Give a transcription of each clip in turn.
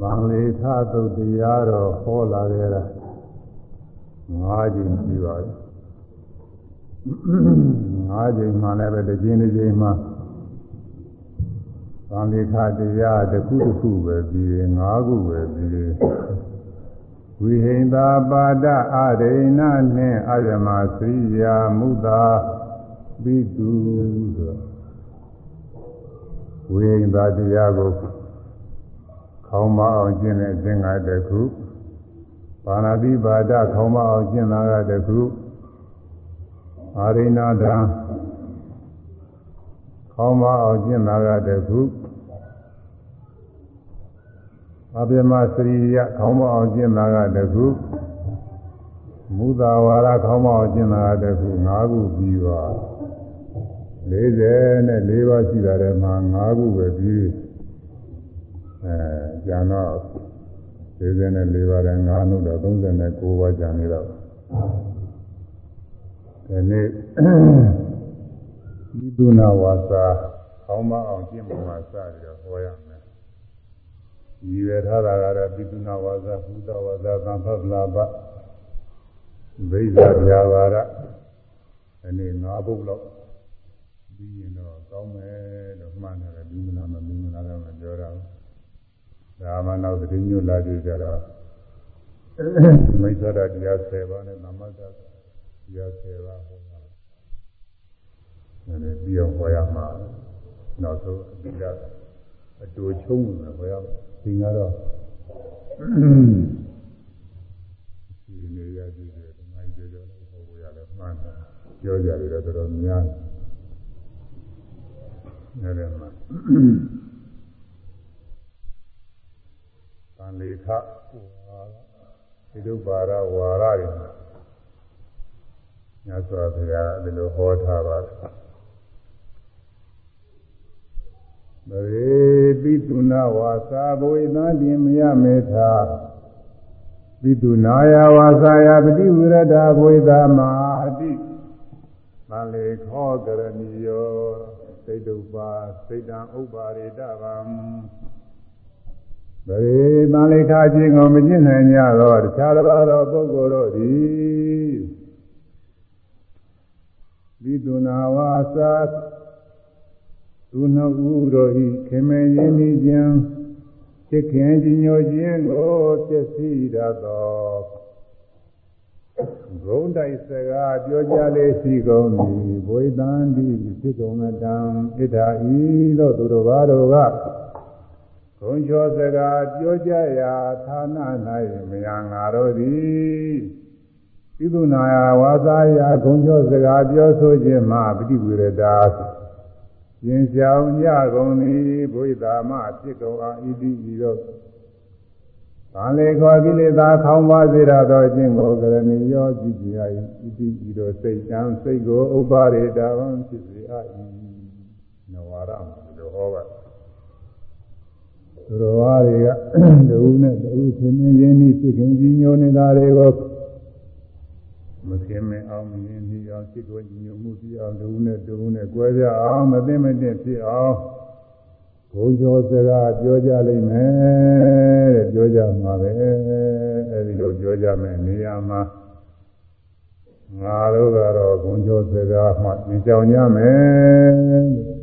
ဗံလေထသုတ်တရားတော်ဟောလာခဲ့တာ၅ချိန်ရှိပါပြီ၅ချိန်မှလည်းပဲတစ်ချိန်တစ်ချိန်မှဗံလေထတရားတစ်ခုတစ်ခုပဲပြီးတယ်၅ခုပဲပြီးတယ်ဝိဟိန္တာပါဒအရိဏနှင့်အယမသရိယာမုသာပိတုဆိုဝိဟိန္တာတရားကို ခေါင်းမအောင်ကျင့်တဲ့အကျင့်ကတခုပါဏာတိပါဒခေါင်းမအောင်ကျင့်တာကတခုအာရိဏဒံခေါင်းမအောင်ကျင့်တာကတခုအပြမစရိယခေါင်းမအောင်ကျင့်တာကတခုမူသာဝါဒခေါင်းမအောင်ကျင့်တာကတခု၅ခုပြီးပါ40နဲ့4ပါးရှိတာထဲမှာ5ခုပဲပြီး အဲကျန်တော့44ပါးနဲ့9နှုတ်တော့39ပါးကျန်နေတော့ဒီနေ့ဒီဒုနာဝါစာခေါင်းမအောင်ကျင့်ပုံမှာစပြီးတော့ဟောရမယ်ရည်ရထားတာကတော့ပိဒုနာဝါစာဘုဒ္ဓဝါစာသံဖပလာပဘိဇာပြာပါရဒီနေ့9ပုဒ်လောက်ပြီးရင်တော့ကောင်းမယ်လို့မှန်းတယ်ဒီမနာမမင်းမနာတော့မပြောတာဘူး ဒါမှနောက်တည်းညွတ်လာကြကြတော့မိစ္ဆာတရား10ပါးနဲ့သမထတရား10ပါးဟောတာ။ဒါနဲ့ပြီးအောင်ဟောရမှာနောက်ဆုံးအပြီးကအတူချုံးမယ်ဟောရဒီငါတော့ဒီနေရာကြည့်တယ်ဒီမိုင်းကြောကြောလို့ဟောဖို့ရတယ်မှန်တယ်ပြောကြတယ်တော့တော်တော်များတယ်။ဒါလည်းမှသံ လေခဝါဒီလိုပါရဝါရတွေညစွာဘုရားဒီလိုဟောထားပါတယ်ဗရေပိတုနာဝါစာဘဝေသတိမယမေသာပိတုနာယဝါစာယပတိဝရဒဘဝေသမအတိသံလေခောကရဏီယောစိတ်တုပါစိတ်တံဥပ္ပါရိတဗံ ဗေသံလိခာခြင်းကိုမကျင့်နိုင်ကြတော့တခြားသောပုဂ္ဂိုလ်တို့သည်ဝိတုနာဝါစာသူနှုတ်ဦးတို့ဤခင်မင်းရင်းဤခြင်းချစ်ခင်ကြီးညိုခြင်းကိုပြည့်စည်တတ်သောဂုံတိုက်စကားပြောကြလေရှိကုန်သည်ဘွေတန်ဒီဖြစ်ကုန်တံဣဒ္ဓာဤသို့သူတို့ဘာတို့ကဂုံ ကျော်စကားပြောကြရာဌာန၌မယံငါတို့သည်ပိသုနာယဝါစာယဂုံကျော်စကားပြောဆိုခြင်းမှပฏิဝေရတာရင်ဆောင်ကြကုန်သည်ဘုရားမဖြစ်ကုန်အာဣတိဤတို့ဗာလေခောကိလေသာခေါင်းပါစေရသောအခြင်းကိုကရဏီယောကြည့်ကြ၏ဣတိဤတို့စိတ်တံစိတ်ကိုဥပါရေတာဝံဖြစ်စေအ၏နဝရမှာဒီလိုဟောပါ သူတော်ဘာတွေကတူနဲ့တူသင်နေရင်းဤဖြစ်ခင်ကြီးညိုနေတာတွေကိုမခင်မအောင်မင်းဒီအောင်စိတ်ကိုညိုမှုပြအောင်တူနဲ့တူနဲ့ကြွယ်ကြအောင်မသိမသိဖြစ်အောင်ဘုံကျော်စကားပြောကြလိမ့်မယ်တဲ့ပြောကြမှာပဲအဲဒီလိုပြောကြမယ်နေရာမှာငါတို့ကတော့ဘုံကျော်စကားမှသင်ကြောင်ကြမယ်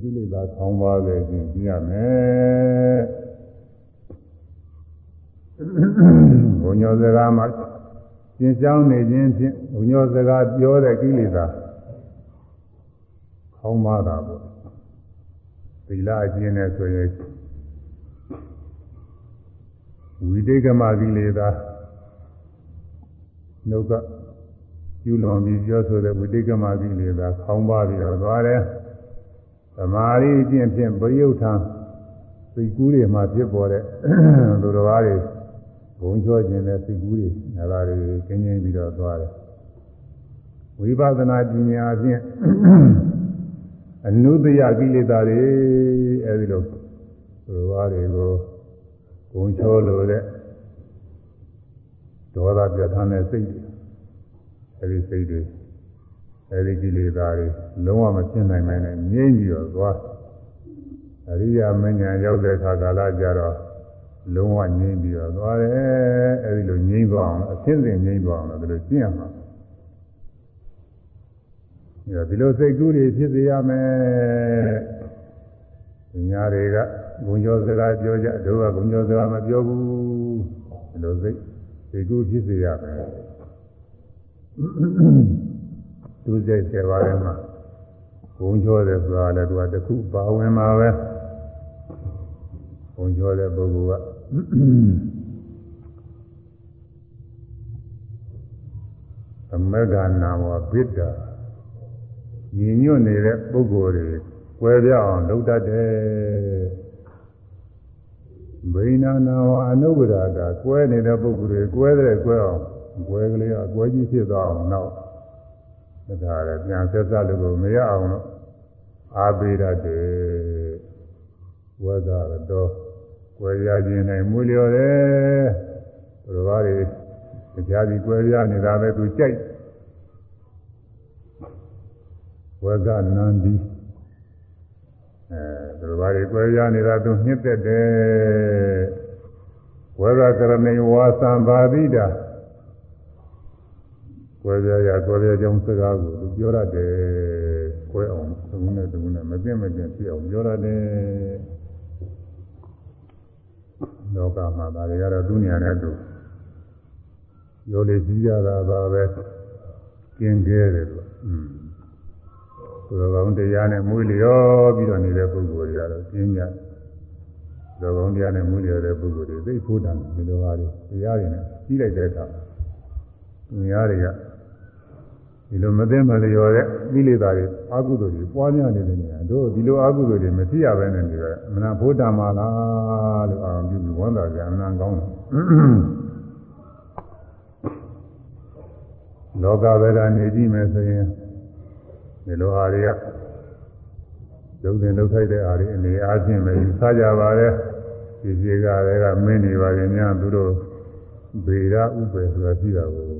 ဒီလိုကိလေသာခေါင်းပါလေခြင်းပြရမယ်ဘုံကျော်စကားမှသင်ကြောင်နေခြင်းဖြင့်ဘုံကျော်စကားပြောတဲ့ကိလေသာခေါင်းပါတာပေါ့သီလအကျင့်နဲ့ဆိုရင်ဝိတိကမကိလေသာနှုတ်ကယူလွန်ပြီးပြောဆိုတဲ့ဝိတိကမကိလေသာခေါင်းပါပြီးတော့သွားတယ် သမာဓိအကျင့်ဖြင့်ပရိယုထံစိတ်ကူးတွေမှာဖြစ်ပေါ်တဲ့လူတော်ဘာတွေဘုံချောခြင်းနဲ့စိတ်ကူးတွေအဲဒါတွေကင်းကျင်းပြီးတော့သွားတယ်ဝိပဿနာပညာဖြင့်အနုတ္တယကိလေသာတွေအဲဒီလိုသူတော်ဘာတွေကိုဘုံချောလို့တဲ့ဒေါသပြဋ္ဌာန်းတဲ့စိတ်တွေအဲဒီစိတ်တွေ အဲဒီကိလေသာတွေလုံးဝမဖြစ်နိုင်မဲနဲ့ငြိမ့်ပြီးတော့သွားအရိယာမဉ္ဇဉ်ရောက်တဲ့အခါကာလကျတော့လုံးဝငြိမ့်ပြီးတော့သွားတယ်အဲဒီလိုငြိမ့်သွားအောင်အသင်းစဉ်ငြိမ့်သွားအောင်လို့ဒီလိုကျင့်ရမှာဒီလိုစိတ်ကူးတွေဖြစ်စေရမယ်ညာတွေကဂုံကျော်စကားပြောကြတို့ကဂုံကျော်စကားမပြောဘူးဒီလိုစိတ်စိတ်ကူးဖြစ်စေရမယ် သူစိတ်ဆယ်ပါးထဲမှာဂုံကျော်တယ်ဆိုတာလည်းသူကတစ်ခုပါဝင်မှာပဲဂုံကျော်တဲ့ပုဂ္ဂိုလ်ကသမဂ္ဂနာမောပိတ္တာညီညွတ်နေတဲ့ပုဂ္ဂိုလ်တွေကွဲပြားအောင်လုပ်တတ်တယ်ဗိနာနာဝအနုဝဒကကွဲနေတဲ့ပုဂ္ဂိုလ်တွေကွဲတဲ့ကွဲအောင်ကွဲကလေးကကွဲကြီးဖြစ်သွားအောင်နောက် ဒါကြလည်းပြန်ဆက်စားလို့မရအောင်လို့အားပေးတတ်တယ်ဝဇ္ဇတော့ကွဲပြားခြင်းနဲ့မွေလျော်တယ်ဘုရားတွေတရားကြီးကွဲပြားနေတာပဲသူကြိုက်ဝဇ္ဇနန္ဒီအဲဘုရားတွေကွဲပြားနေတာသူနှစ်သက်တယ်ဝဇ္ဇကရဏိဝါသံဘာတိတာ ကွဲပြားရကွဲပြားကြောင်းစကားကိုသူပြောရတယ်ကွဲအောင်သုံးနဲ့သုံးနဲ့မပြတ်မပြတ်ဖြစ်အောင်ပြောရတယ်လောကမှာဒါတွေကတော့သူညာနဲ့သူရောလေကြီးရတာပါပဲကျင်ကျဲတယ်သူอืมသူတော်ကောင်းတရားနဲ့မွေးလျော်ပြီးတော့နေတဲ့ပုဂ္ဂိုလ်တွေကတော့ကျင်းကြသူတော်ကောင်းတရားနဲ့မွေးလျော်တဲ့ပုဂ္ဂိုလ်တွေသိဖို့တန်ဒီလိုဟာတွေတရားတွေနဲ့ကြီးလိုက်တဲ့အခါသူများတွေက ဒီလိုမသိမလျော်တဲ့ကိလေသာတွေအာဟုသိုလ်တွေပွားများနေတဲ့နေရာတို့ဒီလိုအာဟုသိုလ်တွေမဖြစ်ရဘဲနဲ့နေတော့မနာဖို့တမှာလားလို့အာရုံပြုပြီးဝမ်းသာကြအမှန်ကောင်းတယ်လောကဗေဒနေကြည့်မယ်ဆိုရင်ဒီလိုဟာတွေကလုံတင်လုံထိုက်တဲ့အားတွေအနေအားဖြင့်ပဲယူဆကြပါလေဒီကြီးကလည်းကမင်းနေပါရင်များသူတို့ဗေဒဥပ္ပေဆိုတာရှိတာကို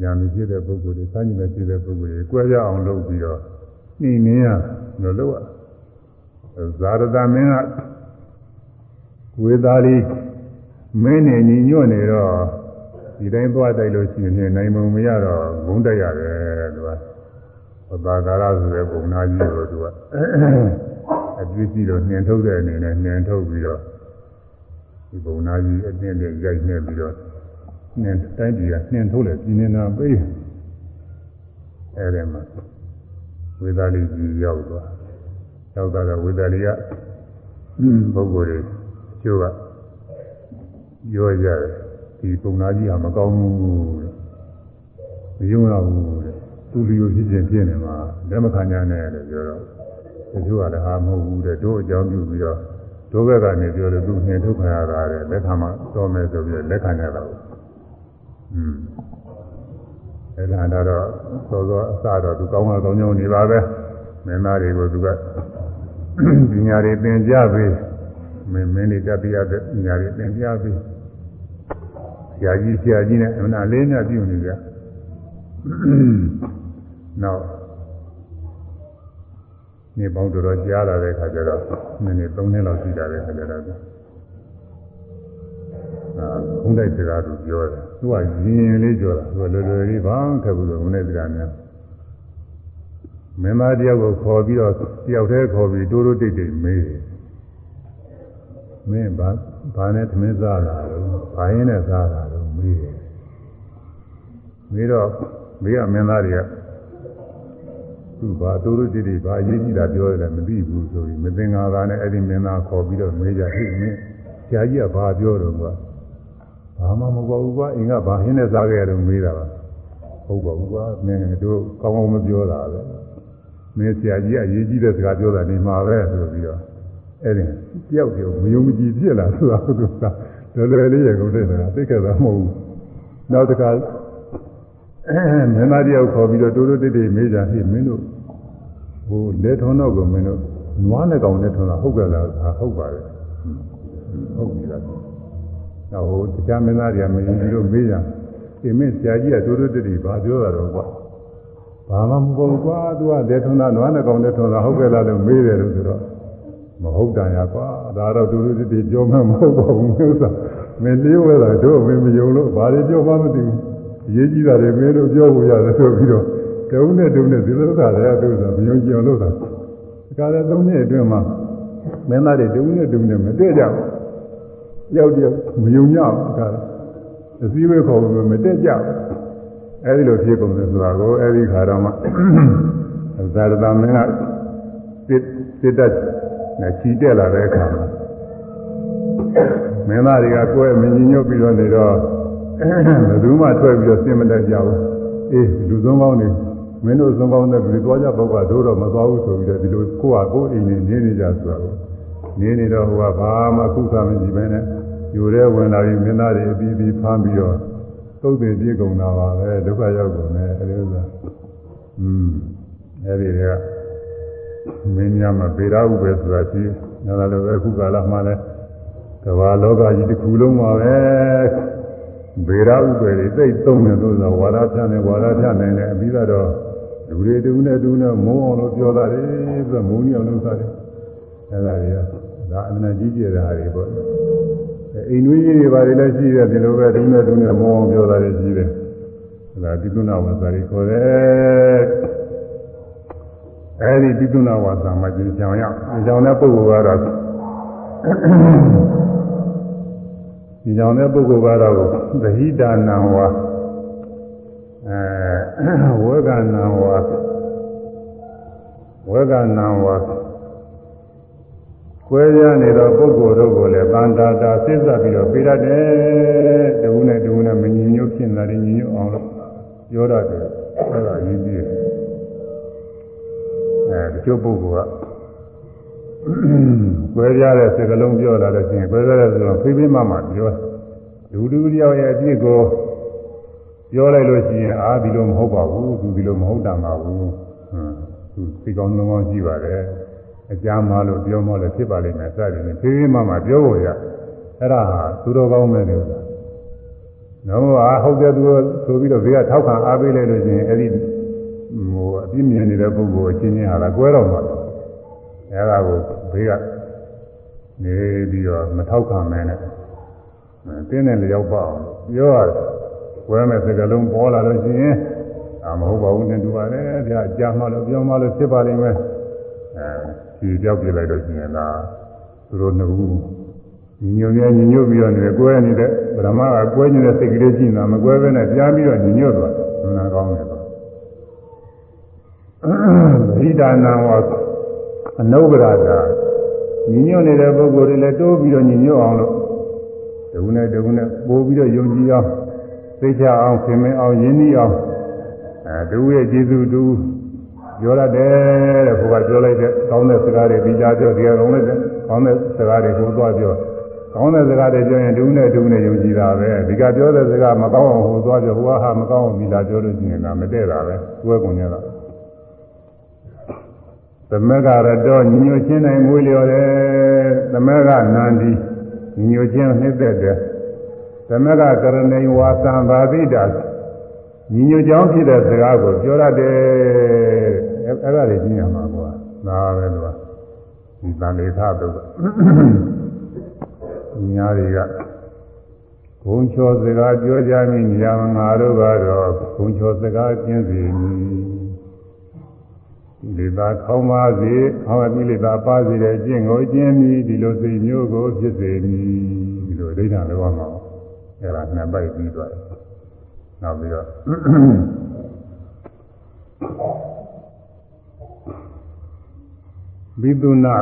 ညာမဖြစ်တဲ့ပုဂ္ဂိုလ်တွေစမ်းကြည့်မဲ့ဖြစ်တဲ့ပုဂ္ဂိုလ်တွေကြွယ်ရအောင်လုပ်ပြီးတော့နှိမ့်နေရလို့လို့ဇာရတမင်းကဝေသာလီမင်းနေညီညွတ်နေတော့ဒီတိုင်းသွားတိုက်လို့ရှိရင်နိုင်မုံမရတော့ဂုံးတက်ရတယ်သူကသဘာကာရဆိုတဲ့ပုံနာကြီးကိုသူကအပြည့်ကြီးတော့နှင်ထုတ်တဲ့အနေနဲ့နှင်ထုတ်ပြီးတော့ဒီပုံနာကြီးအတင်းနဲ့ရိုက်နှက်ပြီးတော့ နှင်တိုင်းပြည်ကနှင်ထုတ်လေပြည်နေတာပေးအဲဒီမှာဝေဒာလီကြီးရောက်သွားရောက်သွားတော့ဝေဒာလီကပုဂ္ဂိုလ်တွေကျိုးကပြောကြတယ်ဒီပုံနာကြီးဟာမကောင်းဘူးမယုံရဘူးတဲ့သူလူလိုဖြစ်ခြင်းဖြစ်နေမှာလက်မခံကြနဲ့လို့ပြောတော့တချို့ကလည်းဟာမဟုတ်ဘူးတဲ့တို့အကြောင်းပြုပြီးတော့တို့ဘက်ကနေပြောလို့သူနှင်ထုတ်ခံရတာတဲ့လက်ခံမှတော်မယ်ဆိုပြီးလက်ခံကြတာ อืมအဲ့ဒါတော့သောသောအစတော့သူကောင်းတာကောင်းကြောင်းနေပါပဲမင်းသားတွေကိုသူကပညာတွေသင်ကြပေးမင်းမင်းတွေတက်ပြရတဲ့ပညာတွေသင်ကြပေးဆရာကြီးဆရာကြီးနဲ့အမှန်လေးနဲ့ပြုနေကြနောက်နေပေါင်းတော်တော်ကြားလာတဲ့ခါကျတော့နည်းနည်း၃နှစ်လောက်ရှိတာပဲခါကျတော့ အာဘုံတိုက်စကားသူပြောတယ်သူကရင်လေးပြောတာသူကလွယ်လွယ်လေးဘာမှခက်ဘူးလို့ဘုံတိုက်စကားများမင်းသားတယောက်ကိုခေါ်ပြီးတော့တယောက်တည်းခေါ်ပြီးတိုးတိုးတိတ်တိတ်မေးတယ်မင်းဘာဘာနဲ့သမင်းစားလာတော့ဘာရင်းနဲ့စားလာတော့မေးတယ်မေးတော့မေးရမင်းသားတွေကသူ့ဘာတိုးတိုးတိတ်တိတ်ဘာအရေးကြီးတာပြောတယ်မသိဘူးဆိုပြီးမသင်္ကာတာနဲ့အဲ့ဒီမင်းသားခေါ်ပြီးတော့မေးကြဟိမင်းဆရာကြီးကဘာပြောတော့ကွာ ဘာမှမဟုတ်ဘူးကွာအင်ကဘာဟင်းနဲ့စားခဲ့ရတယ်မေးတာပါဟုတ်ပါဘူးကွာမင်းတို့ကောင်းကောင်းမပြောတာပဲမင်းဆရာကြီးကအရေးကြီးတဲ့စကားပြောတာနေမှာပဲဆိုပြီးတော့အဲ့ဒီတယောက်တယောက်မယုံမကြည်ဖြစ်လာဆိုတာသူကတော်တော်လေးရကုန်တဲ့စကားသိခဲ့တာမဟုတ်ဘူးနောက်တစ်ခါမင်းသားတယောက်ခေါ်ပြီးတော့တိုးတိုးတိတ်တိတ်မေးကြဟိမင်းတို့ဟိုလက်ထုံးတော့ကိုမင်းတို့နွားနဲ့ကောင်နဲ့ထုံးတာဟုတ်ကြလားဟုတ်ပါတယ်ဟုတ်ပြီလားနောက် ဟိုတရားမင်းသားတွေကမယုံကြည်လို့မေးကြဒီမင်းဆရာကြီးကတိုးတိုးတိတ်တိတ်ဘာပြောတာတော့ကွာဘာမှမပုံကွာသူကဒေထုံတာနွားနဲ့ကောင်တဲ့ထုံတာဟုတ်ကဲ့လားလို့မေးတယ်လို့ဆိုတော့မဟုတ်တန်ရကွာဒါတော့တူတူတိပြောမှမဟုတ်ပါဘူးဥစ္စာမင်းလေးဝဲတာတို့မင်းမယုံလို့ဘာတွေပြောမှမသိဘူးအရေးကြီးတာတွေမင်းတို့ပြောဖို့ရတယ်ဆိုပြီးတော့တုံးနဲ့တုံးနဲ့ဒီလိုကလည်းသူကမယုံကြည်အောင်လုပ်တာဒီကလည်းသုံးနှစ်အတွင်းမှာမင်းသားတွေတုံးနဲ့တုံးနဲ့မတည့်ကြဘူး ရောက်တယောက်မယုံကြဘူးဒီကလည်းအစည်းအဝေးခေါ်လို့မတည့်ကြဘူးအဲဒီလိုဖြစ်ကုန်တယ်ဆိုတာကိုအဲဒီခါတော့မှသာရတမင်းကစစ်စစ်တက်နဲ့ချီတက်လာတဲ့အခါမှာမင်းသားတွေကကိုယ်မငြိညွတ်ပြီးတော့နေတော့ဘယ်သူမှထွက်ပြီးတော့စင်မတက်ကြဘူးအေးလူသုံးကောင်းနေမင်းတို့သုံးကောင်းတဲ့လူသွားကြပုဂ္ဂိုလ်တို့တော့မသွားဘူးဆိုပြီးတော့ဒီလိုကိုယ့်ဟာကိုယ်အိမ်နေနေနေကြဆိုတာကို နေနေတော့ဟိုကဘာမှခုခါမကြည့်ပဲနဲ့ယူရဲဝင်လာပြီးမင်းသားတွေအပြီးပြီးဖမ်းပြီးတော့သုတ်တယ်ပြေကုန်တာပါပဲဒုက္ခရောက်ကုန်တယ်အဲဒီဥစ္စာอืมအဲဒီကမင်းများမပေရဘူးပဲဆိုတာရှိတယ်ဒါလည်းအခုကာလမှလည်းကမ္ဘာလောကကြီးတစ်ခုလုံးမှာပဲဗေဒဥပ္ပေတွေသိသုံးတယ်လို့ဆိုဝါဒဖြန့်တယ်ဝါဒဖြန့်နိုင်တယ်အပြီးတော့လူတွေတူနဲ့တူနဲ့မုန်းအောင်လို့ပြောတာတယ်ဆိုတော့မုန်းနေအောင်လုပ်တာတယ်အဲဒါတွေက ဒါအမှန်ကြီးကျယ်တာတွေပေါ့အိမ်နွေးကြီးတွေပါတယ်လည်းရှိတယ်ဒီလိုပဲတူနဲ့တူနဲ့မုန်းအောင်ပြောတာတွေရှိတယ်အဲဒါတိတုနာဝါစာတွေခေါ်တယ်အဲဒီတိတုနာဝါစာမှာကျင်ကြောင်ရအောင်ကြောင်တဲ့ပုဂ္ဂိုလ်ကတော့ဒီကြောင့်တဲ့ပုဂ္ဂိုလ်ကတော့သဟိတာနံဝါအဲဝေကနံဝါဝေကနံဝါ ကွဲပြားနေတော့ပုဂ္ဂိုလ်တို့ကိုလည်းတန်တာတာစိတ်သက်ပြီးတော့ပြရတဲ့တဝုနဲ့တဝုနဲ့မညီညွတ်ဖြစ်လာတယ်ညီညွတ်အောင်လို့ပြောရတယ်အဲ့ဒါရင်းကြည့်အဲတချို့ပုဂ္ဂိုလ်ကကွဲပြားတဲ့စကားလုံးပြောလာလို့ရှိရင်ကွဲပြားတဲ့စကားလုံးဖိဖိမမပြောလူလူတယောက်ရဲ့အဖြစ်ကိုပြောလိုက်လို့ရှိရင်အာဒီလိုမဟုတ်ပါဘူးသူဒီလိုမဟုတ်တာပါဘူးဟွန်းသူစိတ်ကောင်းလုံးကောင်းရှိပါတယ် အကြမ်းမလို့ပြောမလို့ဖြစ်ပါလိမ့်မယ်စသည်ဖြင့်ဖိဖိမမပြောဖို့ရအဲ့ဒါဟာသူတော်ကောင်းမဲ့လို့နော်ဟာဟုတ်တယ်သူဆိုပြီးတော့ဘေးကထောက်ခံအားပေးလိုက်လို့ရှိရင်အဲ့ဒီဟိုအပြစ်မြင်နေတဲ့ပုဂ္ဂိုလ်အချင်းချင်းဟာလားကွဲတော့မှာအဲ့ဒါကိုဘေးကနေပြီးတော့မထောက်ခံမဲနဲ့တင်းတဲ့လျောက်ပါအောင်ပြောရတယ်ဝဲမဲ့စကလုံးပေါ်လာလို့ရှိရင်အာမဟုတ်ပါဘူးနဲ့တူပါတယ်ဗျာကြားမှလို့ပြောမှလို့ဖြစ်ပါလိမ့်မယ်အဲ ဒီကြောက်ပြလိုက်လို့ရှိရင်လားသူတို့နှစ်ဦးညီညွတ်များညီညွတ်ပြီးတော့နေကွဲနေတဲ့ဗရမကကွဲနေတဲ့စိတ်ကလေးရှိနေတာမကွဲဘဲနဲ့ကြားပြီးတော့ညီညွတ်သွားတယ်နာကောင်းတယ်တော့ဟိဒါနံဝါအနုပရာတာညီညွတ်နေတဲ့ပုဂ္ဂိုလ်တွေလည်းတိုးပြီးတော့ညီညွတ်အောင်လို့တခုနဲ့တခုနဲ့ပို့ပြီးတော့ယုံကြည်အောင်သိချအောင်ဆင်မင်းအောင်ယဉ်ဤအောင်အဲတူရဲ့ကျေးဇူးတူ ပြောရတယ်တဲ့ဘုရားပြောလိုက်တဲ့ကောင်းတဲ့စကားတွေပြီးကြပြောဒီကောင်းတဲ့ကောင်းတဲ့စကားတွေကိုသွားပြောကောင်းတဲ့စကားတွေပြောရင်တူနဲ့တူနဲ့ယုံကြည်တာပဲဒီကပြောတဲ့စကားမကောင်းအောင်ဟိုသွားပြောဘုရားဟာမကောင်းအောင်ဒီလာပြောလို့ရှိရင်ကမတည့်တာပဲသူကကုန်ကြတာသမက်ကရတော့ညီညွတ်ချင်းနိုင်မွေးလျော်တယ်သမက်ကနန္ဒီညီညွတ်ချင်းနှိမ့်သက်တယ်သမက်ကကရဏိဝါသံဘာတိတာညီညွတ်ကြောင်းဖြစ်တဲ့စကားကိုပြောရတယ် အဲ့အဲ့ဒါတွေသိရမှာကွာဒါပဲလို့ဒီသံလေသတုကညာတွေကဂုံချောစကားပြောကြမိညာငါတို့ကတော့ဂုံချောစကားကျင်းစီမည်ဒီသာခေါင်းပါစေခေါင်းအမိလေသာပါစေတဲ့ကျင့်ကိုကျင့်ပြီးဒီလိုစိတ်မျိုးကိုဖြစ်စေမည်ဒီလိုအဋ္ဌာန်လောမှာအဲ့ဒါနှစ်ပိုက်ပြီးသွားတယ်နောက်ပြီးတော့ ဘိသုနာ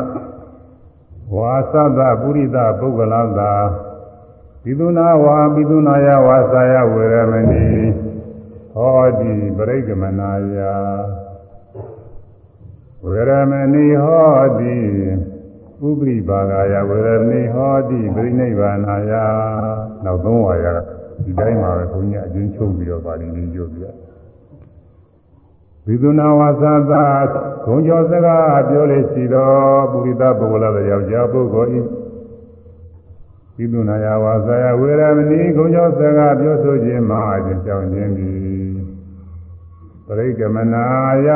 ဝါသတပုရိသပုဂ္ဂလသာဘိသုနာဝါဘိသုနာယဝါစာယဝေရမဏိဟောတိပရိက္ခမနာယဝေရမဏိဟောတိဥပရိပါဂာယဝေရမဏိဟောတိပရိနိဗ္ဗာနာယနောက်သုံးဝါရဒီတိုင်းမှာပဲဘုန်းကြီးအကျဉ်းချုပ်ပြီးတော့ပါဠိလေးကြိုပြဝိသုနာဝါသသာ ဂုံကျော်စကားပြောလေရှိတော်ပုရိသပုဂ္ဂလတဲ့ယောက်ျားပုဂ္ဂိုလ်ဤဝိသုနာယဝါစာယဝေရမဏိဂုံကျော်စကားပြောဆိုခြင်းမှာအကျဉ်းကြောင်းခြင်းသည်ပရိကမနာယ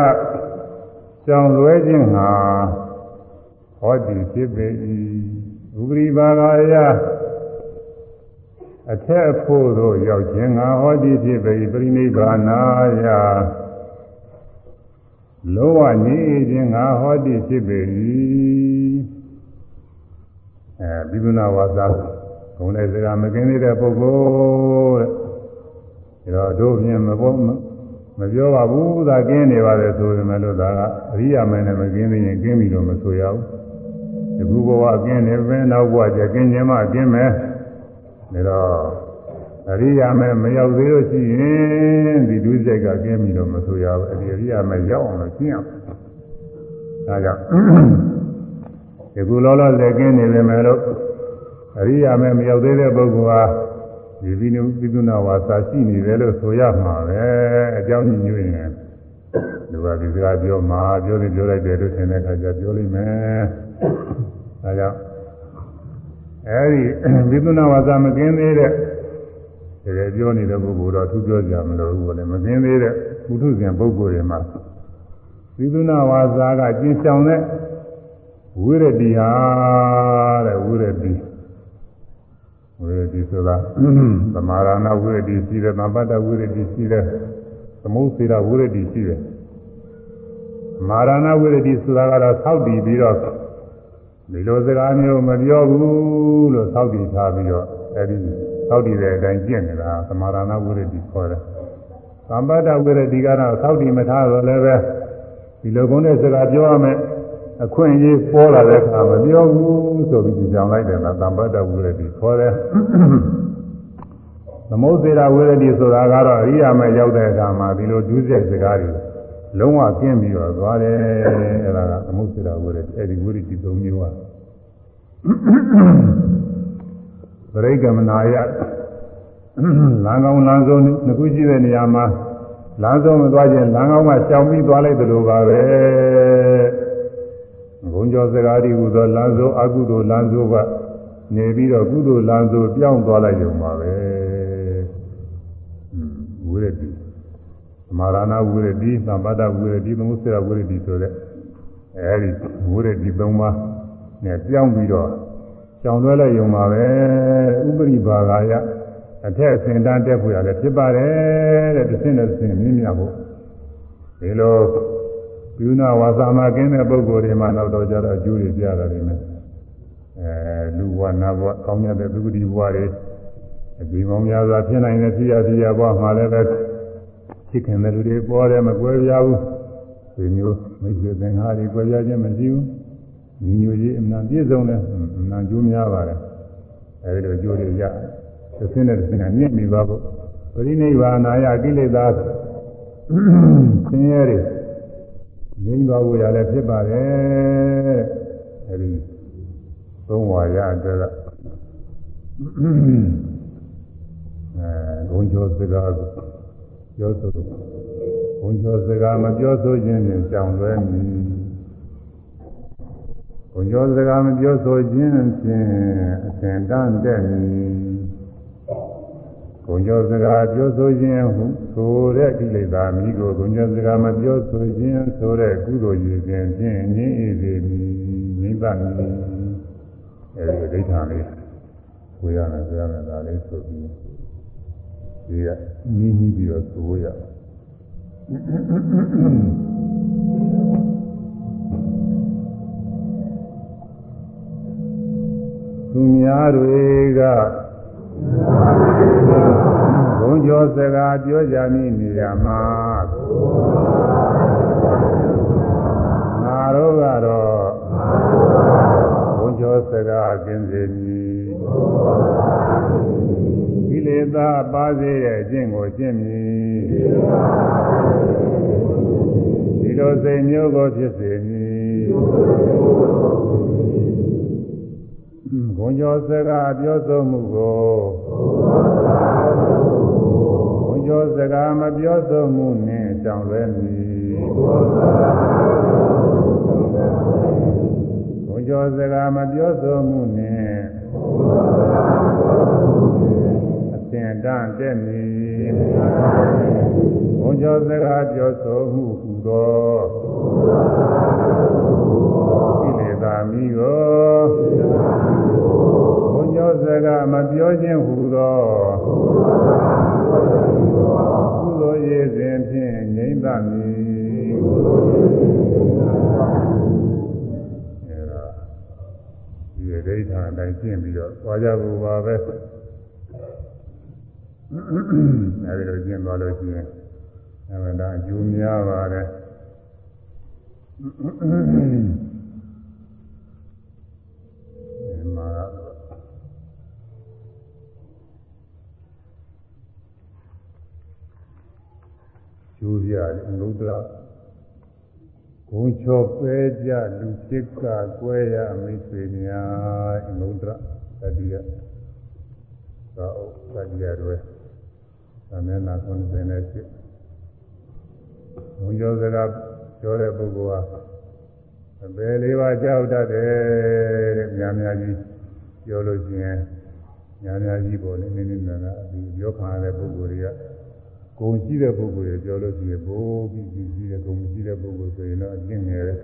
ကြောင်လွဲခြင်းဟာဟောဒီဖြစ်ပေ၏ဥပရိပါဂာယအထက်အဖို့သို့ရောက်ခြင်းငါဟောဒီဖြစ်ပေ၏ပရိနိဗ္ဗာနာယ လောဝငြိခြင်းငါဟောဒီဖြစ်ပေ၏အဲဘိဗုနာဝါစာဂုဏ်တဲ့စကားမကင်းသေးတဲ့ပုဂ္ဂိုလ်တဲ့ဒါတော့တို့ဖြင့်မပေါ်မပြောပါဘူးသာကင်းနေပါတယ်ဆိုပေမဲ့လို့ဒါကအရိယာမင်းနဲ့မကင်းသေးရင်ကင်းပြီလို့မဆိုရဘူးဒီခုဘဝကင်းနေပဲနောက်ဘဝကျကင်းခြင်းမှကင်းမယ်ဒါတော့ အရိယာမဲမရောက်သေးလို့ရှိရင်ဒီဒုစရိုက်ကကင်းပြီလို့မဆိုရဘူးအဒီအရိယာမဲရောက်အောင်လို့ကျင့်အောင်ဒါကြောင့်ဒီခုလောလောလက်ကင်းနေပေမဲ့လို့အရိယာမဲမရောက်သေးတဲ့ပုဂ္ဂိုလ်ဟာဒီပိနုပိသုနာဝါစာရှိနေတယ်လို့ဆိုရမှာပဲအကြောင်းညွှန်ရင်ဒီကဒီစကားပြောမှာပြောနေပြောလိုက်တယ်လို့ထင်တဲ့အခါကျပြောလိမ့်မယ်ဒါကြောင့်အဲဒီပိသုနာဝါစာမကင်းသေးတဲ့ တကယ်ပြောနေတဲ့ပုဂ္ဂိုလ်တော့သူပြောကြမလို့ဘူးလေမကင်းသေးတဲ့ပုထုဇဉ်ပုဂ္ဂိုလ်တွေမှာပိသုနာဝါစာကကျင့်ဆောင်တဲ့ဝိရတိဟာတဲ့ဝိရတိဝိရတိဆိုတာသမာရဏဝိရတိရှိတယ်သဗ္ဗတဝိရတိရှိတယ်သမုစ္စေရဝိရတိရှိတယ်မာရဏဝိရတိဆိုတာကတော့သောက်တည်ပြီးတော့ဒီလိုစကားမျိုးမပြောဘူးလို့သောက်တည်ထားပြီးတော့အဲဒီ သောက်တည်တဲ့အတိုင်းကျင့်နေတာသမာရဏဝိရတိခေါ်တယ်သဗ္ဗတဝိရတိကတော့သောက်တည်မထားတော့လည်းပဲဒီလိုကုန်းတဲ့စကားပြောရမယ်အခွင့်အရေးပေါ်လာတဲ့အခါမပြောဘူးဆိုပြီးကြောင်လိုက်တယ်လားသံပတ္တဝိရတိခေါ်တယ်သမုစ္စေရဝိရတိဆိုတာကတော့အရိယာမဲ့ရောက်တဲ့အခါမှာဒီလိုဒုစရိုက်စကားတွေလုံးဝကျင်းပြီးတော့သွားတယ်အဲဒါကသမုစ္စေရဝိရတိအဲဒီဝိရတိ၃မျိုးပါ ပရိကမနာယလမ်းကောင်းလမ်းဆုံးနှစ်ခုရှိတဲ့နေရာမှာလမ်းဆုံးမသွားခြင်းလမ်းကောင်းမှာရှောင်ပြီးသွားလိုက်သလိုပါပဲဘုံကျော်စကားဒီဟုသောလမ်းစိုးအကုသိုလ်လမ်းစိုးကနေပြီးတော့ကုသိုလ်လမ်းစိုးပြောင်းသွားလိုက်ကြမှာပဲဝိရတိမာရဏဝိရတိသံပါဒဝိရတိသမုစ္ဆရာဝိရတိဆိုတဲ့အဲဒီဝိရတိ၃ပါးနဲ့ပြောင်းပြီးတော့ ကြောင်သွဲလိုက်ရုံပါပဲဥပရိပါဂာယအထက်အစဉ်တန်းတက်ဖို့ရတယ်ဖြစ်ပါတယ်တဲ့တစ်ဆင့်တစ်ဆင့်မြင်မြဖို့ဒီလိုပြုနာဝါစာမကင်းတဲ့ပုဂ္ဂိုလ်တွေမှာတော့တော့ကြတော့အကျိုးတွေပြရတယ်မယ်အဲလူဘဝနတ်ဘဝကောင်းမြတ်တဲ့သုတိဘဝတွေအဒီမောင်များစွာဖြစ်နိုင်တဲ့ဖြစ်ရဖြစ်ရဘဝမှာလည်းပဲဖြစ်ခင်တဲ့လူတွေပေါ်တယ်မကွဲပြားဘူးဒီမျိုးမိတ်ဆွေသင်္ဃာတွေကွဲပြားခြင်းမရှိဘူး ညီညွတ်ရေးအမှန်ပြည့်စုံတယ်အမှန်ကျိုးများပါတယ်အဲဒီလိုအကျိုးတွေရတစ်ဆင်းနဲ့တစ်ဆင်းကမြင့်မိပါဖို့ပရိနိဗ္ဗာန်ယကိလေသာဆင်းရဲတွေငြိမ်းသွားဖို့ရလည်းဖြစ်ပါတယ်အဲဒီသုံးဝါရအတွက်ကအဲဂုံကျော်စကားကိုပြောဆိုဂုံကျော်စကားမပြောဆိုခြင်းဖြင့်ကြောင်လွဲမည် ဂုံကျော်စကားမပြောဆိုခြင်းဖြင့်အစဉ်တန်းတဲ့မည်ဂုံကျော်စကားပြောဆိုခြင်းဟုဆိုတဲ့ကိလေသာမိကိုဂုံကျော်စကားမပြောဆိုခြင်းဆိုတဲ့ကုသိုလ်ရည်ခြင်းဖြင့်ငြိမ်းအေးစေမည်ငြိမ့်ပါမည်အဲဒီဒိဋ္ဌာန်လေးကိုရမယ်ဆိုရမယ်ဒါလေးဆိုပြီးဒီကနီးနီးပြီးတော့ဆိုရ သူများတွေကဘုံကျော်စကားပြောကြမည်နေရာမှာငါတို့ကတော့ဘုံကျော်စကားကျင်းစေမည်ကိလေသာပါစေတဲ့အကျင့်ကိုကျင့်မည်ဒီလိုစိတ်မျိုးကိုဖြစ်စေမည် ဂုံကျော်စကားပြောဆိုမှုကိုဂုံကျော်စကားမပြောဆိုမှုနဲ့ကြောင်လွဲမည်ဂုံကျော်စကားမပြောဆိုမှုနဲ့အစဉ်တန်းတက်မည်ဂဘုံကျော်စကားပြောဆိုမှုဟူသောကိလေသာ မိကိုဘုံကျော်စကားမပြောခြင်းဟူသောကုသိုလ်ရည်စဉ်ဖြင့်ငြိမ့်သမည်အဲဒါဒီဒိဋ္ဌာန်အတိုင်းကျင့်ပြီးတော့သွားကြဖို့ပါပဲအဲဒီလိုကျင့်သွားလို့ရှိရင်အဲဒါအကျိုးများပါတယ် မှာကျိုးပြအနုဒ္ဒရာဂုံချောပဲကြလူဖြစ်ကကွဲရမိတ်ဆွေများအနုဒ္ဒရာတတိယသာဥတတိယတွေသမဏနာ98ဘုံကျော်စကားပြောတဲ့ပုဂ္ဂိုလ်ဟာအပေလေးပါးကြောက်တတ်တယ်တဲ့များများကြီး ပြောလို့ရှိရင်များများကြီးပေါ်နေနေနေနာဒီပြောခံရတဲ့ပုဂ္ဂိုလ်တွေကဂုံရှိတဲ့ပုဂ္ဂိုလ်တွေပြောလို့ရှိရင်ဘိုးပြီးပြီးရှိတဲ့ဂုံမရှိတဲ့ပုဂ္ဂိုလ်ဆိုရင်တော့အကျင့်ငယ်တယ်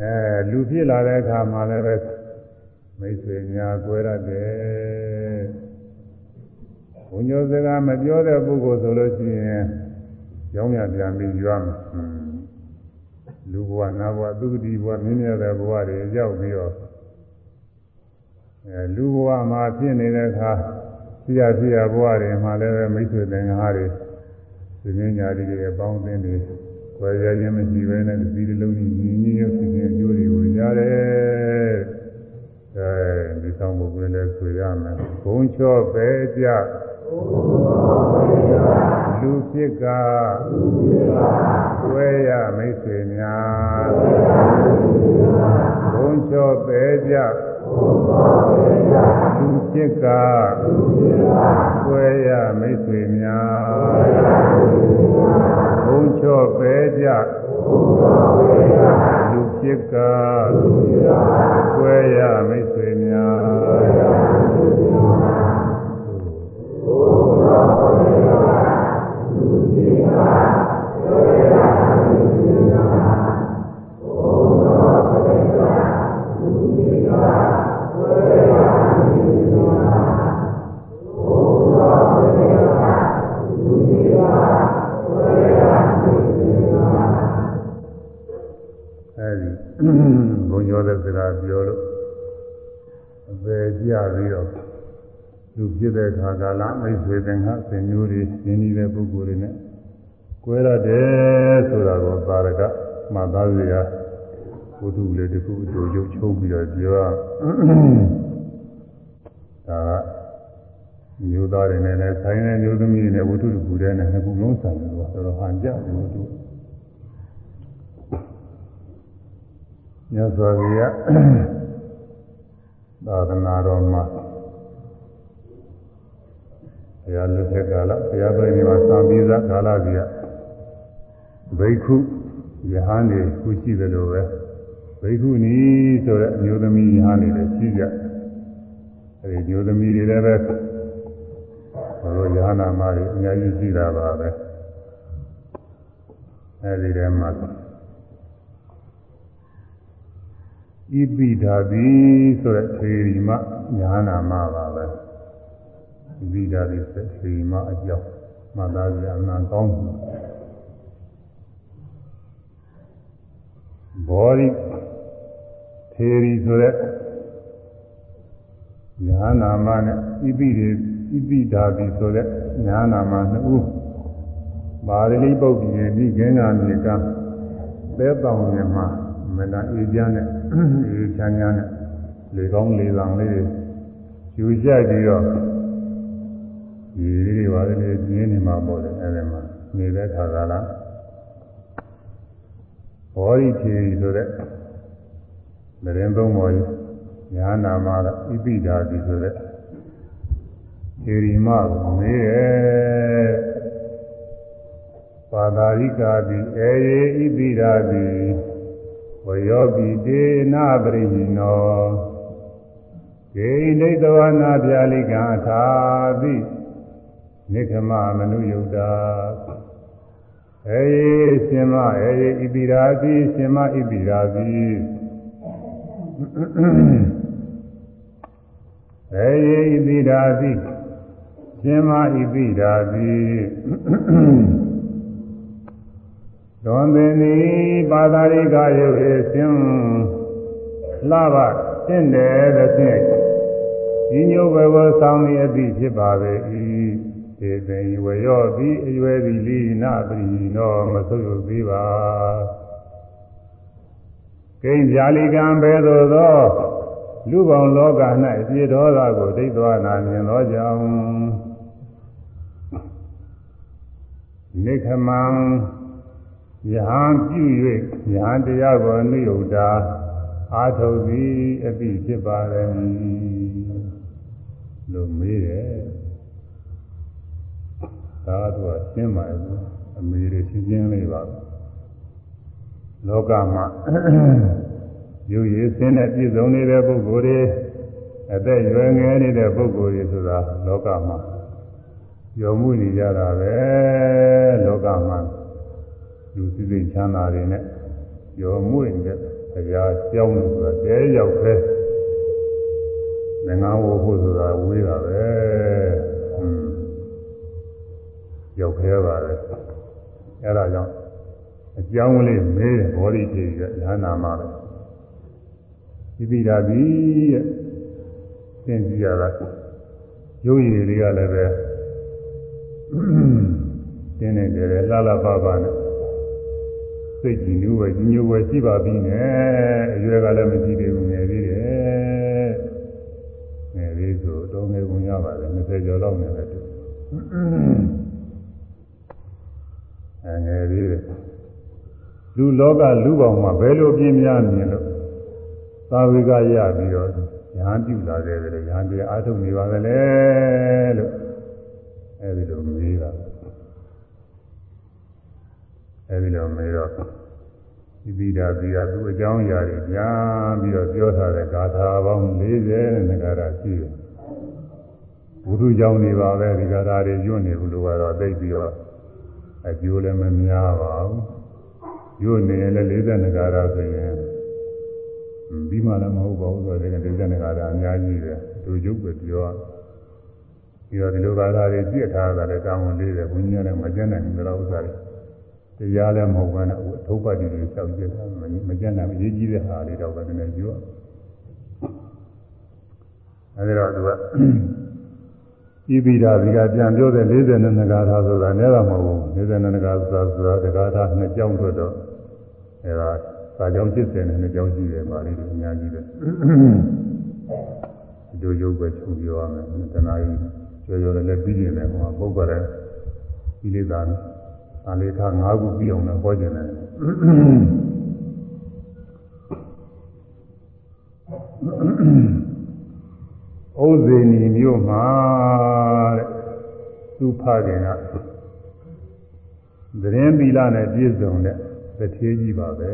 အဲလူဖြစ်လာတဲ့အခါမှာလည်းပဲမိတ်ဆွေများကွဲရတယ်ဘုံကျော်စကားမပြောတဲ့ပုဂ္ဂိုလ်ဆိုလို့ရှိရင်ကြောင်းရပြန်ပြီးကြွားမယ်လူဘဝနာဘဝသုတိဘဝမြင့်မြတ်တဲ့ဘဝတွေရောက်ပြီးတော့ အဲလူဘဝမှာဖြစ်နေတဲ့အခါဆရာဆရာဘဝတွေမှာလည်းမိတ်ဆွေသင်္ဃာတွေသင်္ညာတွေအပေါင်းအသင်းတွေွယ်ရခြင်းမရှိဘဲနဲ့ဒီလိုလုံးကြီးညီညီရုပ်ဖြစ်ခြင်းအကျိုးတွေကိုရတယ်အဲဒီဆောင်မှုကိုလည်းဆိုရမယ်ဘုံချောပဲကြလူဖြစ်ကဝဲရမိတ်ဆွေများဘုံချောပဲကြ လူဖြစ်ကဝဲရမိတ်ဆွေများဘုံချောပဲကြလူဖြစ်ကဝဲရမိတ်ဆွေအဲ ဘုံကျော်တဲ့စကားပြောလို့အပေကြပြီးတော့လူဖြစ်တဲ့ခါကာလမိတ်ဆွေတင်္ဂဆင်မျိုးတွေရင်းနှီးတဲ့ပုဂ္ဂိုလ်တွေနဲ့ကွဲရတယ်ဆိုတာကိုသာရကမှတ်သားရဘုဒ္ဓလေးတစ်ခုအတူရုပ်ချုံးပြီးတော့ပြောဒါကမျိုးသားတွေနဲ့လည်းဆိုင်တဲ့မျိုးသမီးတွေနဲ့ဝတ္ထုတစ်ခုတည်းနဲ့နှစ်ခုလုံးဆိုင်တယ်လို့တော်တော်ဟန်ကြတယ်လို့သူ မြတ်စွာဘုရားသာသနာတော်မှာဘုရားလက်ထက်ကာလဘုရားပြိနေမှာသာပြီးသားကာလကြီးကဘိက္ခုယဟန်တွေခုရှိတယ်လို့ပဲဘိက္ခုနီဆိုတဲ့အမျိုးသမီးယဟန်တွေလည်းရှိကြအဲဒီမျိုးသမီးတွေလည်းပဲဘုရားယဟနာမတွေအများကြီးရှိတာပါပဲအဲဒီထဲမှာ ဣပိဓာတိဆိုတဲ့သေရီမညာနာမပါပဲဣပိဓာတိဆိုသေရီမအကြောင်းမှတ်သားကြအမှန်ကောင်းဘူးဘောရိသေရီဆိုတဲ့ညာနာမနဲ့ဣပိတွေဣပိဓာတိဆိုတဲ့ညာနာမနှစ်ဦးပါဠိပုတ်ကြီးဒီကင်းကမြေကသဲတောင်မြင်မှာမနာအေးချမ်းနဲ့ အေးချမ်းချမ်းနဲ့လေကောင်းလေဆောင်လေးယူကြပြီးတော့ဒီလေးပါလေပြင်းနေမှာပေါ့လေအဲ့ဒီမှာနေတဲ့ခါကလာဘောရီဖြေဆိုတဲ့သတင်းသုံးပေါ်ညာနာမကဣပိဓာတိဆိုတဲ့ခြေရီမကိုမေးရဲ့ပါတာရိကာတိအေယေဣပိဓာတိ ဝယောပိတေနာပရိဟိနောဂေဒိတဝနာပြာလိကံအထာတိနိခမမနုယုတ်တာအေယရှင်မအေယဣပိရာတိရှင်မဣပိရာတိအေယဣပိရာတိရှင်မဣပိရာတိ သွန်သင်ဤပါသာရိကယုတ်ေရှင်လှပါတင့်တယ်သဖြင့်ဒီညိုဘဝဆောင်ရည်အသည့်ဖြစ်ပါပေ၏ေသိဝရောပြီးအရွယ်သည်လိနာပရိနောမဆုပ်ယုတ်သေးပါကိဉ္ဇာလီကံဘဲသို့သောလူပေါင်းလောက၌အပြည့်တော်သာကိုဒိဋ္ဌဝနာမြင်သောကြောင့်နိခမံ ယဟန်ပြု၍ယဟန်တရားကိုအနုယုတ်တာအာထုတ်သည်အပိဖြစ်ပါရဲ့လို့မေးတယ်ဒါကတော့ရှင်းပါရဲ့အမေတွေရှင်းရှင်းလေးပါလောကမှာယူရည်စင်းတဲ့ပြည့်စုံနေတဲ့ပုဂ္ဂိုလ်တွေအသက်ရွယ်ငယ်နေတဲ့ပုဂ္ဂိုလ်တွေဆိုတာလောကမှာယောမှုနေကြတာပဲလောကမှာ လူစည်းစိမ်ချမ်းသာတွေနဲ့ယောမှုနေတဲ့တရားကြောင်းလို့ဆိုတာတဲရောက်ပဲငငါဝဖို့ဆိုတာဝေးတာပဲရောက်ခဲပါတယ်အဲဒါကြောင့်အကြောင်းလေးမေးတယ်ဘောဓိထေရညာနာမှာပဲဒီပိဒါပြီတဲ့သင်ကြည့်ရတာရုပ်ရည်တွေကလည်းပဲတင်းနေတယ်လှလှပပနဲ့ စိတ်ကြည်နူးပဲကြီးညိုပဲရှိပါပြီနဲ့အရွယ်ကလည်းမကြည့်သေးဘူးငယ်သေးတယ်ငယ်သေးဆိုတော့ငယ်ကုန်ရပါတယ်20ကျော်လောက်နေတယ်တူအဲငယ်သေးတယ်လူလောကလူပေါင်းမှာဘယ်လိုပြင်းများမြင်လို့သာဝေကရပြီးတော့ညာပြုလာခဲ့တယ်ညာတရားအားထုတ်နေပါကလေးလို့အဲဒီလိုမေးတာ အဲဒီလိုမေးတော့ဒီပိဒါပိဒါသူအကြောင်းအရာတွေကြားပြီးတော့ပြောထားတဲ့ဂါထာပေါင်း40နဲ့ဂါထာရှိတယ်ဘုရုကြောင့်နေပါပဲဒီဂါထာတွေညွတ်နေဘူးလို့ကတော့သိပြီးတော့အကျိုးလည်းမများပါဘူးညွတ်နေရင်လည်း40ဂါထာဆိုရင်ပြီးမှလည်းမဟုတ်ပါဘူးဆိုတော့40ဂါထာအများကြီးပဲသူရုပ်ပဲပြောပြီးတော့ဒီလိုဂါထာတွေပြည့်ထားတာလည်းတောင်းဝန်လေးတယ်ဘုန်းကြီးကလည်းမကျန်နိုင်ဘူးလို့ဥစ္စာတွေ တရားလည်းမဟုတ်ဘဲနဲ့အထုပ်ပတ်တွေလျှောက်ကြတာမကျန်နိုင်အရေးကြီးတဲ့ဟာလေးတော့ပဲနည်းနည်းပြောအဲဒီတော့သူကဤပိဓာဒီကပြန်ပြောတဲ့42ဂါထာဆိုတာနည်းတော့မဟုတ်ဘူး42ဂါထာဆိုတာတဂါထာနှစ်ကြောင်းထွက်တော့အဲဒါစာကြောင်း80နဲ့နှစ်ကြောင်းရှိတယ်ပါလိမ့်အများကြီးပဲဒီလိုရုပ်ပဲချုပ်ပြောရမယ်တဏှာကြီးကျော်ကျော်လည်းပြီးနေတယ်ဟိုမှာပုဂ္ဂိုလ်လည်းဒီလေးသာ အလေးထား၅ခုပြီးအောင်လည်းဟောကျင်တယ်ဩဇေနီမြို့မှာတဲ့သူဖခင်ကသတင်းပီလာနဲ့ပြည့်စုံတဲ့တထေးကြီးပါပဲ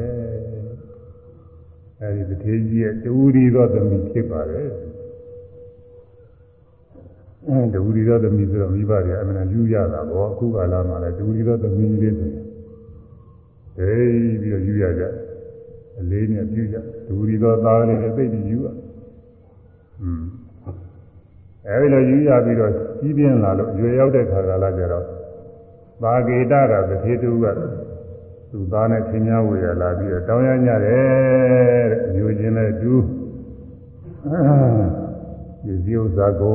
အဲဒီတထေးကြီးရဲ့တူရီသောသမီးဖြစ်ပါတယ် အဲတူရီသောသမီးဆိုတော့မိဘတွေအမှန်ယူရတာပေါ့အခုကာလမှာလည်းတူရီသောသမီးလေးဆိုရင်ဒိပြီးတော့ယူရကြအလေးနဲ့ပြုကြတူရီသောသားလေးလည်းသိပြီးယူရอืมအဲဒီလိုယူရပြီးတော့ကြီးပြင်းလာလို့ရွယ်ရောက်တဲ့ခါကာလကျတော့သာဂေတကတထေတူကသူသားနဲ့ခင်များဝေရလာပြီးတော့တောင်းရညတယ်တဲ့မျိုးချင်းနဲ့တူဒီဇီဥဇာကုံ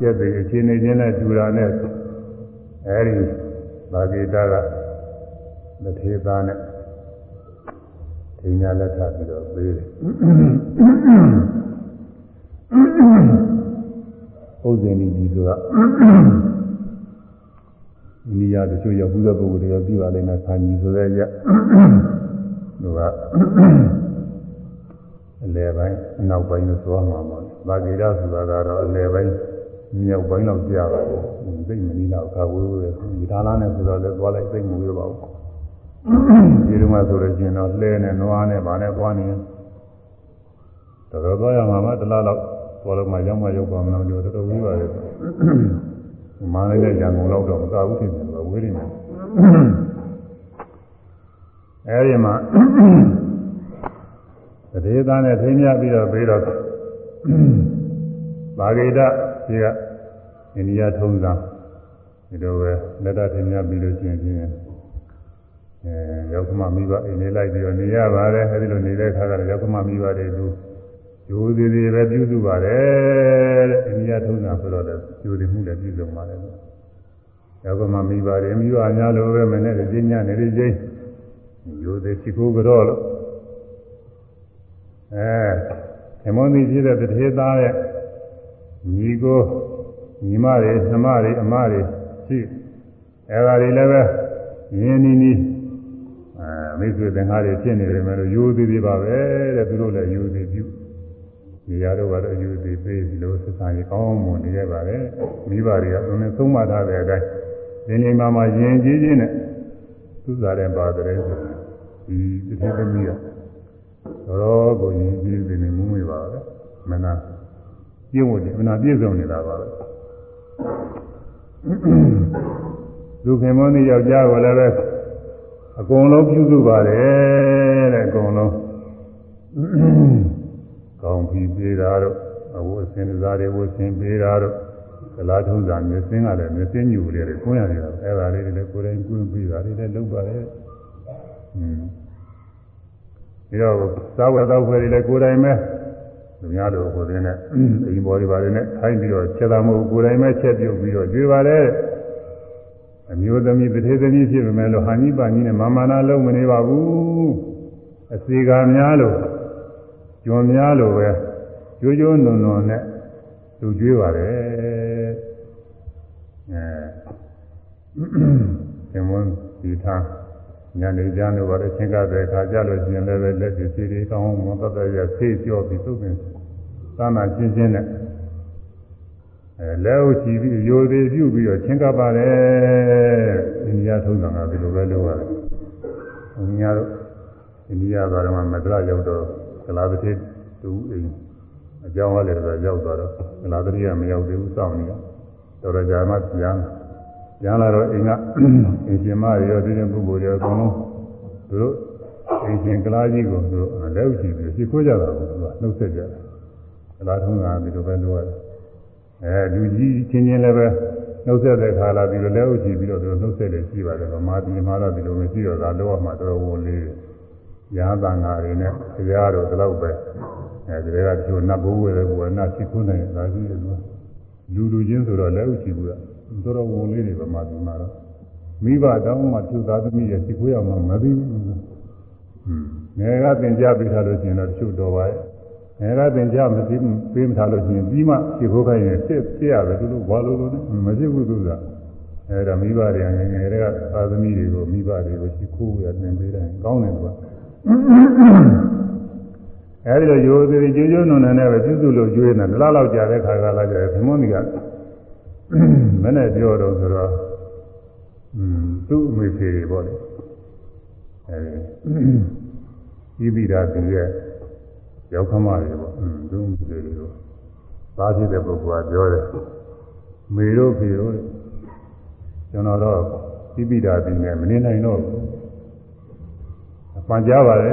ကျက်တဲ့အခြေအနေချင်းနဲ့တူတာနဲ့အဲဒီသာဂေတကတထေသားနဲ့ခင်များလက်ထပ်ပြီးတော့ပေးတယ်ဥဇင်ဒီကြီးဆိုတာအိန္ဒိယတချို့ရောက်ဘူးတဲ့ပုဂ္ဂိုလ်တွေပြီးပါလိမ့်မယ်။ဆာညီဆိုတဲ့ရသူကအလယ်ပိုင်းအနောက်ပိုင်းလို့သွားမှာပါ။ဘာဂိရဆိုတာကတော့အလယ်ပိုင်း မြောက်ပိုင်းလောက်ကြာပါတယ်။သိမနီလောက်ခါဝေးဝေးဒီဒါလားနဲ့ဆိုတော့လည်းသွားလိုက်သိမဝေးပါဘူး။ဒီလိုမှဆိုလို့ရှိရင်တော့လှဲနဲ့နွားနဲ့ဗာနဲ့သွားနေတော်တော်သွားရမှာမှတလားလောက်သွားလို့မှရောက်မှရောက်ပါမလို့တော်တော်ဝေးပါလေ။ဝမာလည်းလည်းရံကုန်တော့တော့မကဘူးထင်တယ်ဝေးနေတယ်အဲဒီမှာတရေသားနဲ့ထိမ်းမြပြီးတော့ပြီးတော့ဘာဂိတ ဒီကအိန္ဒိယထုံးစံဒီလိုပဲလက်တထိမ်းမြပြီးလို့ရှိရင်ဖြင့်အဲရောက်မှမိဘအိမ်လေးလိုက်ပြီးတော့နေရပါတယ်အဲဒီလိုနေတဲ့အခါကျတော့ရောက်မှမိဘတွေသူဂျိုးသေးသေးပဲပြုစုပါတယ်တဲ့အိန္ဒိယထုံးစံဆိုတော့လည်းဂျိုးသေးမှုလည်းပြုစုပါတယ်ရောက်မှမိဘတွေမိဘများလိုပဲမနဲ့ပြင်းညနေတဲ့ချိန်ဂျိုးသေးချီခိုးကြောလို့အဲဓမ္မသီဖြစ်တဲ့တထေသားရဲ့ ညီကိုညီမတွေနှမတွေအမတွေရှိအဲဒါတွေလည်းပဲရင်းနီးနီးအဲမိတ်ဆွေသင်္ဃာတွေဖြစ်နေတယ်မယ်လို့ယူသေးသေးပါပဲတဲ့သူတို့လည်းယူသေးပြုနေရာတော့ကတော့ယူသေးပေးပြီးလို့စစာကြီးကောင်းမွန်နေရပါလေမိဘတွေကသူနဲ့သုံးမထားတဲ့အတိုင်းဒီနေမှာမှယဉ်ကျေးခြင်းနဲ့သူစားတဲ့ပါတယ်ဆိုဒီတစ်ထသမီးကတော်ကိုယဉ်ကျေးနေနေမှုမေးပါပဲမနာ ပြည့်ဝတယ်မနာပြည့်စုံနေတာပါပဲလူခင်မောင်းယောက်ျားကိုလည်းပဲအကုန်လုံးပြုစုပါတယ်တဲ့အကုန်လုံးကောင်းပြီပေးတာတော့အဝတ်အစင်စားတွေဝတ်ဆင်ပေးတာတော့ကလာထုံးစာမျက်စင်းကလည်းမျက်စင်းညူလေးတွေကွင်းရတယ်အဲ့ဒါလေးတွေလည်းကိုယ်တိုင်ကွင်းပြီးတာတွေလည်းလုပ်ပါတယ်อืมပြီးတော့သာဝတ္တဖွဲ့တွေလည်းကိုယ်တိုင်ပဲ သူများတို့ကိုယ်တွေနဲ့အိမ်ပေါ်တွေပါတယ်နဲ့ခိုင်းပြီးတော့ချက်တာမဟုတ်ကိုယ်တိုင်ပဲချက်ပြုတ်ပြီးတော့ကြွေးပါတယ်အမျိုးသမီးတထေသမီးဖြစ်ပေမဲ့လို့ဟာနိပါကြီးနဲ့မာမနာလုံးမနေပါဘူးအစီကာများလို့ကျွံများလို့ပဲကြိုးကြိုးနုံနုံနဲ့သူကြွေးပါတယ်အဲသင်္ဝန်းဒီထား ညနေကြလို့ပါတဲ့ချင်းကားတဲ့ခါကြလို့ရှိရင်လည်းလက်တွေစီတွေကောင်းမွန်တတ်တဲ့ရဆေးကြောပြီးသုတ်ပင်သာနာချင်းချင်းနဲ့အဲလက်ဥချီပြီးရိုသေးပြုတ်ပြီးတော့ချင်းကပ်ပါတယ်အိန္ဒိယထုံးစံကဒီလိုပဲလုပ်ရတယ်။အိန္ဒိယတို့အိန္ဒိယကတော့မဒရရောက်တော့ကလာတိတူအိမ်အကြောင်းလည်းတော့ရောက်သွားတော့ကလာတိကမရောက်သေးဘူးစောင့်နေတာတော်တော်ကြာမှပြန် ပြန်လာတော့အိမ်ကအင်ရှင်မရောဒီနေ့ပုဂ္ဂိုလ်တွေအကုန်လုံးသူတို့အင်ရှင်ကလာကြီးကိုသူတို့လက်ဥချီပြီးရှ िख ိုးကြတာကိုသူကနှုတ်ဆက်ကြတယ်ကလာထုံးကဒီလိုပဲလုပ်ရတယ်အဲလူကြီးချင်းချင်းလည်းပဲနှုတ်ဆက်တဲ့ခါလာပြီးတော့လက်ဥချီပြီးတော့သူတို့နှုတ်ဆက်တယ်ရှိပါတယ်ဗမာပြည်မှာတော့ဒီလိုမရှိတော့ဒါတော့မှတော်တော်ဝန်လေးရာသံဃာတွေနဲ့ဘုရားတော်ဒီလောက်ပဲအဲဒီကတချို့နတ်ဘိုးဝဲတဲ့ဘုရားနတ်ရှိခွန်းတယ်ဒါကြီးတယ်လို့လူလူချင်းဆိုတော့လက်ဥချီဘူးက တော်တော်ဝန်လေးတွေဗမာပြည်မှာတော့မိဘတောင်းမှသူသားသမီးရဲ့ရှိခွေးအောင်မှမသိဘူးဟွန်းငယ်ကသင်ကြားပေးထားလို့ရှိရင်တော့တချို့တော်ပါရဲ့ငယ်ကသင်ကြားမသိပေးမထားလို့ရှိရင်ပြီးမှရှိခိုးခိုင်းရင်ဖြစ်ဖြစ်ရတယ်သူတို့ဘာလို့လို့လဲမဖြစ်ဘူးသူကအဲဒါမိဘတွေကငယ်ငယ်တွေကသာသမီတွေကိုမိဘတွေကိုရှိခိုးရသင်ပေးတယ်ကောင်းတယ်ကွာအဲဒီလိုရိုးသေးသေးကြိုးကြိုးနုံနဲ့ပဲပြုစုလို့ကျွေးနေတယ်လောက်လောက်ကြာတဲ့ခါကလာကြတယ်သမုန်းကြီးက မနဲ့ပြောတော့ဆိုတော့อืมသူ့အမေဖေတွေပေါ့လေအဲဒီဤပိဓာတိရဲ့ရောက်ခမတွေပေါ့อืมသူ့အမေဖေတွေကိုသားဖြစ်တဲ့ပုဂ္ဂိုလ်ကပြောတယ်မေတို့ဖေတို့ကျွန်တော်တော့ဤပိဓာတိနဲ့မနေနိုင်တော့ဘူးပန်ကြပါလေ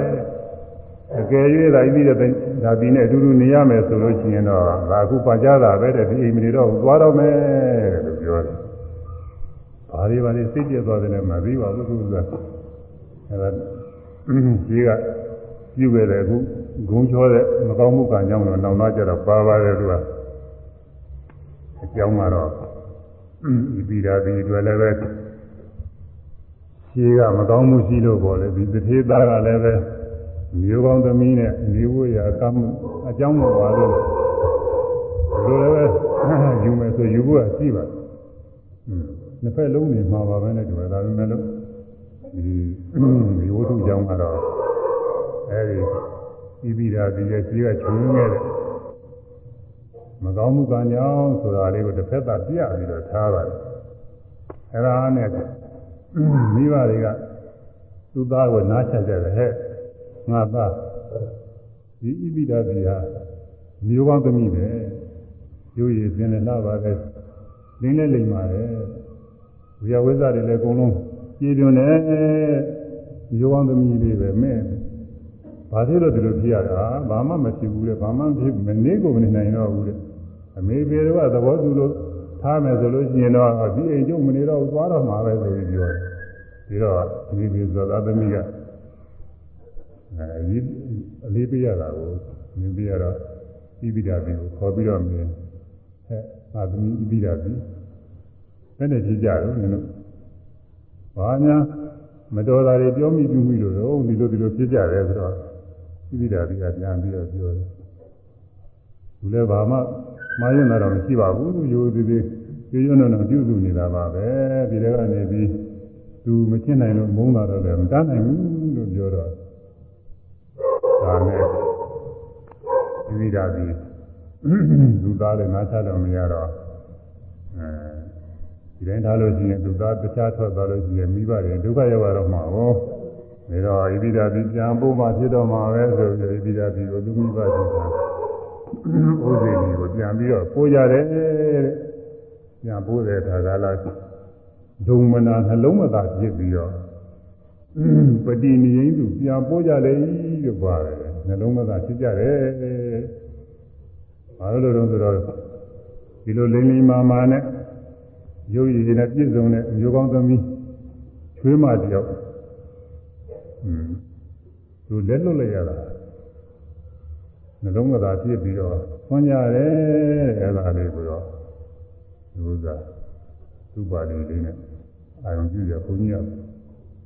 အကယ်၍သာဤပိဓာတိနဲ့အတူတူနေရမယ်ဆိုလို့ရှိရင်တော့ဒါအခုပန်ကြတာပဲတဲ့ဒီအိမ်မနေတော့သွားတော့မယ်လို့ပြောတယ်ဘာတွေဘာတွေစိတ်ပြည့်သွားတယ်လည်းမသိပါဘူးသူကအဲဒါကြီးကပြုခဲ့တယ်အခုဂုံချောတဲ့မကောင်းမှုကကြောင့်တော့နောင်တော့ကြတော့ပါပါတယ်သူကအကြောင်းကတော့ဒီပိဓာတိတွေလည်းပဲရှိကမကောင်းမှုရှိလို့ပေါ့လေဒီတထေသားကလည်းပဲ မျိုးကောင်းသမီးနဲ့နေဝရအကမှုအကြောင်းမပါလို့ဒီလိုလည်းပဲယူမယ်ဆိုယူဖို့ကရှိပါတယ်နှစ်ဖက်လုံးနေမှာပါပဲနဲ့တူတယ်ဒါပေမဲ့လို့ဒီဒီဝတ္ထုကြောင့်ကတော့အဲဒီဤပိဓာတိရဲ့ရှိကချုံခဲ့တဲ့မကောင်းမှုကကြောင့်ဆိုတာလေးကိုတစ်ဖက်သာပြပြီးတော့ထားပါတယ်အဲဒါနဲ့မိဘတွေကသူ့သားကိုနားချကြတယ်ဟဲ့ ငါသားဒီဣပိဓာတိဟာမျိုးကောင်းသမီးပဲရိုးရည်စင်လည်းလာပါပဲလင်းနဲ့လိမ်ပါတယ်ဝိယဝိဇ္ဇတွေလည်းအကုန်လုံးပြေပြွန်တယ်မျိုးကောင်းသမီးလေးပဲမဲ့ဘာဖြစ်လို့ဒီလိုဖြစ်ရတာဘာမှမဖြစ်ဘူးလေဘာမှဖြစ်မနေကိုမနေနိုင်တော့ဘူးတဲ့အမေပေတော့သဘောတူလို့ထားမယ်ဆိုလို့ရှိရင်တော့ဒီအိမ်ကျုပ်မနေတော့သွားတော့မှာပဲဆိုပြီးပြောတယ်ပြီးတော့ဒီဒီဇာသသမီးက အဲဒီအလေးပေးရတာကိုမြင်ပြရတော့ဣပိဓာပြီကိုခေါ်ပြီးတော့မြင်ဟဲ့အာသမီးဣပိဓာပြီဘယ်နဲ့ကြည့်ကြတော့နင်တို့ဘာများမတော်တာတွေပြောမိပြုမိလို့တော့ဒီလိုဒီလိုဖြစ်ကြတယ်ဆိုတော့ဣပိဓာပြီကပြန်ပြီးတော့ပြောတယ်သူလည်းဘာမှမှားရင်တော့မရှိပါဘူးရိုးသေးသေးရိုးရိုးနော်နော်ပြုစုနေတာပါပဲဒီထဲကနေပြီးသူမရှင်းနိုင်လို့မုန်းတာတော့လည်းမတတ်နိုင်ဘူးလို့ပြောတော့ ဒါနဲ့ဒီဓာတိလူသားလည်းနားချတော့မရတော့အဲဒီတိုင်းထားလို့ရှိရင်လူသားတခြားထွက်သွားလို့ရှိရင်မိဘတွေဒုက္ခရောက်ရတော့မှာဟောဒါတော့ဣတိဓာတိပြန်ဖို့မှဖြစ်တော့မှာပဲဆိုပြီးဣတိဓာတိကိုသူမိဘရှိတာဥစဉ်ကြီးကိုပြန်ပြီးတော့ပိုးကြတယ်တဲ့ပြန်ပိုးတဲ့အခါကလာဒုံမနာနှလုံးမသာဖြစ်ပြီးတော့ပတိနိယိတုပြန်ပိုးကြလေ လို့ပါတယ်နှလုံးမသာဖြစ်ကြတယ်ဘာလို့လဲဆိုတော့ဒီလိုလိမ့်လိမ့်မာမာနဲ့ရုပ်ရည်နဲ့ပြည့်စုံတဲ့မျိုးကောင်းသမီးချွေးမတယောက်อืมသူလက်လွတ်လိုက်ရတာနှလုံးမသာဖြစ်ပြီးတော့ဆွမ်းကြတယ်အဲ့ဒါလေးကိုတော့ဒီဥစ္စာသူ့ပါဠိလေးနဲ့အာရုံပြုရဘုန်းကြီးက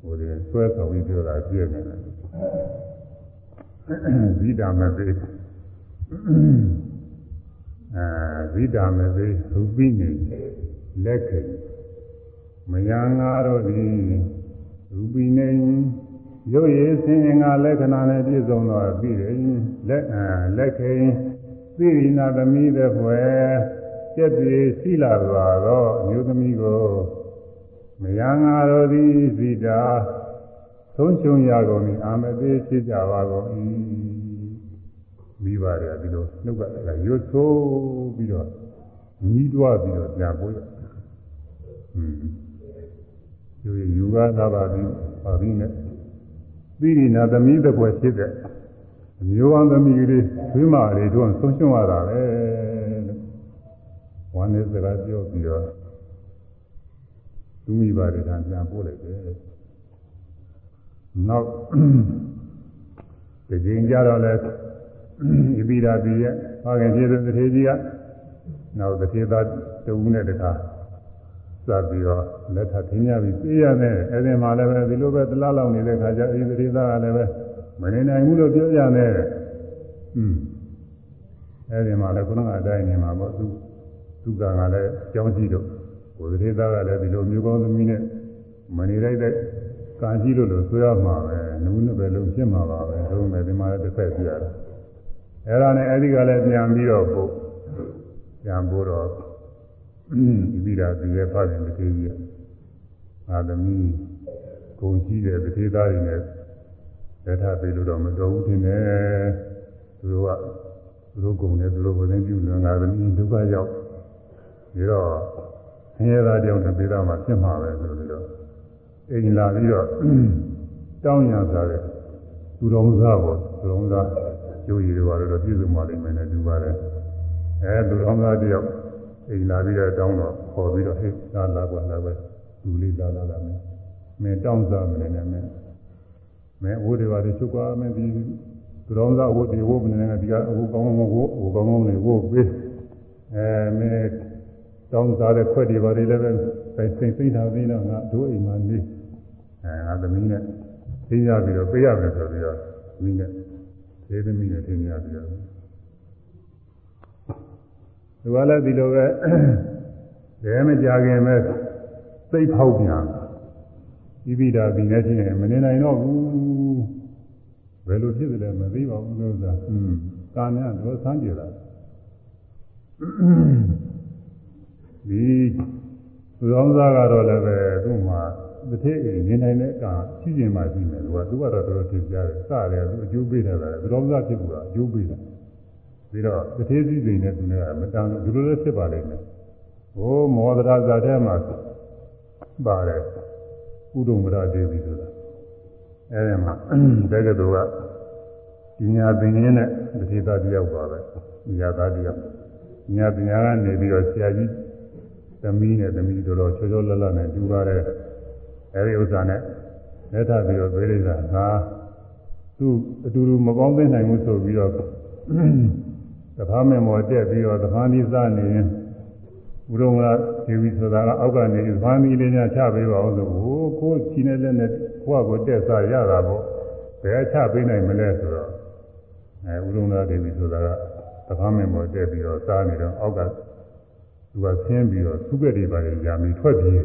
ဟိုဒီဆွဲဆောင်ပြီးပြောတာပြည့်နေတယ် ဇိတာမသေးအာဇိတာမသေးရူပိနေလက်ခေမယံငါတို့သည်ရူပိနေရုပ်ရည်ဆင်းရဲငါလက္ခဏာနဲ့ပြည့်စုံသောပြီးတယ်လက်လက်ခေသိရိနာသမီးတဲ့ဖွယ်ကျက်ပြေရှိလာပါတော့အမျိုးသမီးကိုမယံငါတို့သည်ဇိတာ သုံးချုံရကုန်၏အာမသေးဖြစ်ကြပါကုန်၏မိပါတယ်ဒီလိုနှုတ်ကလည်းရွတ်ဆိုးပြီးတော့ညီးတွားပြီးတော့ပြန်ပို့ရอืมယူယူကသာပါပြီးပါပြီးနဲ့သီရိနာသမီးတစ်ခွက်ဖြစ်တဲ့အမျိုးကောင်းသမီးလေးသွေးမလေးတို့ဆုံးရှုံးရတာပဲလို့ဝမ်းနဲ့စကားပြောပြီးတော့သူမိပါတယ်ကပြန်ပို့လိုက်တယ် နောက်ဒီကြင်ကြတော့လဲဣပိဓာတိရဲ့ဘာခင်ဖြစ်တဲ့တထေကြီးကနောက်တထေသားတဦးနဲ့တခါစပြီးတော့လက်ထပ်ထင်းရပြီးသိရမယ်အဲ့ဒီမှာလည်းပဲဒီလိုပဲတလားလောင်နေတဲ့ခါကျဣပိဓာသားကလည်းပဲမနေနိုင်ဘူးလို့ပြောကြတယ်อืมအဲ့ဒီမှာလည်းခုနကအတိုင်းနေမှာပေါ့သူသူကကလည်းကြောင်းကြည့်တော့ဘုရားသားကလည်းဒီလိုမျိုးကောင်းသမီးနဲ့မနေလိုက်တဲ့ ကာကြည့်လို့လို့ဆိုရမှာပဲနုနဲ့ပဲလုံးဖြစ်မှာပါပဲဒါပေမဲ့ဒီမှာလည်းတစ်ဖက်ပြရတာအဲ့ဒါနဲ့အဲ့ဒီကလည်းပြန်ပြီးတော့ပို့ပြန်ပို့တော့ဒီပြီးတာဒီရဲ့ဖခင်တတိယအာသမီဂုံရှိတဲ့တတိသားတွေနဲ့လက်ထပ်ပြီးလို့တော့မတော်ဘူးထင်တယ်သူတို့ကသူတို့ဂုံနဲ့သူတို့ဝင်ပြုလွန်ငါသမီးဒုက္ခရောက်ပြီးတော့ဆင်းရဲသားတယောက်နဲ့ပြေးတော့မှဖြစ်မှာပဲဆိုပြီးတော့ အိမ်လာပြီးတော့တောင်းရစားတယ်သူတော်စားပေါ့သူတော်စားကျိုးရည်တွေပါတော့ပြည့်စုံပါလိမ့်မယ်နဲ့ဒီပါတယ်အဲသူတော်စားတယောက်အိမ်လာပြီးတော့တောင်းတော့ခေါ်ပြီးတော့ဟေးလာလာကွာလာပဲလူလေးလာလာလာမယ်မင်းတောင်းစားမနေနဲ့မင်းမင်းဝိုးတွေပါလေချုပ်ကွာမင်းဒီသူတော်စားဝိုးတွေဝိုးမနေနဲ့ဒီကဝိုးကောင်းကောင်းဝိုးဝိုးကောင်းကောင်းနေဝိုးပေးအဲမင်းတောင်းစားတဲ့ခွက်တွေပါလေလည်းပဲ စိတ်စိတ်သိတာသိတော့ငါတို့အိမ်မှာနေအဲငါသမီးနဲ့သိရပြီးတော့ပေးရမယ်ဆိုပြီးတော့မိနဲ့သေးသမီးနဲ့သိရပြီးတော့သူကလည်းဒီလိုပဲဒဲမကြခင်ပဲသိဖောက်ပြန်ဣပိဓာပြီးနေချင်းမနေနိုင်တော့ဘူးဘယ်လိုဖြစ်တယ်လဲမသိပါဘူးလို့ဆိုတာอืมကာများတော့ဆန်းကြတာဒီ သူတော်သားကတော့လည်းပဲသူ့မှာတစ်ထည့်နေနိုင်တဲ့ကာရှိကျင်မှရှိတယ်သူကသူကတော့တော်တော်သိကြတယ်စတယ်သူအကျိုးပေးတယ်သူတော်သားဖြစ်ဘူးကအကျိုးပေးတယ်ပြီးတော့တစ်ထည့်စည်းစိမ်နဲ့သူနဲ့မတန်ဘူးဒီလိုလည်းဖြစ်ပါလိမ့်မယ်ဟိုမောဒရာဇာထဲမှာပါတယ်ဥဒုံမရဒေဝီဆိုတာအဲဒီမှာတက္ကသိုလ်ကပညာသင်ရင်းနဲ့ပတိသတယောက်ပါပဲပညာသားတယောက်ပညာပညာကနေပြီးတော့ဆရာကြီး သမီးနဲ့သမီးတော်တော်ချောချောလတ်လတ်နဲ့တူပါတယ်အဲဒီဥစ္စာနဲ့လက်ထပ်ပြီးတော့ပြေးလိုက်တာငါသူ့အတူတူမပေါင်းသိနိုင်ဘူးဆိုပြီးတော့တဖားမေမော်တက်ပြီးတော့တဖားနီးစားနေရင်ဘုရုံကဒေဝီဆိုတာကအောက်ကနေသဖားနီးလေးများချပေးပါအောင်ဆိုဟိုကိုယ်ချီနေလက်နဲ့ကိုယ့်ကိုတက်စားရတာပေါ့ဘယ်ချပေးနိုင်မလဲဆိုတော့အဲဘုရုံကဒေဝီဆိုတာကတဖားမေမော်တက်ပြီးတော့စားနေတော့အောက်က သူကဆင်းပြီးတော့သုကတိပါရရာမီထွက်ပြေး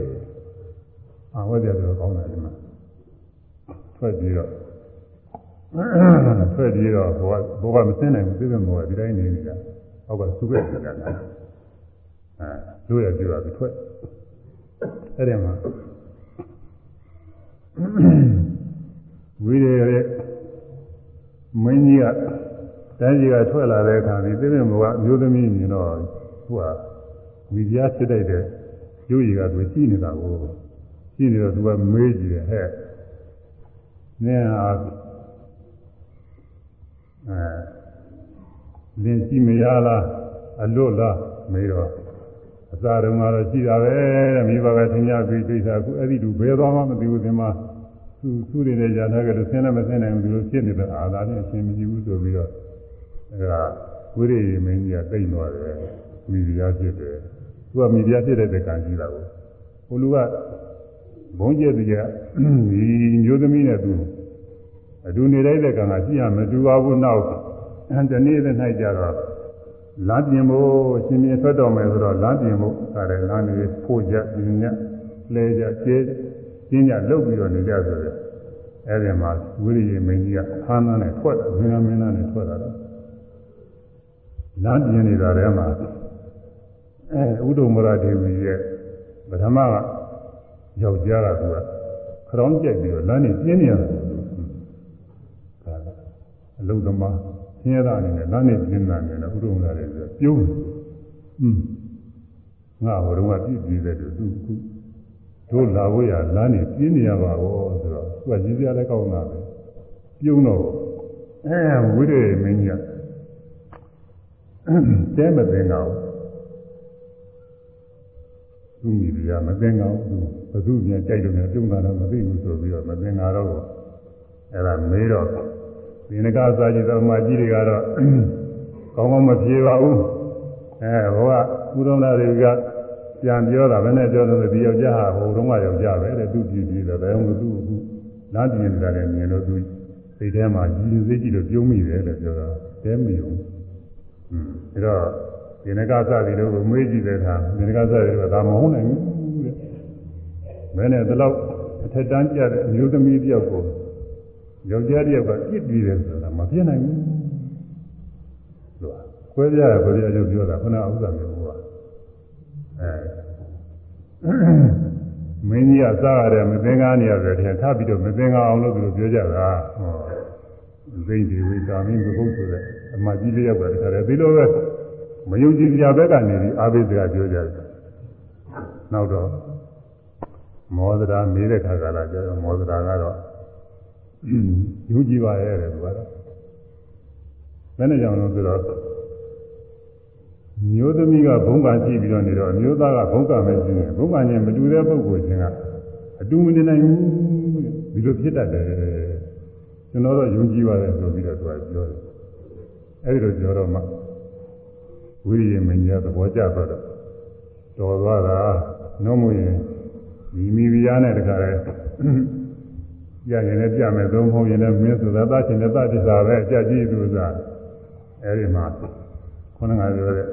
အာဝတ်ကြတော့ကောင်းတယ်ဒီမှာထွက်ပြေးတော့ထွက်ပြေးတော့ဘိုးကဘိုးကမစင်းနိုင်ဘူးသိတဲ့မောကဒီတိုင်းနေနေတာအောက်ကသုခဲ့နေတာအဲတို့ရပြတာပြီးထွက်အဲ့ဒီမှာဝိရေရဲ့မင်းကြီးကတန်းကြီးကထွက်လာတဲ့အခါဒီသိတဲ့မောကအမျိုးသမီးမြင်တော့သူက ဝီပြားဖြစ်တဲ့ရုပ်ရည်ကသူကြည့်နေတာကိုကြည့်နေတော့သူကမေးကြည့်တယ်ဟဲ့နင်းဟာအဲလင်းကြည့်မရလားအလွတ်လားမေးတော့အစာတုံးကတော့ရှိတာပဲတဲ့မိဘကသင်ရပြီးဒိဋ္ဌာခုအဲ့ဒီလူဘယ်သွားမှမသိဘူးဒီမှာသူသူတွေနဲ့ညာထားကြလို့ဆင်းလည်းမဆင်းနိုင်ဘူးလို့ဖြစ်နေတဲ့အာသာနဲ့အရှင်မကြည့်ဘူးဆိုပြီးတော့အဲဒါဝိရိယမင်းကြီးကတိတ်သွားတယ်မိဖုရားဖြစ်တယ် သူကမိဖုရားဖြစ်တဲ့ကံကြီးတာကိုဟိုလူကဘုန်းကျက်တည်းကဒီမျိုးသမီးနဲ့သူအတူနေလိုက်တဲ့ကံကရှိရမတူပါဘူးနောက်တနေ့နဲ့၌ကြတော့လမ်းပြင်ဖို့ရှင်မြေထွက်တော်မယ်ဆိုတော့လမ်းပြင်ဖို့ဒါလည်းလမ်းနေဖို့ကြပြင်းညက်လဲကြကျဲကျင်းကြလုတ်ပြီးတော့နေကြဆိုတယ်အဲ့ဒီမှာဝိရိယမင်းကြီးကခါးသားနဲ့ထွက်တယ်မင်းသားမင်းသားနဲ့ထွက်လာတော့လမ်းပြင်နေတာထဲမှာ အဲဥဒုမရဒေဝီရဲ့ပထမကယောက်ျားကသူကခရောင်းကြက်ပြီးတော့လမ်းနေပြင်းနေရတယ်အလုသမားဆင်းရဲတာအနေနဲ့လမ်းနေပြင်းတာနေတော့ဥဒုမရတွေဆိုပြုံးอืมငါဟိုတုန်းကပြည့်ပြည့်တဲ့သူခုတို့လာဖို့ရလမ်းနေပြင်းနေရပါဘောဆိုတော့သူကရည်စရာလည်းကောင်းတာပဲပြုံးတော့အဲဝိရေမင်းကြီးကတဲမသိငါဘူး သူမိဒီကမသိငါဘူးဘသူပြန်ကြိုက်လို့များပြုံးတာတော့မသိဘူးဆိုပြီးတော့မသိငါတော့အဲ့ဒါမေးတော့ဒီနကစားကြည့်တော့မှကြီးတွေကတော့ကောင်းကောင်းမပြေပါဘူးအဲဟိုကကုရုံလာတွေကပြန်ပြောတာဘယ်နဲ့ပြောလို့ဒီယောက်ျားဟာဟိုတုန်းကယောက်ျားပဲတဲ့သူကြည့်ကြည့်တော့ဘယ်မှသူ့အခုလမ်းပြင်နေတာလည်းမြင်လို့သူစိတ်ထဲမှာရည်စည်းကြည့်လို့ပြုံးမိတယ်လို့ပြောတာတဲမီဘူးอืมဒါတော့ ဒီနကစသည်တို့ကိုမွေးကြည့်တဲ့အခါဒီနကစသည်တို့ကဒါမဟုတ်နိုင်ဘူးတဲ့ဘယ်နဲ့ဒီလောက်အထက်တန်းကြတဲ့အမျိုးသမီးတယောက်ကိုယောက်ျားတယောက်ကပြစ်ပြီးတယ်ဆိုတာမဖြစ်နိုင်ဘူးလို့ခွဲပြရခွဲပြရုပ်ပြောတာခဏဥစ္စာမျိုးကအဲမင်းကြီးကစားရတယ်မသင်္ကားနေရတယ်တဲ့ထပ်ပြီးတော့မသင်္ကာအောင်လို့သူတို့ပြောကြတာဟောသိဒီဝိကာမင်းဘုဟုဆိုတဲ့အမကြီးလေးယောက်ကတခါတည်းဒီလိုပဲ မယုံကြည်ကြဘက်ကနေပြီးအာဘိစကပြောကြတယ်နောက်တော့မောဒရာမေးတဲ့ခါကလာပြောတော့မောဒရာကတော့ယုံကြည်ပါရဲ့တဲ့သူကတော့ဘယ်နဲ့ကြောင့်လဲဆိုတော့မျိုးသမီးကဘုံကကြည့်ပြီးတော့နေတော့မျိုးသားကဘုံကမဲ့ရှိတယ်ဘုံကနဲ့မတူတဲ့ပုဂ္ဂိုလ်ချင်းကအတူမနေနိုင်ဘူးဒီလိုဖြစ်တတ်တယ်ကျွန်တော်တော့ယုံကြည်ပါတယ်ဆိုပြီးတော့သူကပြောတယ်အဲဒီလိုပြောတော့မှ ဝိရိယမင်းကြီးသဘောကျတော့တော်သွားတာနှုံးမရင်ဒီမိဖုရားနဲ့တခါလဲပြရင်လည်းပြမယ်သုံးမဟုတ်ရင်လည်းမင်းဆိုတာသချင်းနဲ့သတိစာပဲအကြကြည့်သူစားအဲဒီမှာခုနကပြောတဲ့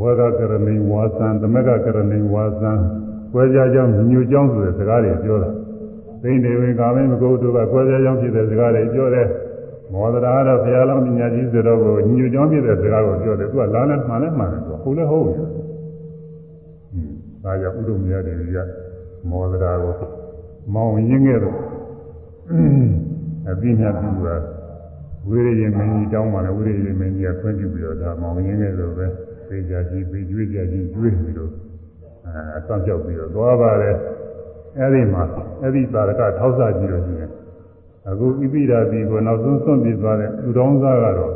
ဝါဒကရဏိဝါသံသမကကရဏိဝါသံကွဲကြကြောင်းညူကြောင်းဆိုတဲ့စကားတွေပြောတာသိနေဝင်ကာမင်းမကုတ်တို့ကကွဲကြကြောင်းဖြစ်တဲ့စကားတွေပြောတယ် မောဒရာကတော့ဘုရားလောင်းပညာကြီးဆိုတော့ကိုညူကြောင်းဖြစ်တဲ့စကားကိုပြောတယ်သူကလားနဲ့မှန်နဲ့မှန်တယ်သူကဟုတ်လဲဟုတ်တယ်ဒါကြောင့်ဥဒ္ဓမရတဲ့ကြီးကမောဒရာကိုမောင်ရင်းခဲ့တော့အပြင်းများပြုတာဝိရိယမင်းကြီးတောင်းပါလေဝိရိယမင်းကြီးကခွင့်ပြုပြီးတော့ဒါမောင်ရင်းခဲ့တော့ပဲပေးကြကြီးပေးကျွေးကြကြီးကျွေးပြီးတော့အဲအဆောင်ကြောက်ပြီးတော့သွားပါတယ်အဲ့ဒီမှာအဲ့ဒီသာရကထောက်ဆကြည့်လို့ရှိရင် အခုဣပိဓာတိကိုနောက်ဆုံးစွန့်ပြေးသွားတဲ့လူတော်သားကတော့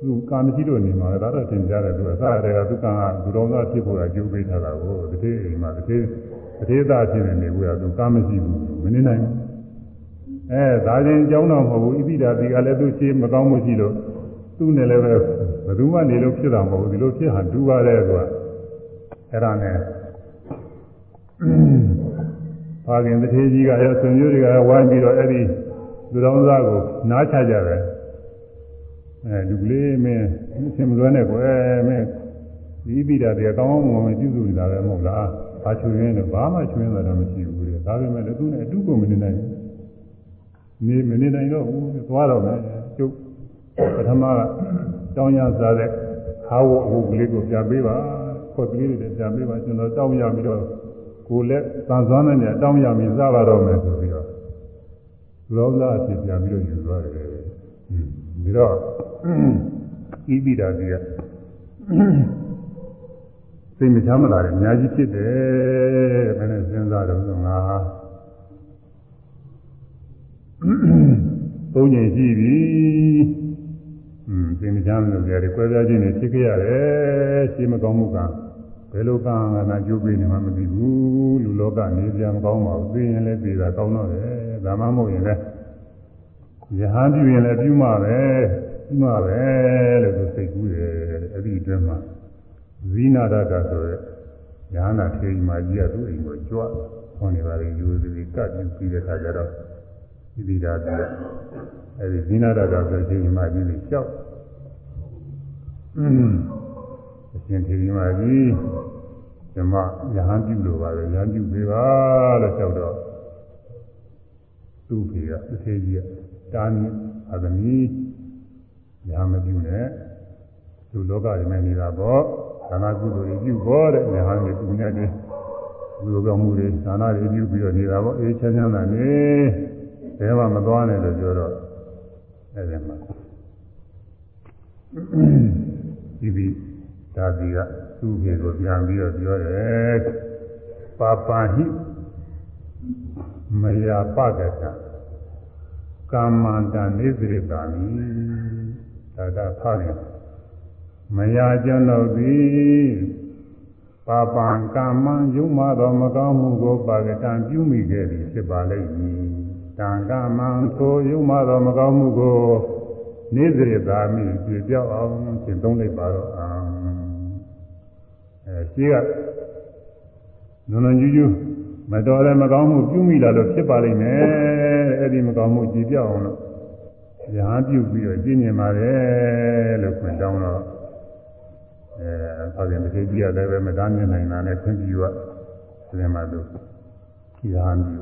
သူကာမရှိလို့နေမှာဒါတော့သင်ကြားတယ်သူအစားတွေကသူကံကလူတော်သားဖြစ်ဖို့အကျိုးပေးထားတာကိုတတိအိမ်မှာတတိတတိသားဖြစ်နေနေဘူးကသူကာမရှိဘူးမနေနိုင်ဘူးအဲဒါချင်းကြောင်းတော့မဟုတ်ဘူးဣပိဓာတိကလည်းသူရှိမကောင်းမှုရှိလို့သူ့နဲ့လည်းပဲဘယ်သူမှနေလို့ဖြစ်တာမဟုတ်ဘူးဒီလိုဖြစ်ဟန်တူပါတယ်ကွာအဲ့ဒါနဲ့ဘာခင်တထေကြီးကရဆွေမျိုးတွေကဝိုင်းပြီးတော့အဲ့ဒီ လူတော်သားကိုနားချကြတယ်အဲလူကလေးမင်းအရှင်မလွဲနဲ့ကွယ်မင်းဒီပိတာတွေကောင်းကောင်းမွန်မွန်ပြုစုနေတာပဲမဟုတ်လားဘာချွေရင်းတော့ဘာမှချွေရင်းတာတော့မရှိဘူးလေဒါပေမဲ့လည်းသူနဲ့အတူကိုမနေနိုင်ဘူးနေမနေနိုင်တော့ဘူးသွားတော့မယ်ကျုပ်ပထမကတောင်းရစားတဲ့ခါဝအုပ်ကလေးကိုပြန်ပေးပါခွက်ကလေးတွေပြန်ပေးပါကျွန်တော်တောင်းရပြီးတော့ကိုလက်သံစွမ်းနဲ့တောင်းရပြီးစားပါတော့မယ်ဆိုပြီးတော့ လောဘအဖြစ်ပြန်ပြီးတော့ယူသွားတယ်ပြီးတော့ဤပိတာကြီးကစိတ်မချမ်းသာတယ်အများကြီးဖြစ်တယ်ဘယ်နဲ့စဉ်းစားတော့ဆိုငါသုံးညင်ရှိပြီอืมစိတ်မချမ်းသာကြတယ်ကွဲပြားခြင်းတွေဖြစ်ခဲ့ရတယ်ရှိမကောင်းမှုက ဘယ်လိုကံကနာကျိုးပေးနေမှမသိဘူးလူလောကနေပြမကောင်းပါဘူးသိရင်လည်းသိတာကောင်းတော့တယ်ဒါမှမဟုတ်ရင်လည်းယဟန်ပြုရင်လည်းပြုမှာပဲပြုမှာပဲလို့သူစိတ်ကူးတယ်အဲ့ဒီအတွင်းမှာဇိနာဒတာဆိုရဲယဟနာထေကြီးမကြီးကသူ့အိမ်ကိုကြွခေါ်နေပါလေယူသည်ကပ်ပြီးပြီးတဲ့ခါကျတော့ဒီဒီတာပြီးအဲ့ဒီဇိနာဒတာဆိုထေကြီးမကြီးကိုကြောက်အ ရှင်ထေကြီးမကြီးဓမ္မယဟန်ပြုလို့ပါပဲယဟန်ပြုပေးပါလို့ကြောက်တော့သူ့ဖေကတစ်ထေကြီးကတာမီအသမီးညာမပြုနဲ့လူလောကရင်းနေတာပေါ့ဒါနကုသိုလ်တွေပြုဖို့တဲ့ညာဟန်တွေပူနေတယ်လူလောကမှုတွေဒါနတွေပြုပြီးတော့နေတာပေါ့အေးချမ်းချမ်းသာနေဘယ်မှမသွားနဲ့လို့ပြောတော့အဲ့ဒီမှာဒီပြီး ဒါဒီကသူ့ပြေကိုပြန်ပြီးတော့ပြောတယ်ပါပါဟိမယာပကတကာမန္တနေသရတာမိဒါကဖားတယ်မယာကျွန်ုပ်သည်ပါပံကာမံယုံမသောမကောင်းမှုကိုပါကတံပြုမိခဲ့သည်ဖြစ်ပါလိမ့်မည်တံကာမံကိုယုံမသောမကောင်းမှုကိုနေသရတာမိပြပြောက်အောင်ရှင်းသုံးလိုက်ပါတော့အောင်အဲ ရှိကနုံနုံကျူးကျူးမတော်လည်းမကောင်းမှုပြုမိလာလို့ဖြစ်ပါလိမ့်မယ်အဲ့ဒီမကောင်းမှုကြည်ပြောက်အောင်လို့ရဟန်းပြုပြီးတော့ကျင့်နေပါတယ်လို့ခွင့်တောင်းတော့အဲဆောင်းရင်တစ်ကြီးရတယ်ပဲမတမ်းမြင်နိုင်တာနဲ့ခွင့်ပြုရဒီမှာသူရဟန်းပြု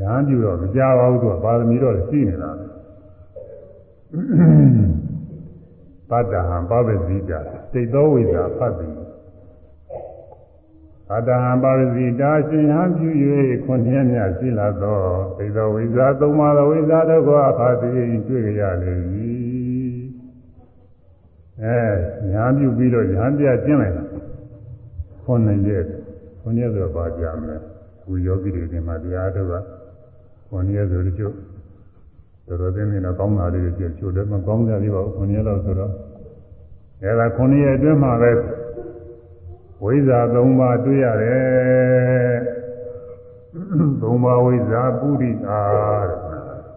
ရဟန်းပြုတော့မကြပါဘူးသူကပါရမီတော့ရှိနေတာပတ္တဟံပပဇိတာစိတ်သောဝိဇ္ဇာဖတ်သည် အတ္တဟံပါရဇိတာရှင်ဟံပြု၍ခွန်မြတ်မြတ်ရှိလာသောသိသောဝိဇ္ဇာသုံးပါးသောဝိဇ္ဇာတို့ကိုအခါတည်းတွေ့ကြရလေ၏အဲညာပြုပြီးတော့ညာပြကျင့်လိုက်တာခွန်နေရဲ့ခွန်ရဲ့ဆိုပါကြမလဲဝိယောဂီတွေဒီမှာတရားတို့ကခွန်ရဲ့ဆိုတချို့တော်တော်သိနေတော့ကောင်းတာလေးတွေကျချို့လည်းမကောင်းကြသေးပါဘူးခွန်ရဲ့တော့ဆိုတော့အဲဒါခွန်ရဲ့အတွင်းမှာပဲ ဝိဇ္ဇာ၃ပါးတွေ့ရတယ်၃ပါးဝိဇ္ဇာပုရိအာတဲ့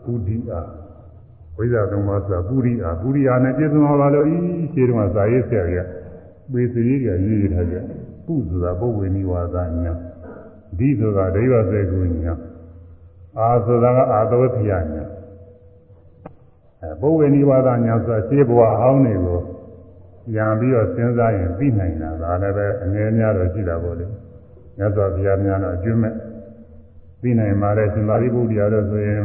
ပုရိအာဝိဇ္ဇာ၃ပါးဆိုတာပုရိအာပုရိအာနဲ့ပြည့်စုံပါလို့ဤရှင်းတော့ဇာရေးဆရာကြီးပေသရီကရေးရထားကြပုဆိုတာပုဝ္ဝေနိဝါဒညာဒီဆိုတာဒိဗ္ဗစေကုညာအာဆိုတာကအာသဝတိယညာအဲပုဝ္ဝေနိဝါဒညာဆိုတာရှင်းဘဝအဟောင်းတွေ ကိုရံပြီးတော့စဉ်းစားရင်သိနိုင်တာဒါလည်းပဲအငယ်များတော့ရှိတာပေါ့လေမြတ်စွာဘုရားများတော့အကျွမ်းမဲ့သိနိုင်ပါလေရှင်သာရိပုတ္တရာတော့ဆိုရင်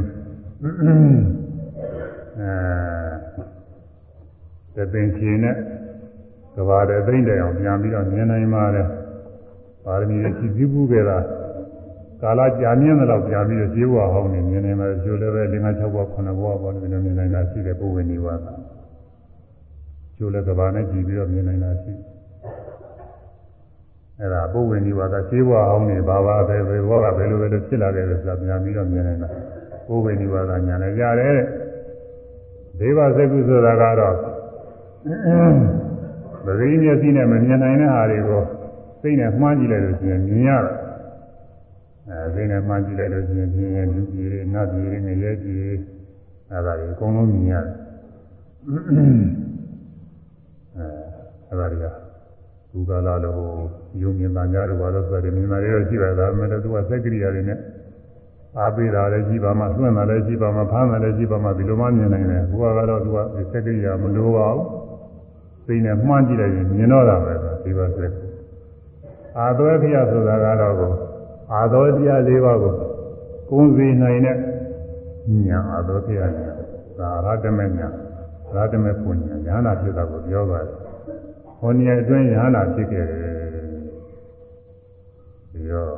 အဲတပင်ချီနဲ့ကဘာတဲ့သိမ့်တယ်အောင်ပြန်ပြီးတော့မြင်နိုင်ပါတယ်ပါရမီတွေကြည့်ပြီးဘူးကြတာကာလကြာမြင့်တဲ့လောက်ပြန်ပြီးတော့ဈေးဝါဟောင်းနေမြင်နေမှာကျိုးလည်းပဲ၅၆ဘဝ9ဘဝပေါ့လေဒီလိုမြင်နိုင်တာရှိတယ်ပုဝေနိဝါဒ ကျိုးလည်းကဘာနဲ့ကြည့်ပြီးတော့မြင်နိုင်တာရှိအဲ့ဒါပုဝ္ဝေနိဝါဒရှင်းဘဝအောင်နေဘာဘာပဲပဲဘောကဘယ်လိုပဲလို့ဖြစ်လာတယ်ဆိုတာပြန်ပြီးတော့မြင်နိုင်တာပုဝ္ဝေနိဝါဒညာလည်းကြားတယ်ဒေဝစကုဆိုတာကတော့ပဂိမျက်စိနဲ့မမြင်နိုင်တဲ့ဟာတွေကိုစိတ်နဲ့မှန်းကြည့်လိုက်လို့ရှိရင်မြင်ရတယ်အဲစိတ်နဲ့မှန်းကြည့်လိုက်လို့ရှိရင်မြင်ရင်လူကြီးတွေနတ်ကြီးတွေငရဲကြီးတွေအဲဒါတွေအကုန်လုံးမြင်ရတယ် အဲအဲဒါတွေကဘုရားလာလို့ယုံမြင်တာများတော့ဘာလို့ဆိုတယ်မြင်တာတွေတော့ရှိပါဒါပေမဲ့သူကစက်ကရိယာတွေနဲ့အားပေးတာလည်းရှိပါမှသွန့်တာလည်းရှိပါမှဖမ်းတာလည်းရှိပါမှဒီလိုမှမြင်နိုင်တယ်ဘုရားကတော့သူကစက်ကရိယာမလိုပါဘူးစိတ်နဲ့မှန်းကြည့်လိုက်ရင်မြင်တော့တာပဲဒီပါစက်အာသွဲဖျားဆိုတာကတော့ကိုအာသောတရား၄ပါးကိုကုံစီနိုင်တဲ့ညာအာသောတရားညာသာရတမေညာရတမေပုညာညာနာဖြစ်တာကိုပြောပါတယ်။ ဟောနေအတွင်းညာနာဖြစ်ခဲ့တယ်။ပြီးတော့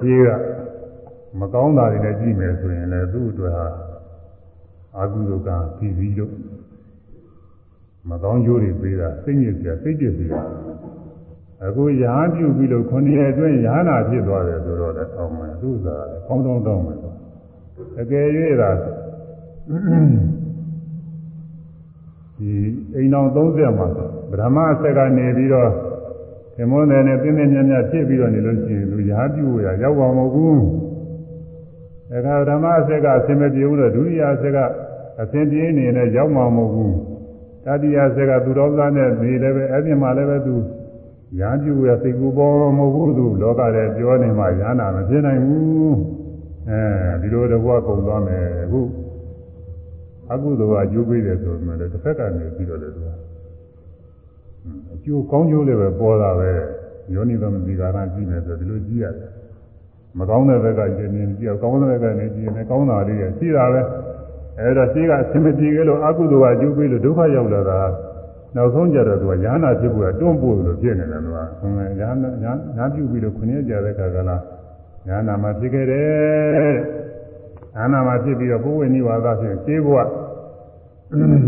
ဒီကမကောင်းတာတွေနဲ့ကြည့်မယ်ဆိုရင်လည်းသူ့အတွက်ဟာအာဟုဒုကပြီးပြီးလို့မကောင်းကျိုးတွေပေးတာစိတ်ညစ်စရာစိတ်ကြစ်စရာအခုရာပြုပြီးလို့ခုနှစ်ရက်အတွင်းရာနာဖြစ်သွားတယ်ဆိုတော့လည်းအောင်းမယ်သူ့စားလည်းကောင်းတောင်းတောင်းမယ်တကယ်၍သာ ဒီအိမ်တော်30မှာဗြဟ္မအဆက်ကနေပြီးတော့သင်္မောနယ်နဲ့ပြင်းပြင်းညံ့ညံ့ဖြစ်ပြီးတော့နေလို့ရှိရင်လူရာပြုရရောက်ပါမဟုတ်ဘူးဒါကဓမ္မအဆက်ကအစင်မပြေဘူးတော့ဒုတိယအဆက်ကအစင်ပြေနေနဲ့ရောက်မှာမဟုတ်ဘူးတတိယအဆက်ကသူတော်သားနဲ့နေလည်းပဲအဲ့ဒီမှာလည်းပဲသူရာပြုရစိတ်ကူပေါ်မဟုတ်ဘူးသူလောကထဲပြောနေမှရာနာမဖြစ်နိုင်ဘူးအဲဒီလိုတကွာကုန်သွားမယ်အခု အကုသိုလ်ကအကျိုးပေးတယ်ဆိုမှလည်းတစ်ဖက်ကနေပြီးတော့လည်းသူကအကျိုးကောင်းကျိုးလည်းပဲပေါ်တာပဲယောနိသမတိကာရကြည့်မယ်ဆိုဒီလိုကြည့်ရတယ်မကောင်းတဲ့ဘက်ကကြည့်နေကြည့်ကောင်းတဲ့ဘက်ကနေကြည့်နေကောင်းတာလေးရရှိတာပဲအဲဒါရှိကအစင်မပြေကြလို့အကုသိုလ်ကအကျိုးပေးလို့ဒုက္ခရောက်လာတာနောက်ဆုံးကြတော့သူကညာနာဖြစ်ဖို့ကတွန်းပို့လို့ဖြစ်နေတယ်သူကညာညာညာပြုပြီးတော့ခုနှစ်ကြတဲ့ခါကလာညာနာမှာဖြစ်ခဲ့တယ် ညာနာမှာဖြစ်ပြီးတော့ပုဝေနိဝါဒဖြင့်ရှင်းဘဝ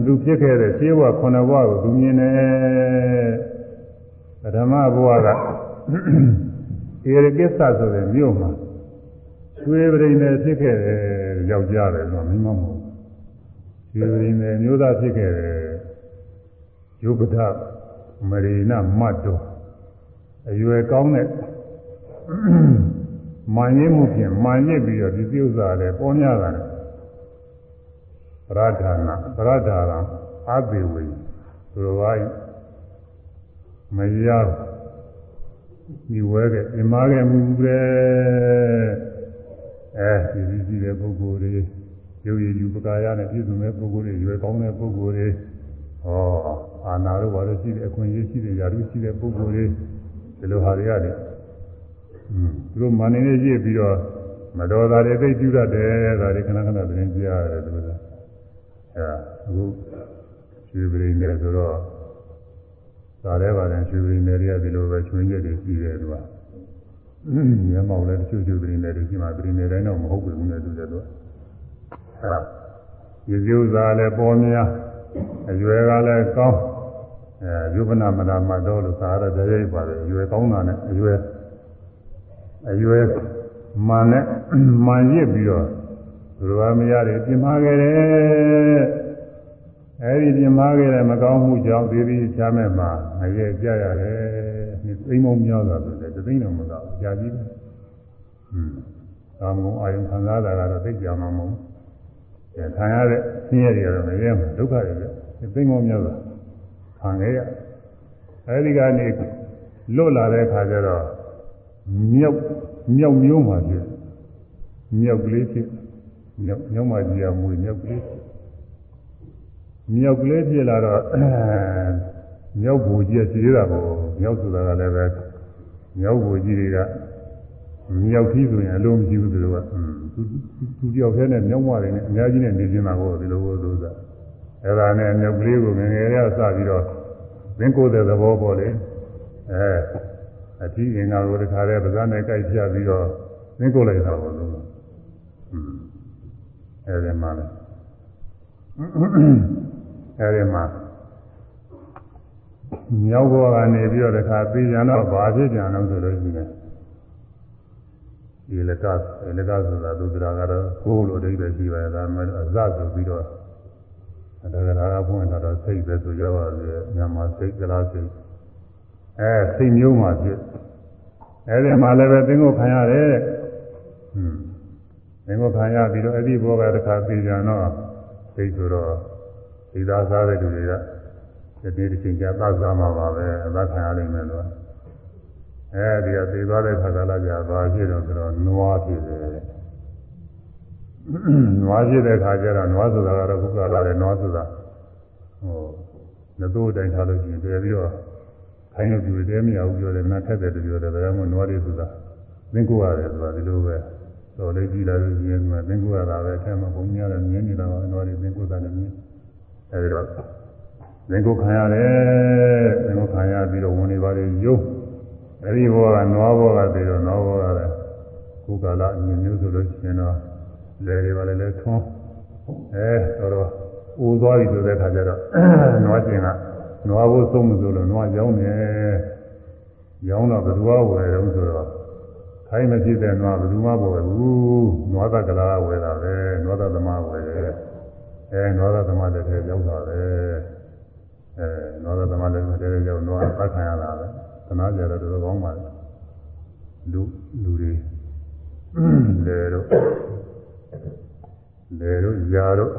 သူဖြစ်ခဲ့တဲ့ရှင်းဘဝခုနှစ်ဘဝကိုသူမြင်တယ်ပထမဘဝကဧရကိစ္စဆိုတဲ့မြို့မှာရွှေပရိနေဖြစ်ခဲ့တယ်ယောက်ျားတယ်ဆိုတော့မိမမဟုတ်ရွှေပရိနေမျိုးသားဖြစ်ခဲ့တယ်ယုပဒမရိနမတ်တော်အရွယ်ကောင်းတဲ့ မာန်ရင်းမှုဖြင့်မာန်ရစ်ပြီးတော့ဒီပြုဥစားလည်းပေါ်များတာပရဒါနာပရဒါရအဘိဝေသူတော်ဘာမရဒီဝဲကပြမာခဲ့မှုပဲအဲဒီဒီကြီးတဲ့ပုဂ္ဂိုလ်တွေရုပ်ရည်ယူပကာယနဲ့ပြည့်စုံတဲ့ပုဂ္ဂိုလ်တွေရွယ်ကောင်းတဲ့ပုဂ္ဂိုလ်တွေဟောအာနာတို့ဘာလို့ရှိတယ်အခွင့်အရေးရှိတယ်ယာရုရှိတဲ့ပုဂ္ဂိုလ်တွေဒီလိုဟာတွေရတယ်อืม သူတို့မာနေနေကြည့်ပြီးတော့မတော်တာတွေသိပြုတတ်တယ်ဒါတွေခဏခဏသတင်းကြရတယ်သူကအဲအခုရွှေပရိနေဆိုတော့ဒါလည်းပါတယ်ရွှေပရိနေတွေကဒီလိုပဲချွင်းချက်တွေရှိတယ်သူကမျက်မှောက်လည်းတချို့ရွှေပရိနေတွေရှိမှပရိနေတိုင်းတော့မဟုတ်ဘူးနဲ့သူကသူကအဲဒါရေစည်းဥစားလည်းပေါ်များအရွယ်ကလည်းကောင်းအဲယုပနာမနာမတော်လို့သာရတဲ့ရိပ်ပါတယ်အရွယ်ကောင်းတာနဲ့အရွယ် အရွယ်မှန်နဲ့မှန်ရစ်ပြီးတော့ဘုရားမရတွေပြင်မာခဲ့တယ်အဲဒီပြင်မာခဲ့တဲ့မကောင်းမှုကြောင့်ဒီဒီချမ်းမဲ့မှာငရဲကြရတယ်ဒီသိမ်းမုံများတာဆိုတဲ့သိမ်းတော်မကောင်းကြာကြီးอืมသာမုံအာယုခံစားတာကတော့သိကြမှာမဟုတ်ဘူးခံရတဲ့ဆင်းရဲတွေကတော့ငရဲမှာဒုက္ခတွေပဲဒီသိမ်းမုံများတာခံခဲ့ရအဲဒီကနေလွတ်လာတဲ့အခါကျတော့ မြောက်မြောက်မျိုးမှဖြစ်မြောက်ကလေးဖြစ်မြောက်မြောက်မှကြီးရမွေမြောက်ကလေးမြောက်ကလေးဖြစ်လာတော့မြောက်ဘူကြီးရှိသေးတာပေါ့မြောက်ဆိုတာကလည်းပဲမြောက်ဘူကြီးတွေကမြောက်ကြီးဆိုရင်အလုံးမရှိဘူးသူတို့ကသူသူကြောက်ခဲနဲ့မြောက်မတွေနဲ့အများကြီးနဲ့နေနေတာကိုဒီလိုလို့သာအဲ့ဒါနဲ့မြောက်ကလေးကိုငငယ်ရစပြီးတော့သင်္ကိုယ်တဲ့သဘောပေါ့လေအဲ အထီးအင်္ဂါကိုတခါတည်းပါးစပ်နဲ့ကြိုက်ပြပြီးတော့သင်္ကိုယ်လိုက်တာပေါ့လို့อืมအဲဒီမှာလဲအဲဒီမှာမြောက်ဘောကနေပြီးတော့တခါပြေးကြတော့ဘာဖြစ်ကြအောင်ဆိုလို့ရှိရင်ဒီလကလကဆိုတာသူတရားကတော့ကိုယ်လိုအဓိပ္ပာယ်ရှိပါရဲ့ဒါမှအစဆိုပြီးတော့ဒါကရာကဖွင့်တာတော့စိတ်ပဲဆိုကြပါလေမြန်မာစိတ်ကလားစိတ် အဲစိတ်မျိုးမှဖြစ်အဲဒီမှာလည်းပဲသင်္ကိုခံရတယ်တဲ့ဟွန်းသင်္ကိုခံရပြီးတော့အဲ့ဒီဘောကတခါပြေးကြတော့စိတ်ဆိုတော့ဒီသားစားတဲ့လူတွေကဒီဒီချင်းကြသတ်စားမှာပါပဲအသက်ခံရနိုင်မယ်လို့အဲဒီကသိသွားတဲ့ခါကလာကြပါဖြစ်တော့ဆိုတော့နွားဖြစ်တယ်နွားဖြစ်တဲ့ခါကျတော့နွားဆိုတာကတော့ခုကလာတယ်နွားဆိုတာဟိုငသိုးတိုင်းထားလို့ရှိရင်ပြပြီးတော့ ခိုင်းလို့ပြတယ်မရဘူးပြောတယ်နားထက်တယ်ပြောတယ်ဒါမှမဟုတ်နွားတွေဆိုတာသင်္ကိုရတယ်ဆိုတာဒီလိုပဲတော်လေးကြည့်လာလို့ရှိရင်ကသင်္ကိုရတာပဲအဲမှာဘုံများတယ်မြင်နေတာပါနွားတွေသင်္ကိုတာလည်းမြင်အဲဒီတော့သင်္ကိုခံရတယ်သင်္ကိုခံရပြီးတော့ဝင်နေပါလေရုပ်အဲဒီဘောကနွားဘောကပြီးတော့နွားဘောကလည်းခုကလာအမြင်မျိုးဆိုလို့ရှိရင်တော့လေတွေပါလေလဲထွန်းအဲတော့တော့ဦးသွားပြီဆိုတဲ့ခါကျတော့နွားကျင်က နွားဘိုးဆုံးမဆိုလို့နွားရောင်းတယ်ရောင်းတော့ဘယ်သူကဝယ်တော့ဆိုတော့ခိုင်းမဖြစ်တဲ့နွားဘယ်သူမှမဝယ်ဘူးနွားသက်ကလာဝယ်တာပဲနွားသသမားဝယ်တယ်အဲနွားသသမားလက်ထဲရောက်တာပဲအဲနွားသသမားလက်ထဲရောက်နွားပတ်ခံရတာပဲသနာကြတော့တော်တော်ကောင်းပါလေလူလူတွေလေတော့လေတော့ယာတော့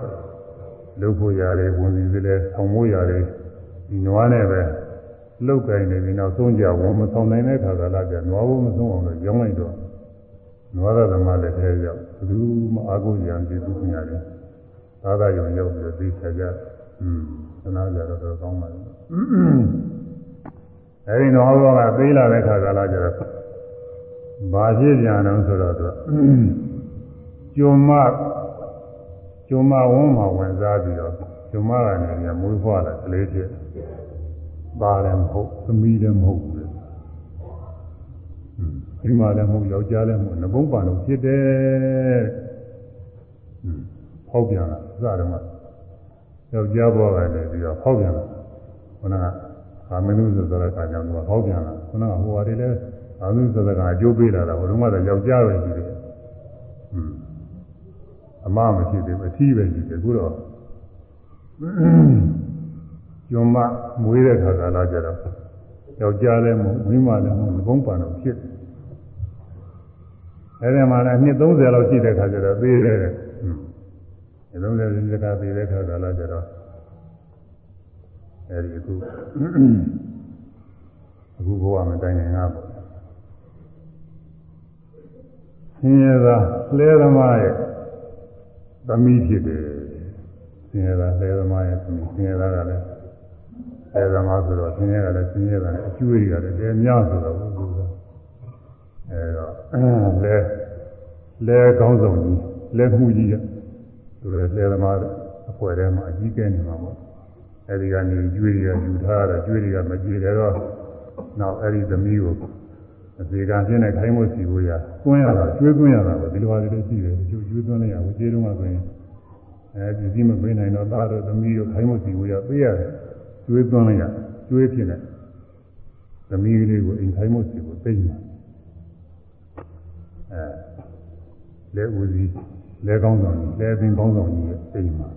လုတ်ဖို့ရတယ်ဝင်စီစလဲဆောင်းဖို့ရတယ် ဒီနွားနဲ့ပဲလုတ်ကင်နေပြီးနောက်သုံးကြဝန်မဆောင်နိုင်တဲ့ခါကလာကြနွားဘုံမဆုံးအောင်လို့ရောင်းလိုက်တော့နွားရသမားလည်းထဲရောက်ဘယ်သူမှအာကိုရံကြည့်သူပညာတယ်သာသာယုံရောက်ပြီးသိချကြอืมသနာကြတော့တော်ကောင်းပါလေအဲဒီနွားဘောကသေးလာတဲ့ခါကလာကြတော့ဘာဖြစ်ကြံတော့ဆိုတော့သူကျွမ်းမကျွမ်းမဝန်းမှာဝင်စားပြီးတော့ ကျွမ်းမကနေပြန်မွေးဖွားလာကလေးဖြစ်ပါလည်းမဟုတ်သမီးလည်းမဟုတ်ဘူးဒီမှာလည်းမဟုတ်ယောက်ျားလည်းမဟုတ်ငကုံးပါလို့ဖြစ်တယ်ဖောက်ပြန်လာစတယ်မှာယောက်ျားဘဝကလည်းပြီးတော့ဖောက်ပြန်လာခုနကအာမနုဆိုတဲ့ခါကျတော့ဖောက်ပြန်လာခုနကဟိုဟာတွေလည်းအာမနုဆိုတဲ့ကအကျိုးပေးလာတာဘုရုံးကတော့ယောက်ျားပဲရှိတယ်အမမရှိသေးဘူးအထီးပဲရှိတယ်အခုတော့ ကျွမ်းမမွေးတဲ့ခါကလာကြတော့ယောက်ျားလည်းမဟုတ်မိန်းမလည်းမဟုတ်ဘုံပန်တော့ဖြစ်အဲဒီမှာလည်းနှစ်30လောက်ရှိတဲ့ခါကျတော့သေးတယ်နှစ်30ရှိတဲ့ခါသေးတဲ့ခါကလာကြတော့အဲဒီအခုအခုဘဝမတိုင်နိုင်တာပေါ့ဆင်းရဲသာလဲသမားရဲ့သမီးဖြစ်တယ် ဆင်းရဲသာလဲသမားရဲ့သမီးဆင်းရဲသာကလည်းအဲသမားဆိုတော့ဆင်းရဲကလည်းဆင်းရဲတာနဲ့အကျွေးတွေကလည်းတကယ်များဆိုတော့ဘူးဘူးအဲတော့လဲလဲကောင်းဆုံးကြီးလဲမှုကြီးရသူလည်းလဲသမားအဖွဲထဲမှာအကြီးကဲနေမှာပေါ့အဲဒီကနေကျွေးတွေကယူထားတော့ကျွေးတွေကမကျွေးတယ်တော့နောက်အဲဒီသမီးကိုအစီကံပြင်းတဲ့ခိုင်းမှုစီကိုရကွင်းရတာကျွေးကွင်းရတာပဲဒီလိုပါလေရှိတယ်ကျွေးကျွေးသွင်းလိုက်ရဘူးကျေးတုံးကဆိုရင် အဲဒီစီမပေးနိုင်တော့သားတို့သမီးတို့ခိုင်းမှုစီကိုရပေးရတယ်ကျွေးသွင်းလိုက်ရကျွေးဖြစ်နေသမီးလေးကိုအိမ်ခိုင်းမှုစီကိုသိမ့်တယ်အဲလဲဦးစီးလဲကောင်းဆောင်လဲအင်းကောင်းဆောင်ကြီးရဲ့အိမ်မှာ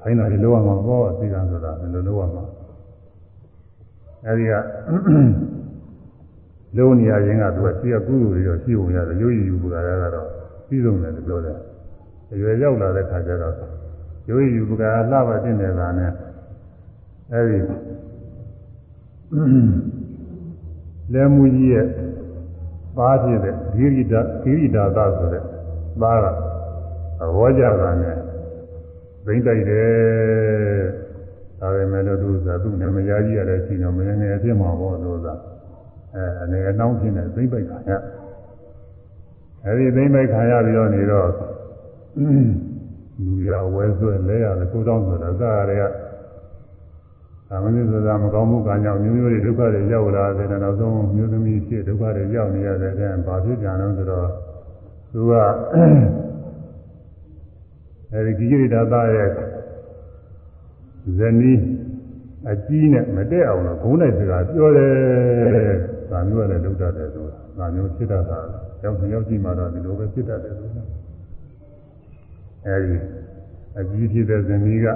ခိုင်းတာလေးလောရမှာပေါ့အစီကံဆိုတာဘယ်လိုလုပ်ရမှာအဲဒီကလုံးနေရရင်ကသူကရှိရကုသိုလ်တွေတော့ရှိုံရတယ်ရုပ်ရည်ယူပကာရကတော့ပြီးဆုံးတယ်လို့ပြောတယ် အရွယ်ရောက်လာတဲ့ခါကျတော့ရုပ်ရည်ယူပကာရလှပါတင်နေတာနဲ့အဲဒီလဲမူကြီးရဲ့ပါဖြစ်တဲ့ဂိရိတာဂိရိတာသဆိုတဲ့ပါကဘောကြတာနဲ့သိမ့်တိုက်တယ်ဒါပေမဲ့လို့သူကသူ့နာမည်ကြီးရတဲ့ရှိတော့မငယ်ငယ်ဖြစ်မှာပေါ့လို့သာအဲအနေအနှောင်းဖြစ်နေသိမ့်ပိုက်ခံရအဲဒီသိမ့်ပိုက်ခံရပြီးတော့နေတော့ လူရဝဲဆွဲလဲရတယ်ကိုတောင်းဆိုတာသာရတဲ့သာမဏေဆိုတာမကောင်းမှုကကြောင့်မျိုးမျိုးတွေဒုက္ခတွေရောက်လာတယ်နောက်ဆုံးမျိုးသမီးဖြစ်ဒုက္ခတွေရောက်နေရတဲ့အဲဘာဖြစ်ကြံလို့ဆိုတော့သူကအဲဒီကိရိတာသားရဲ့ဇနီးအကြီးနဲ့မတက်အောင်လို့ဂုံးလိုက်စကားပြောတယ်။ဒါမျိုးလည်းလုပ်တတ်တယ်ဆိုတာ။ဒါမျိုးဖြစ်တတ်တာ။ရောက်ရောက်ကြည့်မှတော့ဒီလိုပဲဖြစ်တတ်တယ်ဆိုတာ။ အဲဒီအကြီးဖြစ်တဲ့ဇနီးက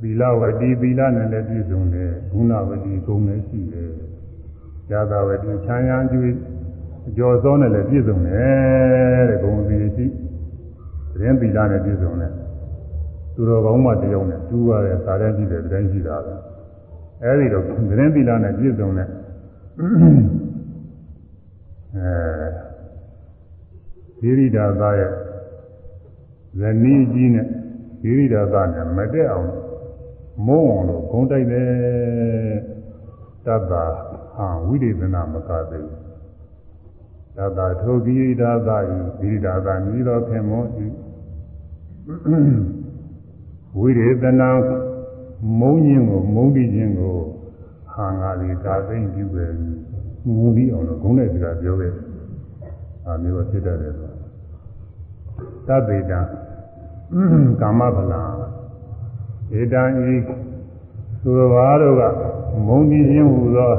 သီလဝတိသီလနဲ့လည်းပြည့်စုံတယ်။ဂုဏဝတိဂုဏ်လည်းရှိတယ်။ဇာတာဝတိချမ်းသာကျွေးအကျော်စောနဲ့လည်းပြည့်စုံတယ်တဲ့ဂုဏ်စီရှိ။သတင်းသီလနဲ့ပြည့်စုံတယ်။သူတော်ကောင်းမှတယောက်နဲ့တူရတယ်စာတန်းကြည့်တယ်တိုင်းရှိတာပဲ။အဲဒီတော့သတင်းသီလနဲ့ပြည့်စုံတဲ့အဲသီရိဒါသရဲ့ ဇနီးကြီးနဲ့သီရိဒါသနဲ့မတက်အောင်မုန်းအောင်လို့ဂုံးတိုက်တယ်တတ္တာဟာဝိရိဒနာမကသေးဘူးတတ္တာထိုသီရိဒါသဤသီရိဒါသမြည်တော်ခင်မောဤဝိရိဒနာမုန်းခြင်းကိုမုန်းပြီးခြင်းကိုဟာငါဒီဒါသိမ့်ပြုပဲငူပြီးအောင်လို့ဂုံးတဲ့စကားပြောခဲ့အာမျိုးဖြစ်တတ်တယ်ဆိုသဗ္ဗေတံ ကာမဗလာဧတံဤသူတော်ဘာတို့ကမုန်းပြီးခြင်းဟူသော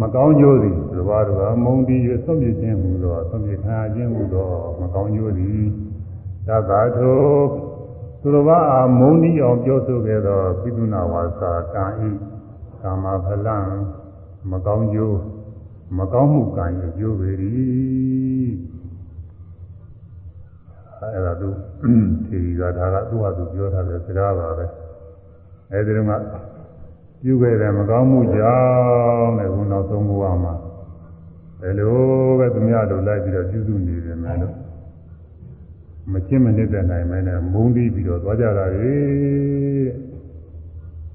မကောင်းကျိုးသည်သူတော်ဘာတို့ကမုန်းပြီးရဆုံးပြခြင်းဟူသောဆုံးပြခံခြင်းဟူသောမကောင်းကျိုးသည်သဗ္ဗသောသူတော်ဘာအာမုန်းပြီးအောင်ပြောဆိုခဲ့သောပိသုနာဝါစာကံဤကာမဖလံမကောင်းကျိုးမကောင်းမှုကံရဲ့ကျိုးပေ၏ အဲဒါသူထေရီကဒါကသူ့ဟာသူပြောထားတဲ့စကားပါပဲအဲဒီတော့ကပြုခဲ့တဲ့မကောင်းမှုကြောင့်လည်းဘုနောက်ဆုံးဘဝမှာဘယ်လိုပဲသူများတို့လိုက်ပြီးတော့ပြုစုနေတယ်မယ်လို့မချင်းမနစ်တဲ့နိုင်မဲနဲ့မုန်းပြီးပြီးတော့သွားကြတာလေ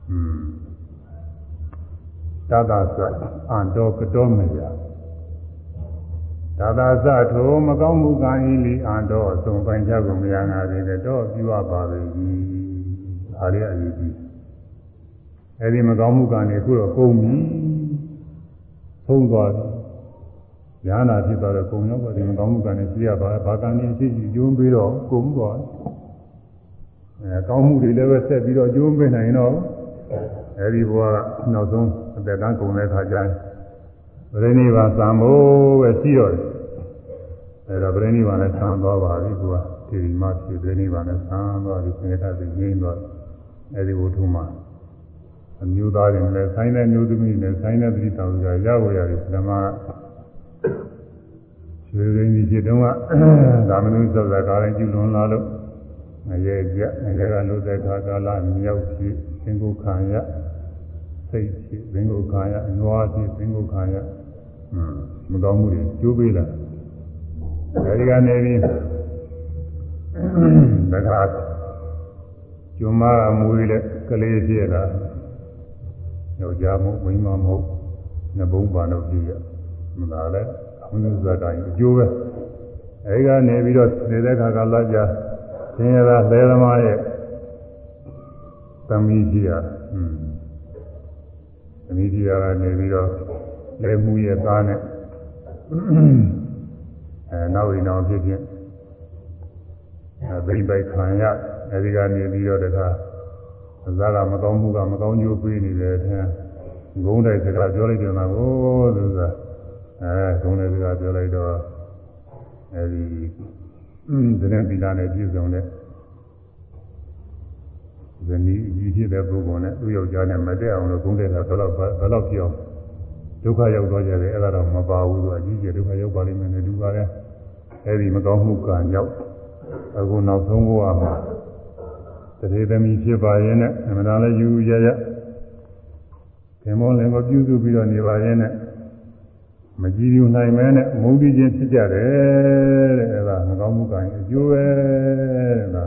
อืมသာသာသအန္တောကတောမယ သာသာသထိုမကောင်းမှုကံဤလီအန္တောအဆုံးပိုင်းချက်ကိုမရငါတွေလည်းတော့ပြုရပါပဲကြီးဒါလေးအရေးကြီးအဲဒီမကောင်းမှုကံတွေခုတော့ကုန်ပြီသုံးသွားပြီညာနာဖြစ်သွားတော့ကုန်ရောက်ပါဒီမကောင်းမှုကံတွေပြရပါဘာကံတွေရှိရှိကျိုးပြီးတော့ကုန်သွားအဲကောင်းမှုတွေလည်းပဲဆက်ပြီးတော့ကျိုးပေးနိုင်တော့အဲဒီဘဝကနောက်ဆုံးအသက်တန်းကုန်တဲ့အခါကျရင် ဗရဏိဘာသံဖို့ပဲရှိတော့တယ်အဲဒါဗရဏိဘာနဲ့ဆံသွားပါပြီကွာဒီဒီမှဖြစ်ဗရဏိဘာနဲ့ဆံသွားပြီသင်္ကတသိငိမ့်သွားအဲဒီဝတ္ထုမှာအမျိုးသားတွေလည်းဆိုင်တဲ့မျိုးသမီးတွေလည်းဆိုင်တဲ့တိတောင်ကရဖို့ရတယ်ဓမ္မရွှေရင်းကြီးဖြစ်တုန်းကဒါမနုသဇကာရင်ကျူလွန်လာလို့ငရဲကြငရဲကလို့တဲ့ခါကာလမြောက်ဖြစ်သင်္ကုခံရစိတ်ဖြစ်သင်္ကုခံရအနွားဖြစ်သင်္ကုခံရ မကောင်းမှုတွေကျိုးပေးလာအဲဒီကနေပြီးတခါကျွမ်းမအမွေးတဲ့ကလေးဖြစ်လာယောက်ျားမဟုတ်မိန်းမမဟုတ်ငဘုံပါတော့ပြည့်ရမလားလဲအမှုဇာတိုင်းအကျိုးပဲအဲဒီကနေပြီးတော့နေတဲ့ခါကလာကြသင်ရတာလဲသမားရဲ့သမီးကြီးရอืมသမီးကြီးရကနေပြီးတော့ လဲမှုရဲ့သားနဲ့အဲနောက်ရင်တော့ဖြစ်ဖြစ်အဲဗိပိုက်ခံရအဲဒီကနေပြီးတော့တခါဇာကမကောင်းမှုကမကောင်းကျိုးပေးနေတယ်တဲ့ဂုံးတိုက်စကားပြောလိုက်တယ်မှာကိုသူကအဲဂုံးတိုက်စကားပြောလိုက်တော့အဲဒီဒရင်ပီလာနဲ့ပြည့်စုံတဲ့ဇနီးကြီးဖြစ်တဲ့ပုဂ္ဂိုလ်နဲ့သူ့ယောက်ျားနဲ့မတည့်အောင်လို့ဂုံးတိုက်တာဘယ်တော့ဘယ်တော့ပြောင်း ဒုက္ခရောက်သွားကြတယ်အဲ့ဒါတော့မပါဘူးသူအကြီးကျယ်ဒုက္ခရောက်ပါလိမ့်မယ်နဲ့တူပါတယ်အဲဒီမကောင်းမှုကံကြောင့်အခုနောက်ဆုံးဘဝမှာတရေသမီးဖြစ်ပါရဲ့နဲ့အမှန်တန်လည်းယူရရခင်မောလည်းမပြုစုပြီးတော့နေပါရဲ့နဲ့မကြည်ယူနိုင်မဲနဲ့မုန်းပြီးချင်းဖြစ်ကြတယ်တဲ့အဲဒါမကောင်းမှုကံအကျိုးပဲတဲ့ဒါ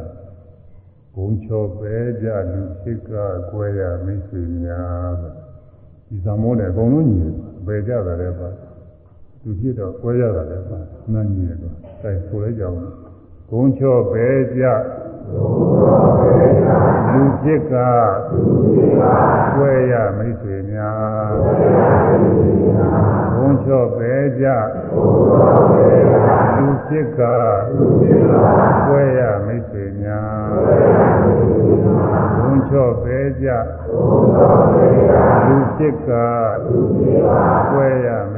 ဘုံချောပဲကြလူဖြစ်ကကွဲရမိတ်ဆွေများဆို ဒီသမောနဲ့အကုန်လုံးညီပဲကြတာလည်းပါသူဖြစ်တော့ကွဲရတာလည်းပါနှမ်းညီတယ်တော့အဲဆိုလဲကြအောင်ဘုံချောပဲကြလူဖြစ်ကကွဲရမိတ်ဆွေများဘုံချောပဲကြလူဖြစ်ကကွဲရမိတ်ဆွေများများဘုံချော့ပဲကြ လူဖြစ်ကကွဲရမိတ်ဆွေများ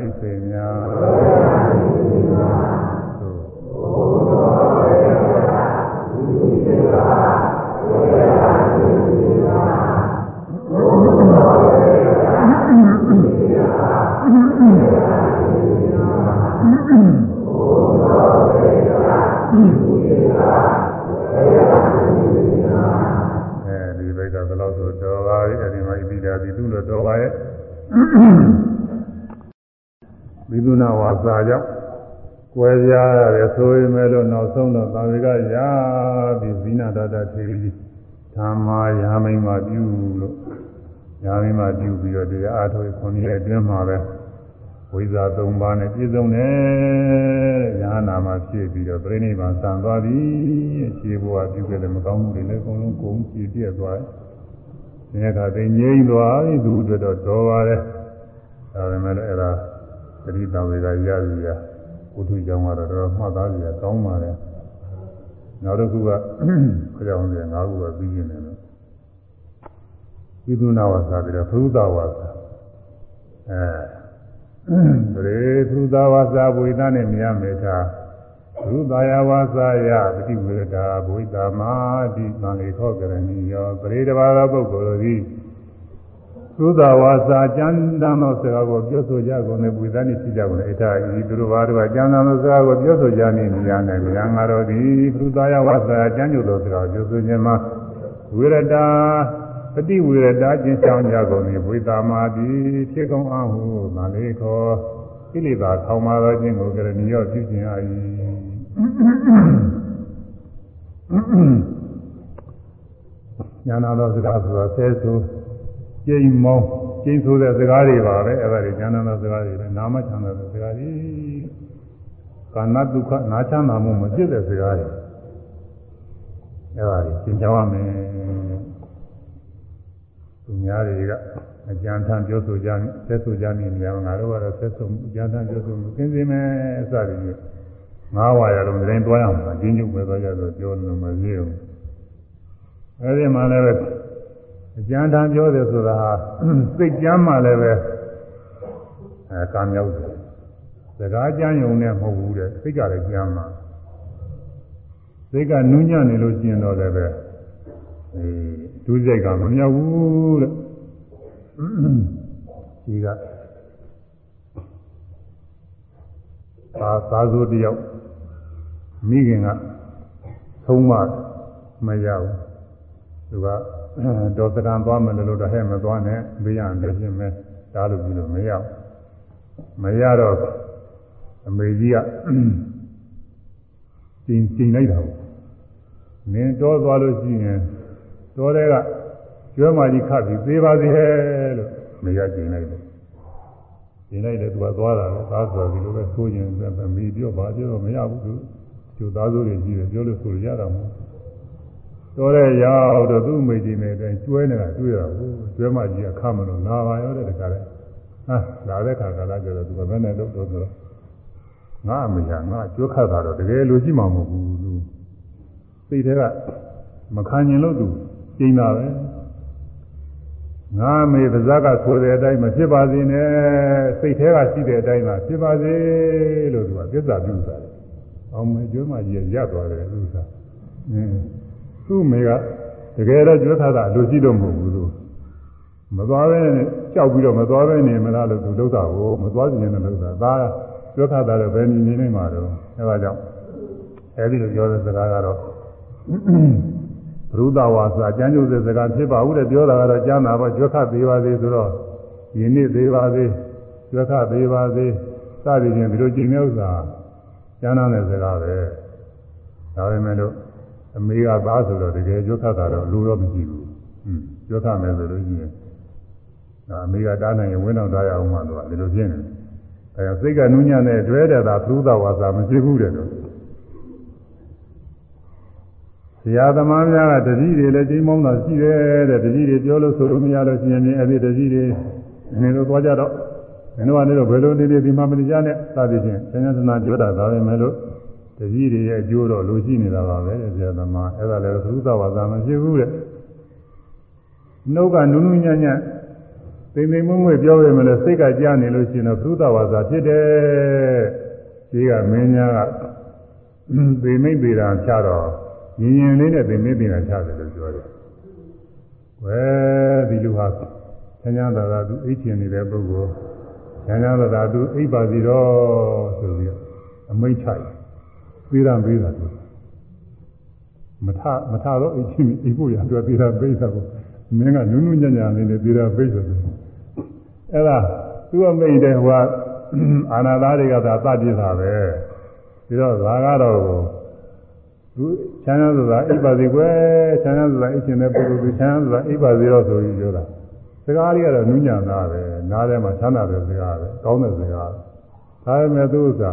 သုနာဝါစာကြောင့်ကွဲပြားရတယ်ဆိုရင်မဲ့လို့နောက်ဆုံးတော့သာဝေကရာပြီးဇိနာတတထေရီဓမ္မာယာမိန်မှာပြုလို့ယာမိန်မှာပြုပြီးတော့တရားအားထုတ်ခွန်ကြီးအတွင်းမှာပဲဝိဇ္ဇာ၃ပါးနဲ့ပြည့်စုံတယ်တဲ့ညာနာမှာဖြစ်ပြီးတော့ပြိဋိဘံဆံသွားပြီခြေဘဝပြုခဲ့တဲ့မကောင်းမှုတွေလည်းအကုန်လုံးကုန်ပြည့်ပြည့်သွားတယ်။ဒီကသိငြိမ့်သွားပြီသူအတွက်တော့တော်ပါတယ်။ဒါပေမဲ့လည်းအဲ့ဒါ သတိတော်တွေကရပြီရဘုသူကြောင့်ကတော့တော်တော်မှတ်သားကြရကောင်းပါတယ်။နောက်တစ်ခုကကြောင်တွေငါးခုပဲပြီးနေတယ်လို့ပိသုနာဝါစာပြီးတော့ဖရုဒဝါစာအဲရေသုဒဝါစာဘုိသနဲ့မြတ်မေတာသုသာယဝါစာယပฏิဝေဒာဘုိသမာတိသံလေခောကရဏီယောပရိတဘာသောပုဂ္ဂိုလ်တို့သည် သုသာဝါစာကျမ်းတမ်းသောစကားကိုပြောဆိုကြကုန်တဲ့ဘုိသနဲ့ဖြစ်ကြကုန်တဲ့အထာဤသူတို့ဘာတို့ကကျမ်းတမ်းသောစကားကိုပြောဆိုကြမည်မြားနိုင်မြားငါတို့သည်သုသာယဝါစာကျမ်းကျုပ်သောစကားကိုပြောဆိုခြင်းမှာဝိရတာပฏิဝေရတာကျင့်ဆောင်ကြကုန်၏ဝိသမာတိဖြစ်ကုန်အောင်ဟုသံလေခောကိလေသာထောင်မာသောခြင်းကိုကရဏီရောပြုခြင်းအာ၏ညာနာသောစကားဆိုတာဆဲဆို ကျိန်မောင်းကျိန်ဆိုတဲ့စကားတွေပါပဲအဲ့ဒါတွေညာနာသောစကားတွေပဲနာမချမ်းသာတဲ့စကားတွေကာဏဒုက္ခနာချမ်းသာမှုမဖြစ်တဲ့စကားတွေအဲ့ဒါတွေသင်ကြောင်းရမယ်သူများတွေကအကြံထမ်းပြောဆိုကြဆက်ဆိုကြနေကြငါတို့ကတော့ဆက်ဆိုအကြံထမ်းပြောဆိုမှုကင်းစင်မယ်အစတွေငါးဝါရလုံးတိုင်းတွားရမှာဒီညုပ်ပဲသွားကြတော့ပြောလို့မရဘူးအဲဒီမှာလည်း အကြံထမ်းပြောတယ်ဆိုတာဟာစိတ်ကြမ်းမှလည်းပဲအဲကံရောက်တယ်စကားကြမ်းယုံနဲ့မဟုတ်ဘူးတဲ့စိတ်ကလည်းကြမ်းမှာစိတ်ကနူးညံ့နေလို့ကျင်တော့လည်းပဲအဲဒုစရိုက်ကမမြောက်ဘူးတဲ့ဒီကသာသာဆိုတယောက်မိခင်ကသုံးမမရဘူးသူက ဒေါသကံသွားမယ်လို့တော့ဟဲ့မသွားနဲ့ဘေးရန်လည်းပြင်မယ်ဒါလိုပြီးလို့မရဘူးမရတော့အမေကြီးကကျင်ကျင်လိုက်တာပေါ့နင်းတော့သွားလို့ရှိရင်တော်တဲ့ကကျွဲမကြီးခတ်ပြီးသေးပါသေးဟဲ့လို့မရကျင်လိုက်တယ်ကျင်လိုက်တယ်သူကသွားတာလေသားဆိုပြီးလို့ပဲဆိုရင်မီပြောပါပြောမရဘူးသူကျိုးသားစိုးတွေကြီးတယ်ပြောလို့ဆိုရတာမဟုတ် တော်တဲ့ရောက်တော့သူ့မိကြီးနဲ့တိုင်းကျွဲနေတာတွေ့ရဘူးကျွဲမကြီးကခတ်မလို့လာပါရောတဲ့တခါလဲဟာလာတဲ့ခါကလာကြတော့သူကဘယ်နဲ့လို့တော့ဆိုတော့ငါအမေကငါကျွဲခတ်တာတော့တကယ်လိုရှိမှာမဟုတ်ဘူးသူစိတ်ထဲကမခံကျင်လို့သူကျင်းတာပဲငါမေပါဇက်ကဆိုတဲ့အတိုင်းမဖြစ်ပါစေနဲ့စိတ်ထဲကရှိတဲ့အတိုင်းသာဖြစ်ပါစေလို့သူကသစ္စာပြုတာ။အောင်မေကျွမ်းမကြီးရသွားတယ်သူက။အင်း သူ့မေကတကယ်တော့ကျွတ်ထားတာလူရှိတော့မဟုတ်ဘူးသူမသွားပဲနဲ့ကြောက်ပြီးတော့မသွားပဲနေမလားလို့သူလုပ်တာကိုမသွားခြင်းနဲ့လုပ်တာဒါကျွတ်ထားတာတော့ဘယ်နည်းနည်းနဲ့မှတော့အဲဒါကြောင့်အဲဒီလိုပြောတဲ့စကားကတော့ဘုဒ္ဓဝါစာကျမ်းကျုပ်တဲ့စကားဖြစ်ပါဘူးတဲ့ပြောတာကတော့ကျမ်းသာပေါ့ကျွတ်ခသေးပါသေးဆိုတော့ယင်းနေ့သေးပါသေးကျွတ်ခသေးပါသေးစသည်ဖြင့်ဒီလိုကြင်တဲ့ဥစ္စာကျမ်းသာတဲ့စကားပဲဒါပေမဲ့လို့ အမေကသားဆိုတော့တကယ်ကျွတ်ခတာတော့လူတော့မရှိဘူးဟွန်းကျွတ်ခမယ်ဆိုလို့ရှိရင်ဒါအမေကတားနိုင်ရင်ဝင်းအောင်သားရအောင်မှတော့ဒီလိုဖြစ်နေတယ်အဲစိတ်ကနူးညံ့တဲ့တွဲတဲ့သာဘုဒ္ဓဝါစာမရှိဘူးတဲ့တော့ဆရာသမားများကတတိတွေလည်းကျင်းမောင်းတာရှိတယ်တဲ့တတိတွေပြောလို့ဆိုလို့မရလို့ရှိရင်အဲ့ဒီတတိတွေနေလို့သွားကြတော့မင်းတို့ကနေတော့ဘယ်လိုနေနေဒီမှာမနေကြနဲ့စသည်ဖြင့်ဆင်းရဲသနာပြောတာဒါပဲမဲ့လို့ တပည့်တွေရဲ့အကျိုးတော့လိုရှိနေတာပါပဲတဲ့ဆရာသမားအဲ့ဒါလည်းသုသဝါဒမရှိဘူးတဲ့နှုတ်ကနုနုညံ့ညံ့သိမ့်သိမ့်မွေ့မွေ့ပြောရမယ်လဲစိတ်ကကြားနေလို့ရှိရင်တော့သုသဝါဒဖြစ်တယ်ကြီးကမင်းများကသိမိတ်ပေတာဖြားတော့ညင်ညင်လေးနဲ့သိမိတ်ပေတာဖြားတယ်လို့ပြောတယ်ဝဲဒီလူဟာဆန်းဆန်းသာသာသူအိတ်ချင်နေတဲ့ပုဂ္ဂိုလ်ဆန်းဆန်းသာသာသူအိပ်ပါစီတော့ဆိုပြီးအမိတ်ချတယ် ပေးတာပေးတာဆိုမထမထတော့အိတ်ချင်းအိပ်ဖို့ရအတွက်ပေးတာပေးတာကိုမင်းကနုနုညံ့ညံ့လေးနဲ့ပေးတာပေးဆိုတယ်အဲ့ဒါသူ့အမိတ်တဲ့ဟိုကအာနာသားတွေကသာတတ်ပြတာပဲပြီးတော့ဒါကတော့သူချမ်းသာစွာအိပ်ပါစေကွယ်ချမ်းသာစွာအိပ်ခြင်းတဲ့ပုဂ္ဂိုလ်ကချမ်းသာစွာအိပ်ပါစေတော့ဆိုပြီးပြောတာစကားလေးကတော့နုညံ့တာပဲနားထဲမှာချမ်းသာတဲ့စကားပဲကောင်းတဲ့စကားဒါပေမဲ့သူဥစ္စာ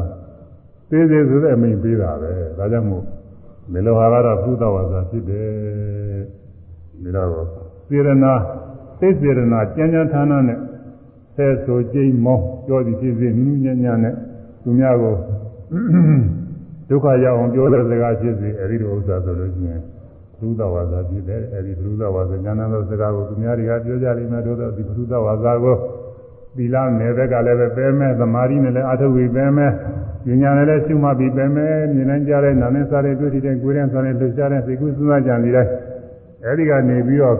သေးသေးဆိုတဲ့အမိန်ပေးတာပဲဒါကြောင့်မို့မေလောဟာကတော့ဘုဒ္ဓဝါစာဖြစ်တယ်ဒါတော့စေရနာသိစေရနာကြမ်းကြမ်းဌာနနဲ့ဆဲဆိုကြိမ်မောပြောသည်ဖြစ်စေနုညံ့ညံ့နဲ့သူများကိုဒုက္ခရောက်အောင်ပြောတဲ့စကားဖြစ်စေအဲဒီလိုဥစ္စာဆိုလို့ရှိရင်ဘုဒ္ဓဝါစာဖြစ်တယ်အဲဒီဘုဒ္ဓဝါစာဉာဏ်သောစကားကိုသူများတွေကပြောကြလိမ့်မယ်တို့တော့ဒီဘုဒ္ဓဝါစာကို သီလနယ်ဘက်ကလည်းပဲပဲမဲ့သမာဓိနဲ့လည်းအထုပ်ပြီးပဲမဲ့ဉာဏ်နဲ့လည်းရှုမှတ်ပြီးပဲမဲ့မြင်နိုင်ကြတဲ့နာနဲ့စားတဲ့တွေ့တဲ့ကိုယ်နဲ့စားတဲ့လှူရှားတဲ့စိတ်ကူးစဉ်းစားကြံနေတိုင်းအဲဒီကနေပြီးတော့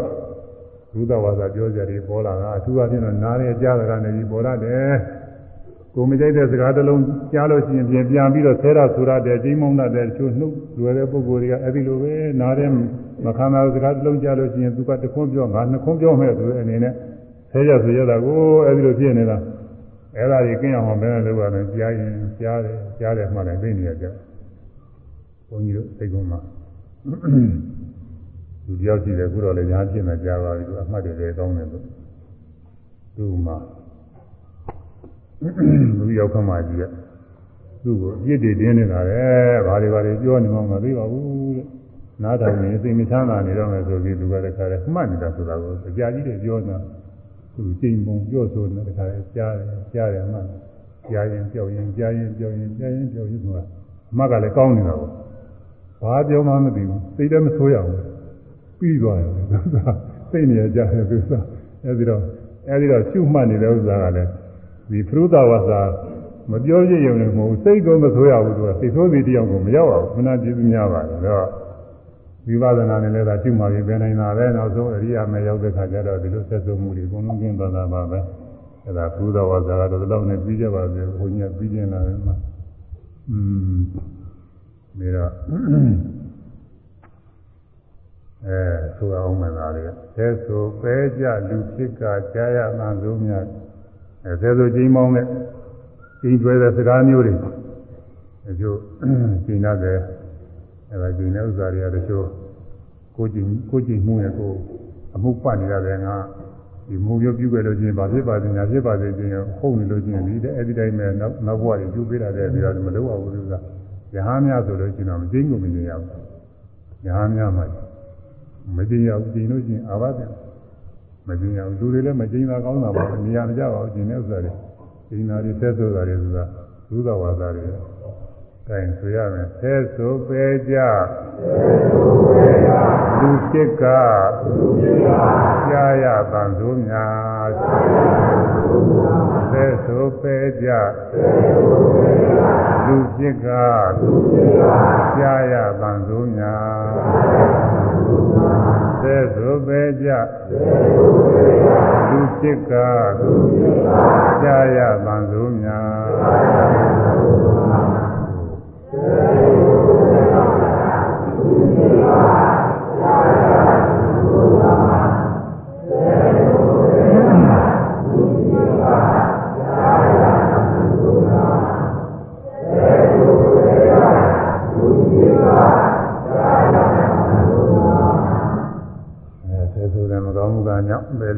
ဘုဒ္ဓဝါစာပြောကြတယ်ပေါ်လာတာအထူးအဖြင့်တော့နားရဲ့ကြားတာကနေပြီးပေါ်လာတယ်ကိုမကြိုက်တဲ့စကားတစ်လုံးကြားလို့ရှိရင်ပြန်ပြန်ပြီးတော့ဆဲရဆူရတဲ့ကြီးမုံတဲ့ချိုးနှုတ်လွယ်တဲ့ပုဂ္ဂိုလ်တွေကအဲဒီလိုပဲနားထဲမခံတာစကားတစ်လုံးကြားလို့ရှိရင်သူကတခွန်းပြောငါနှစ်ခွန်းပြောမဲ့ဆိုတဲ့အနေနဲ့ ဆဲရဆူရတာကိုအဲဒီလိုဖြစ်နေတာအဲ့ဒါကြီးကင်းအောင်ဘယ်နဲ့လုပ်ရလဲကြားရင်ကြားတယ်ကြားတယ်မှလည်းသိနေရကြဘုန်းကြီးတို့စိတ်ကုန်းမှာလူတယောက်ရှိတယ်ခုတော့လည်းညာဖြစ်နေကြပါပြီသူအမှတ်တွေလည်းကောင်းတယ်လို့သူ့မှာလူရောက်ခမှကြီးကသူ့ကိုအပြစ်တွေတင်းနေတာလေဘာတွေဘာတွေပြောနေမှမသိပါဘူးတဲ့နားထောင်နေစိတ်မချမ်းသာနေတော့မယ်ဆိုပြီးသူကတခါတည်းမှတ်နေတာဆိုတာကိုအကြာကြီးတွေပြောနေတာ သူကျိန်ပုံပြောဆိုနေတခါတည်းကြားတယ်ကြားတယ်မှကြားရင်ပြောရင်ကြားရင်ပြောရင်ကြားရင်ပြောရင်ဆိုတာအမှတ်ကလည်းကောင်းနေတာကိုဘာပြောမှမသိဘူးစိတ်လည်းမဆိုးရဘူးပြီးသွားတယ်စိတ်နေကြတယ်သူကအဲဒီတော့အဲဒီတော့ရှုမှတ်နေတဲ့ဥစ္စာကလည်းဒီဖရုဒဝါစာမပြောရရုံနဲ့မဟုတ်စိတ်ကိုမဆိုးရဘူးသူကစိတ်ဆိုးစီတယောက်ကိုမရောက်အောင်ခဏကျေးဇူးများပါတယ်တော့ ဝိပဿနာနဲ့လည်းဒါရှုမှပြီးပဲနိုင်တာပဲနောက်ဆုံးအရိယာမေရောက်တဲ့ခါကျတော့ဒီလိုဆက်စုံမှုတွေအကုန်လုံးကျင်းသွားတာပါပဲအဲဒါဖရုဒဝါစာကတော့ဒီလောက်နဲ့ပြီးကြပါစေဘုန်းကြီးပြီးကျင်လာတယ်မှာอืมဒါတော့အဲဆိုအောင်မှသာလေဆဲဆိုပဲကြလူဖြစ်ကကြားရမှန်ဆုံးများအဲဆဲဆိုကြီးမောင်းတဲ့ကြီးကျွဲတဲ့စကားမျိုးတွေအကျိုးကျင်းတဲ့အဲဒါကျင်းတဲ့ဥစ္စာတွေကတချို့ ကိုကြည့်ကိုကြည့်မှုနဲ့ကိုအမှုပတ်နေရတယ်ငါဒီမူရပြုခဲ့လို့ချင်းဗာဖြစ်ပါစေညာဖြစ်ပါစေချင်းဟုတ်နေလို့ချင်းဒီအဲ့ဒီတိုင်းပဲနောက်နောက်ဘဝတွေပြုပေးတာတဲ့ဒီတော့မလုပ်အောင်ဘူးကရဟန်းများဆိုလို့ချင်းတော့မကျင်းကိုမကျင်းရဘူးရဟန်းများမှာမကျင်ရဘူးကျင်လို့ကျင်အာဘတယ်မကျင်ရဘူးလူတွေလည်းမကျင်တာကောင်းတာပါနေရာမကြပါဘူးကျင်တဲ့ဥစ္စာတွေကျင်တာတွေဆက်ဆိုတာတွေဆိုတာသုဒဝါစာတွေ အဲဆိုရမယ်ဆဲဆိုပဲကြလူဖြစ်ကကြားရတန်ဆိုများဆဲဆိုပဲကြလူဖြစ်ကကြားရတန်ဆိုများသဲသို့ပဲကြလူဖြစ်ကကြာရပန်စုများကြောင့်ဘယ်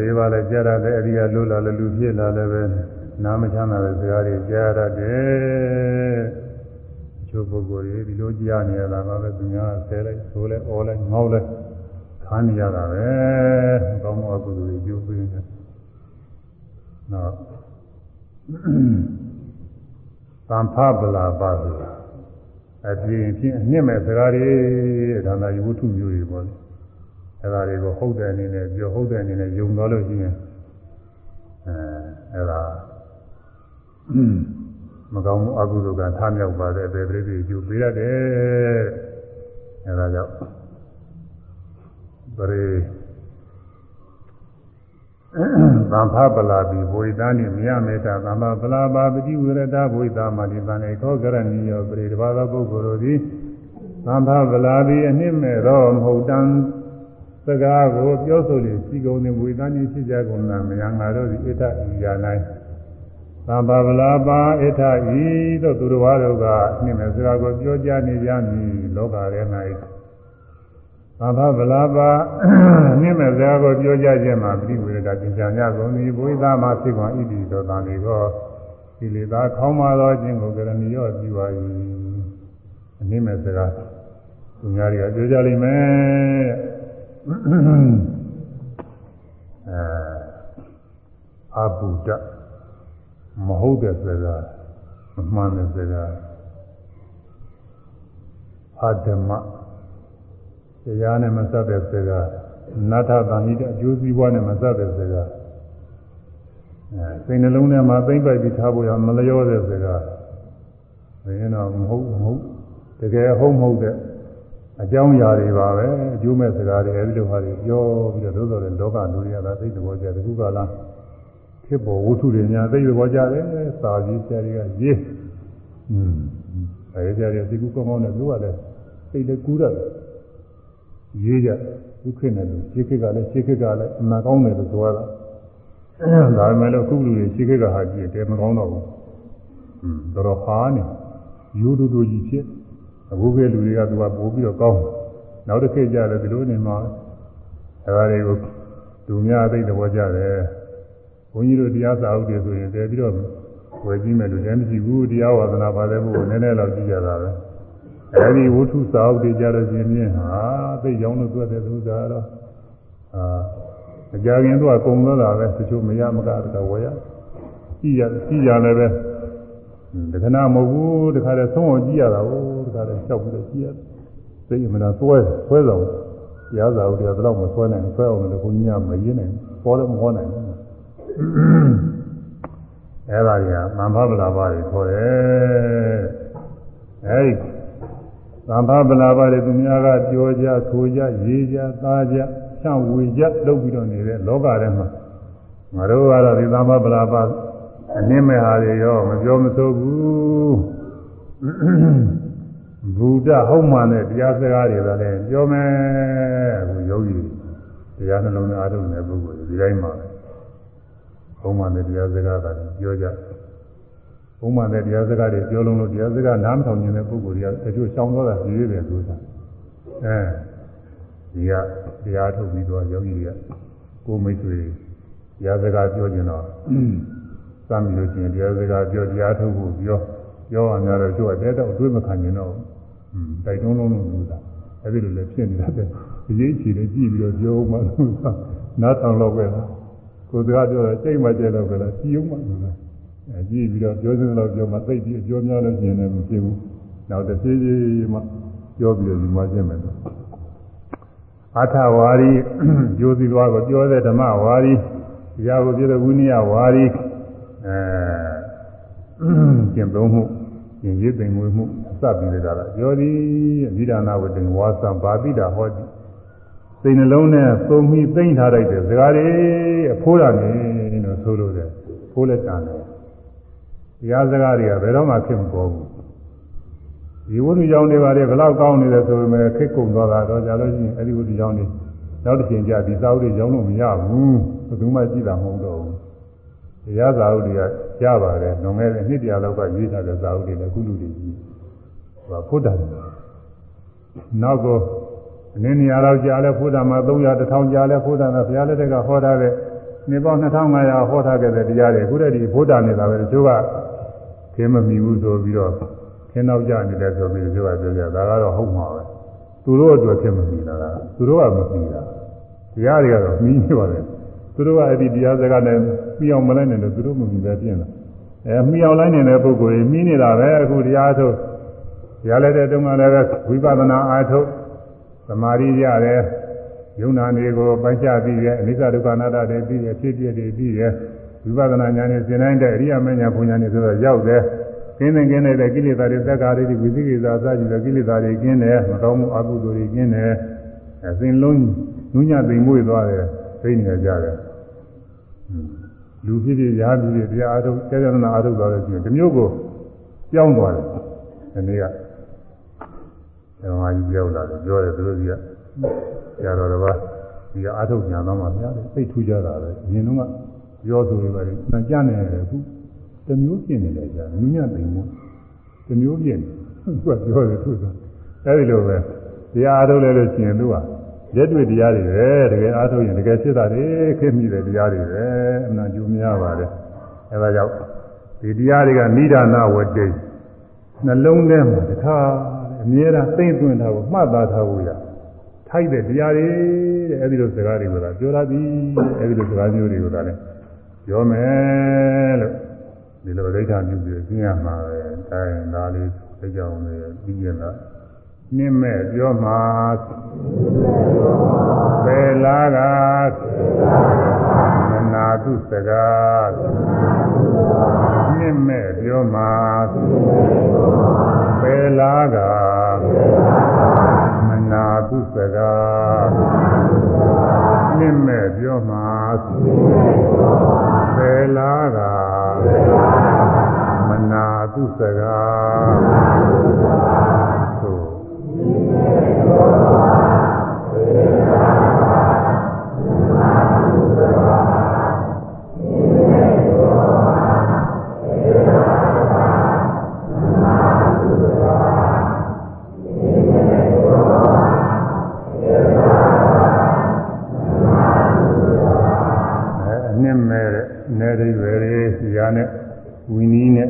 လေးပါးလဲကြားရတယ်အရိယာလို့လာလဲလူဖြစ်လာလဲပဲနားမချမ်းသာတဲ့စကားတွေကြားရတယ်ချို့ ပုဂ္ဂိုလ်တွေဒီလိုကြားနေရတာပါပဲသူများဆဲလိုက်ဆိုလဲအော်လဲငေါလဲခါနေရတာပဲကောင်းမှုအကုသိုလ်တွေကျိုးပေးနေနော်သံဖပလာပါဆိုတာအပြင်ဖြင့်အနှစ်မဲ့စကားတွေဒါနာယဝတ္ထုမျိုးတွေပေါ့လေအဲဒါတွေကိုဟုတ်တဲ့အနေနဲ့ပြောဟုတ်တဲ့အနေနဲ့ယုံသွားလို့ရှိရင်အဲအဲဒါ မကောင်းမှုအကုသိုလ်ကထားမြောက်ပါတဲ့အပေပရိသေကျူပေးရတယ်အဲဒါကြောင့်ပရိသံဖပလာပိဘဝိတနိမြမေတ္တာသံဖပလာပါပတိဝရတဘဝိတာမတိသံလေခောကရဏီယောပရိတဘာသောပုဂ္ဂိုလ်တို့သည်သံဖပလာပိအနှစ်မဲ့သောမဟုတ်တံစကားကိုပြောဆိုလေစီကုံနေဝိတနိဖြစ်ကြကုန်လားမယံငါတို့သည်ဣတ္တဤရာ၌ သံဖပလာပါဣတ္တဤသို့သူတော်ဘာတို့ကနှစ်မဲ့စကားကိုပြောကြနေကြမည်လောကထဲ၌သဗ္ဗဗလာပါမြင့်မဲ့စကားကိုပြောကြခြင်းမှာပြိဝေဒကသင်္ချာညကုန်သည်ဘုရားမှာသိကွန်ဣတိသောတန်ဒီကောဒီလေသာခေါင်းမာသောခြင်းကိုကရဏီရောပြုပါ၏အနည်းမဲ့စကားသူများတွေကပြောကြလိမ့်မယ်အဲအဘုဒ္ဓ မဟုတ်တဲ့စကားမမှန်တဲ့စကားအဓမ္မတရားနဲ့မဆက်တဲ့စကားနတ္ထသံဤတဲ့အကျိုးစီးပွားနဲ့မဆက်တဲ့စကားအဲစိတ်နှလုံးထဲမှာသိမ့်ပိုက်ပြီးထားဖို့ရမလျောတဲ့စကားဘယ်ရင်တော့မဟုတ်မဟုတ်တကယ်ဟုတ်မဟုတ်တဲ့အကြောင်းအရာတွေပါပဲအကျိုးမဲ့စကားတွေအဲဒီလိုဟာတွေပြောပြီးတော့သို့တော်လည်းလောကလူတွေကသာသိတဲ့ဘောကြတယ်ခုကလာ ဖြစ်ပေါ်ဝတ္ထုတွေများသိတဲ့ဘောကြတယ်စာကြီးဆရာတွေကရေးอืมအဲဒီဆရာတွေသိကူကောင်းကောင်းနဲ့ပြောရတယ်စိတ်လည်းကူးရတယ်ရေးကြဒုက္ခနဲ့လို့ရှင်းခက်ကလည်းရှင်းခက်ကလည်းအမှန်ကောင်းတယ်လို့ပြောတာဒါပေမဲ့လို့ခုလူတွေရှင်းခက်ကဟာကြည့်တယ်မကောင်းတော့ဘူးอืมတော်တော်ဟာနေရိုးတူတူကြီးဖြစ်အခုကလူတွေကသူကပိုးပြီးတော့ကောင်းနောက်တစ်ခေတ်ကျတော့ဒီလိုနေမှာအဲဒါတွေကိုသူများသိတဲ့ဘောကြတယ် ဘုန်းကြီးတို့တရားစာအုပ်တွေဆိုရင်တည်ပြီးတော့ဝယ်ကြည့်မယ်လို့လည်းမရှိဘူးတရားဝါသနာပါတယ်ဘုရားနည်းနည်းတော့ကြည့်ကြတာပဲအဲဒီဝုထုစာအုပ်တွေကြတော့ရှင်မြင့်ဟာသိကြောင်းလို့တွေ့တဲ့သူစားတော့အာမကြခင်တော့ကုံတော့တာပဲတချို့မရမကတကဝယ်ရကြည့်ရကြည့်ရလည်းပဲတခဏမဟုတ်ဘူးတခါတည်းသုံးအောင်ကြည့်ရတာကိုတခါတည်းလျှောက်ပြီးတော့ကြည့်ရသိအမှန်ဆွဲဆွဲဆောင်ရားစာအုပ်တွေကတော့မဆွဲနိုင်ဆွဲအောင်လည်းကိုကြီးကမရင်းနိုင်ပေါ်တော့မဟောနိုင်ဘူး အဲ့ဒါကြီးကမန္ဖဗလာပါတွေခေါ်တယ်အဲဒီသံဃာဗလာပါလေသူများကပြောကြဆိုကြရေးကြသားကြဖြန့်ဝေကြလုပ်ပြီးတော့နေတဲ့လောကထဲမှာငါတို့ကတော့ဒီသံဃာဗလာပါအနည်းမဲ့ဟာတွေရောမပြောမဆိုဘူးဘုဒ္ဓဟုတ်မှန်တဲ့တရားစကားတွေကလည်းပြောမယ်အခုယောဂီတရားနှလုံးသားအားထုတ်နေတဲ့ပုဂ္ဂိုလ်ဒီတိုင်းမှာဟု တ်မှန်တဲ့တရားစကားကလည်းပြောကြဘုံမှန်တဲ့တရားစကားတွေပြောလုံးလို့တရားစကားနားမထောင်နေတဲ့ပုဂ္ဂိုလ်တွေကတချို့ရှောင်တော့တာပြည့်တယ်ဆိုတာအဲဒီကတရားထုတ်ပြီးတော့ယောဂီတွေကကိုမိတ်ဆွေတရားစကားပြောကြတော့စမ်းပြီးလို့ရှိရင်တရားစကားပြောတရားထုတ်ဖို့ပြောပြောရများတော့သူကတဲတော့အတွေးမခံကျင်တော့တိုက်တွန်းလုံးလုံးလို့သာအဲဒီလိုလည်းဖြစ်နေတာပဲအရေးချီလေးကြည့်ပြီးတော့ပြောမှလို့နားထောင်တော့ပဲလား ကိုယ်စကားပြောတော့စိတ်မကျဲတော့ပဲလားကြည့်အောင်မှလို့လားအဲကြည့်ပြီးတော့ပြောစင်းတော့ပြောမှသိပြီးအပြောများလို့ရှိရင်လည်းမဖြစ်ဘူးနောက်တစ်ပြေးပြေးမှပြောပြီးတော့ဒီမှာရှင်းမယ်တော့အထဝါရီဂျိုးစီသွားကိုပြောတဲ့ဓမ္မဝါရီတရားကိုပြတဲ့ဝိနည်းဝါရီအဲကျင့်သုံးမှုကျင့်ရည်သိမ်မွေးမှုအစပြီးကြတာပြောသည်အမိဒါနာဝတ္တင်ဝါသံဘာတိတာဟောတိ စိတ်နှလုံးနဲ့သုံးမိသိမ့်ထားလိုက်တဲ့စကားတွေအဖိုးတာနေလို့ဆိုလို့တယ်ဖိုးလက်တန်တယ်တရားစကားတွေကဘယ်တော့မှဖြစ်မပေါ်ဘူးဒီဝိသုကြောင့်တွေပါတယ်ဘလောက်ကောင်းနေတယ်ဆိုပေမဲ့ခက်ကုန်သွားတာတော့ကြာလို့ရှိရင်အဲ့ဒီဝိသုကြောင့်တွေနောက်တစ်ချိန်ကျဒီစာအုပ်တွေကြောင်းလို့မရဘူးဘယ်သူမှကြည့်တာမဟုတ်တော့ဘူးတရားစာအုပ်တွေကရပါတယ်လွန်ခဲ့တဲ့နှစ်တရာလောက်ကရေးထားတဲ့စာအုပ်တွေလည်းအခုလူတွေကြီးဟိုဖုဒ္ဓတယ်နောက်ကို အနည်းနေရာလောက်ကြာလဲဖုဒ္ဓမှာ300 1000ကြာလဲဖုဒ္ဓမှာဘုရားလက်ထက်ကဟောထားတဲ့နေပေါင်း2500ဟောထားခဲ့တဲ့တရားတွေအခုတည်းဒီဖုဒ္ဓနေတာပဲတချို့ကခင်းမမီဘူးဆိုပြီးတော့ခင်းနောက်ကြနေတယ်ဆိုပြီးတချို့ကပြောကြဒါကတော့ဟုတ်မှာပဲသူတို့အတွက်ခင်းမမီတာကသူတို့ကမမီတာတရားတွေကတော့မီးနေပါလေသူတို့ကအဲ့ဒီတရားစကားနဲ့မြှောင်မလိုက်နိုင်လို့သူတို့မမီပဲပြင်းလာအဲမြှောင်လိုက်နေတဲ့ပုဂ္ဂိုလ်ကြီးမြင်းနေတာပဲအခုတရားထုတ်ရလည်းတဲ့တုန်းကလည်းဝိပဿနာအားထုတ် သမာဓိရတယ်ယုံနာတွေကိုပိုင်းခြားပြီးရဲ့အနိစ္စဒုက္ခအနတ္တတွေပြီးရဲ့ဖြစ်ဖြစ်တွေပြီးရဲ့ဝိပဿနာဉာဏ်နဲ့သင်တိုင်းတဲ့အရိယာမဉာဏ်ဘုံဉာဏ်တွေဆိုတော့ရောက်တယ်ကင်းတဲ့ကင်းတဲ့ကိလေသာတွေသက်္ကာတွေဝိသိကိစ္စအစရှိတဲ့ကိလေသာတွေကင်းတယ်မတော်မှုအကုသိုလ်တွေကင်းတယ်အစဉ်လုံးနုညသိမ်မွေ့သွားတယ်သိနေကြတယ်လူဖြစ်ဖြစ်ရာဖြစ်ဖြစ်တရားအားထုတ်ကျေရနာအားထုတ်သွားလို့ရှိရင်ဒီမျိုးကိုကြောင်းသွားတယ်ဒီနေ့က ဓမ္မကြီးပြောလာတယ်ပြောတယ်သူတို့ကြီးကဆရာတော်တော်ကဒီကအားထုတ်ညာတော့မှများတယ်သိထူးကြတာပဲအရင်တော့ကပြောဆိုရပါတယ်နှကြနေတယ်ခုတမျိုးပြင်နေတယ်ကြာနုညသိမ်မွေ့တမျိုးပြင်နေသူကပြောတယ်သူကအဲဒီလိုပဲတရားအားထုတ်လဲလို့ရှိရင်သူကလက်တွေ့တရားတွေပဲတကယ်အားထုတ်ရင်တကယ်ဖြစ်တာတွေခက်မိတဲ့တရားတွေပဲအမှန်ကျူးများပါတယ်အဲဒါကြောင့်ဒီတရားတွေကနိဒာနဝတ္တိနှလုံးထဲမှာတခါ အမြဲတမ်းသိမ့်သွင်းတာကိုမှတ်သားထားဖို့ရထိုက်တဲ့တရားတွေတဲ့အဲဒီလိုစကားတွေကပြောရသည်အဲဒီလိုစကားမျိုးတွေကလည်းပြောမယ်လို့ဒီလိုဒိဋ္ဌာပြုပြီးသိရမှာပဲတိုင်းဒါလေးသိကြအောင်လည်းပြီးရလားနှင်းမဲ့ပြောမှာပယ်လာကမ နာတုစကားနှင်းမဲ့ပြောမှာပယ်လာကမနာတုစကားနှင်းမဲ့ပြောမှာပယ်လာကမနာတုစကားနဲ့ ဝီနီးနဲ့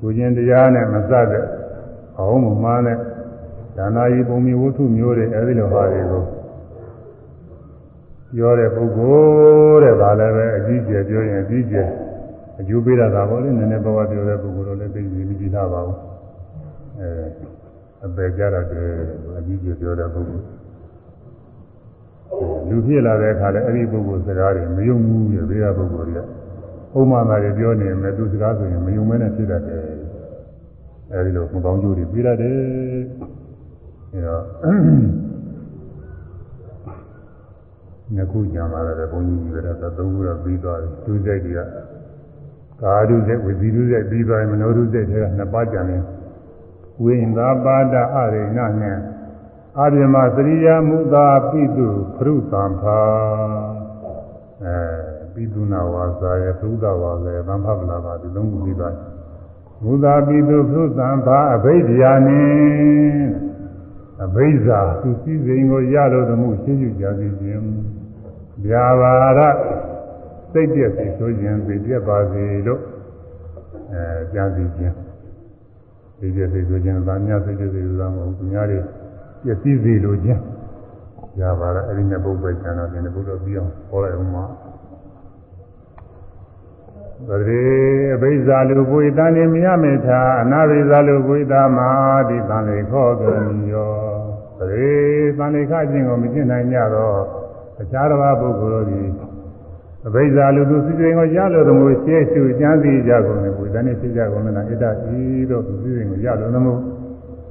ကိုကျင်တရားနဲ့မစတဲ့အောင်မမှားနဲ့ဒါနာယီပုံမီဝတ္ထုမျိုးတွေအဲဒီလိုဟာတွေကိုပြောတဲ့ပုဂ္ဂိုလ်တဲ့ဒါလည်းပဲအကြီးကျယ်ပြောရင်အကြီးကျယ်အကျိုးပေးတာသာပေါ့လေနည်းနည်းပါးပါးပြောတဲ့ပုဂ္ဂိုလ်တို့လည်းသိပြီးမြည်လာပါဘူးအဲအပေကြတာတဲ့အကြီးကျယ်ပြောတဲ့ပုဂ္ဂိုလ်လူဖြစ်လာတဲ့အခါလည်းအဲ့ဒီပုဂ္ဂိုလ်စကားတွေမယုံဘူးရဲ့ဘေးကပုဂ္ဂိုလ်တွေက ဥမာသာတွေပြောနေမယ်သူစကားဆိုရင်မယုံမဲနဲ့ဖြစ်တတ်တယ်အဲ့ဒီလိုမကောင်းကျိုးတွေပြီးတတ်တယ်အဲတော့ညခုကြံလာတဲ့ဘုန်းကြီးကြီးကတော့သုံးခုတော့ပြီးသွားပြီဒုစိတ်တွေကကာဒုစိတ်ဝိဇီဒုစိတ်ပြီးသွားရင်မနောဒုစိတ်တွေကနှစ်ပါးကြံနေဝိင်သာပါဒအရိဏနဲ့အာပြမသရိယာမုသာပိတုဖရုသံဖာအဲ ပိတုနာဝါစာယသုဒ္ဓဝါစာယသံဖပလာပါဒီလုံးခုပြီးသွားမုသာပိတုဖရုသံဖာအဘိဓိယာနိအဘိဇာသူစည်းစိမ်ကိုရလို့သမှုရှင်းယူကြစီခြင်းဗျာပါရစိတ်ပြည့်စီဆိုခြင်းသိပြပါစေလို့အဲကြံစီခြင်းသိပြည့်စီဆိုခြင်းဗာမြတ်စိတ်ပြည့်စီဆိုတာမဟုတ်ဘူးများတွေပြည့်စည်စေလိုခြင်းရပါလားအဲ့ဒီနဲ့ပုပ္ပယ်ကျန်တော့ဒီနေ့ဘုရားပြီးအောင်ဟောလိုက်အောင်မှာ သရေအဘိဇာလူပွေတန်နေမြမေထာအနာဘိဇာလူပွေတာမာဒီတန်လေခောကရဏီယောသရေတန်လေခခြင်းကိုမကျင့်နိုင်ကြတော့အခြားတစ်ပါးပုဂ္ဂိုလ်တို့သည်အဘိဇာလူသူစိစိန်ကိုရလို့သမှုရှေ့ရှုကျမ်းစီကြကုန်လေပွေတန်နေဖြစ်ကြကုန်လားဣဒ္ဓဤတို့သူစိစိန်ကိုရလို့သမှု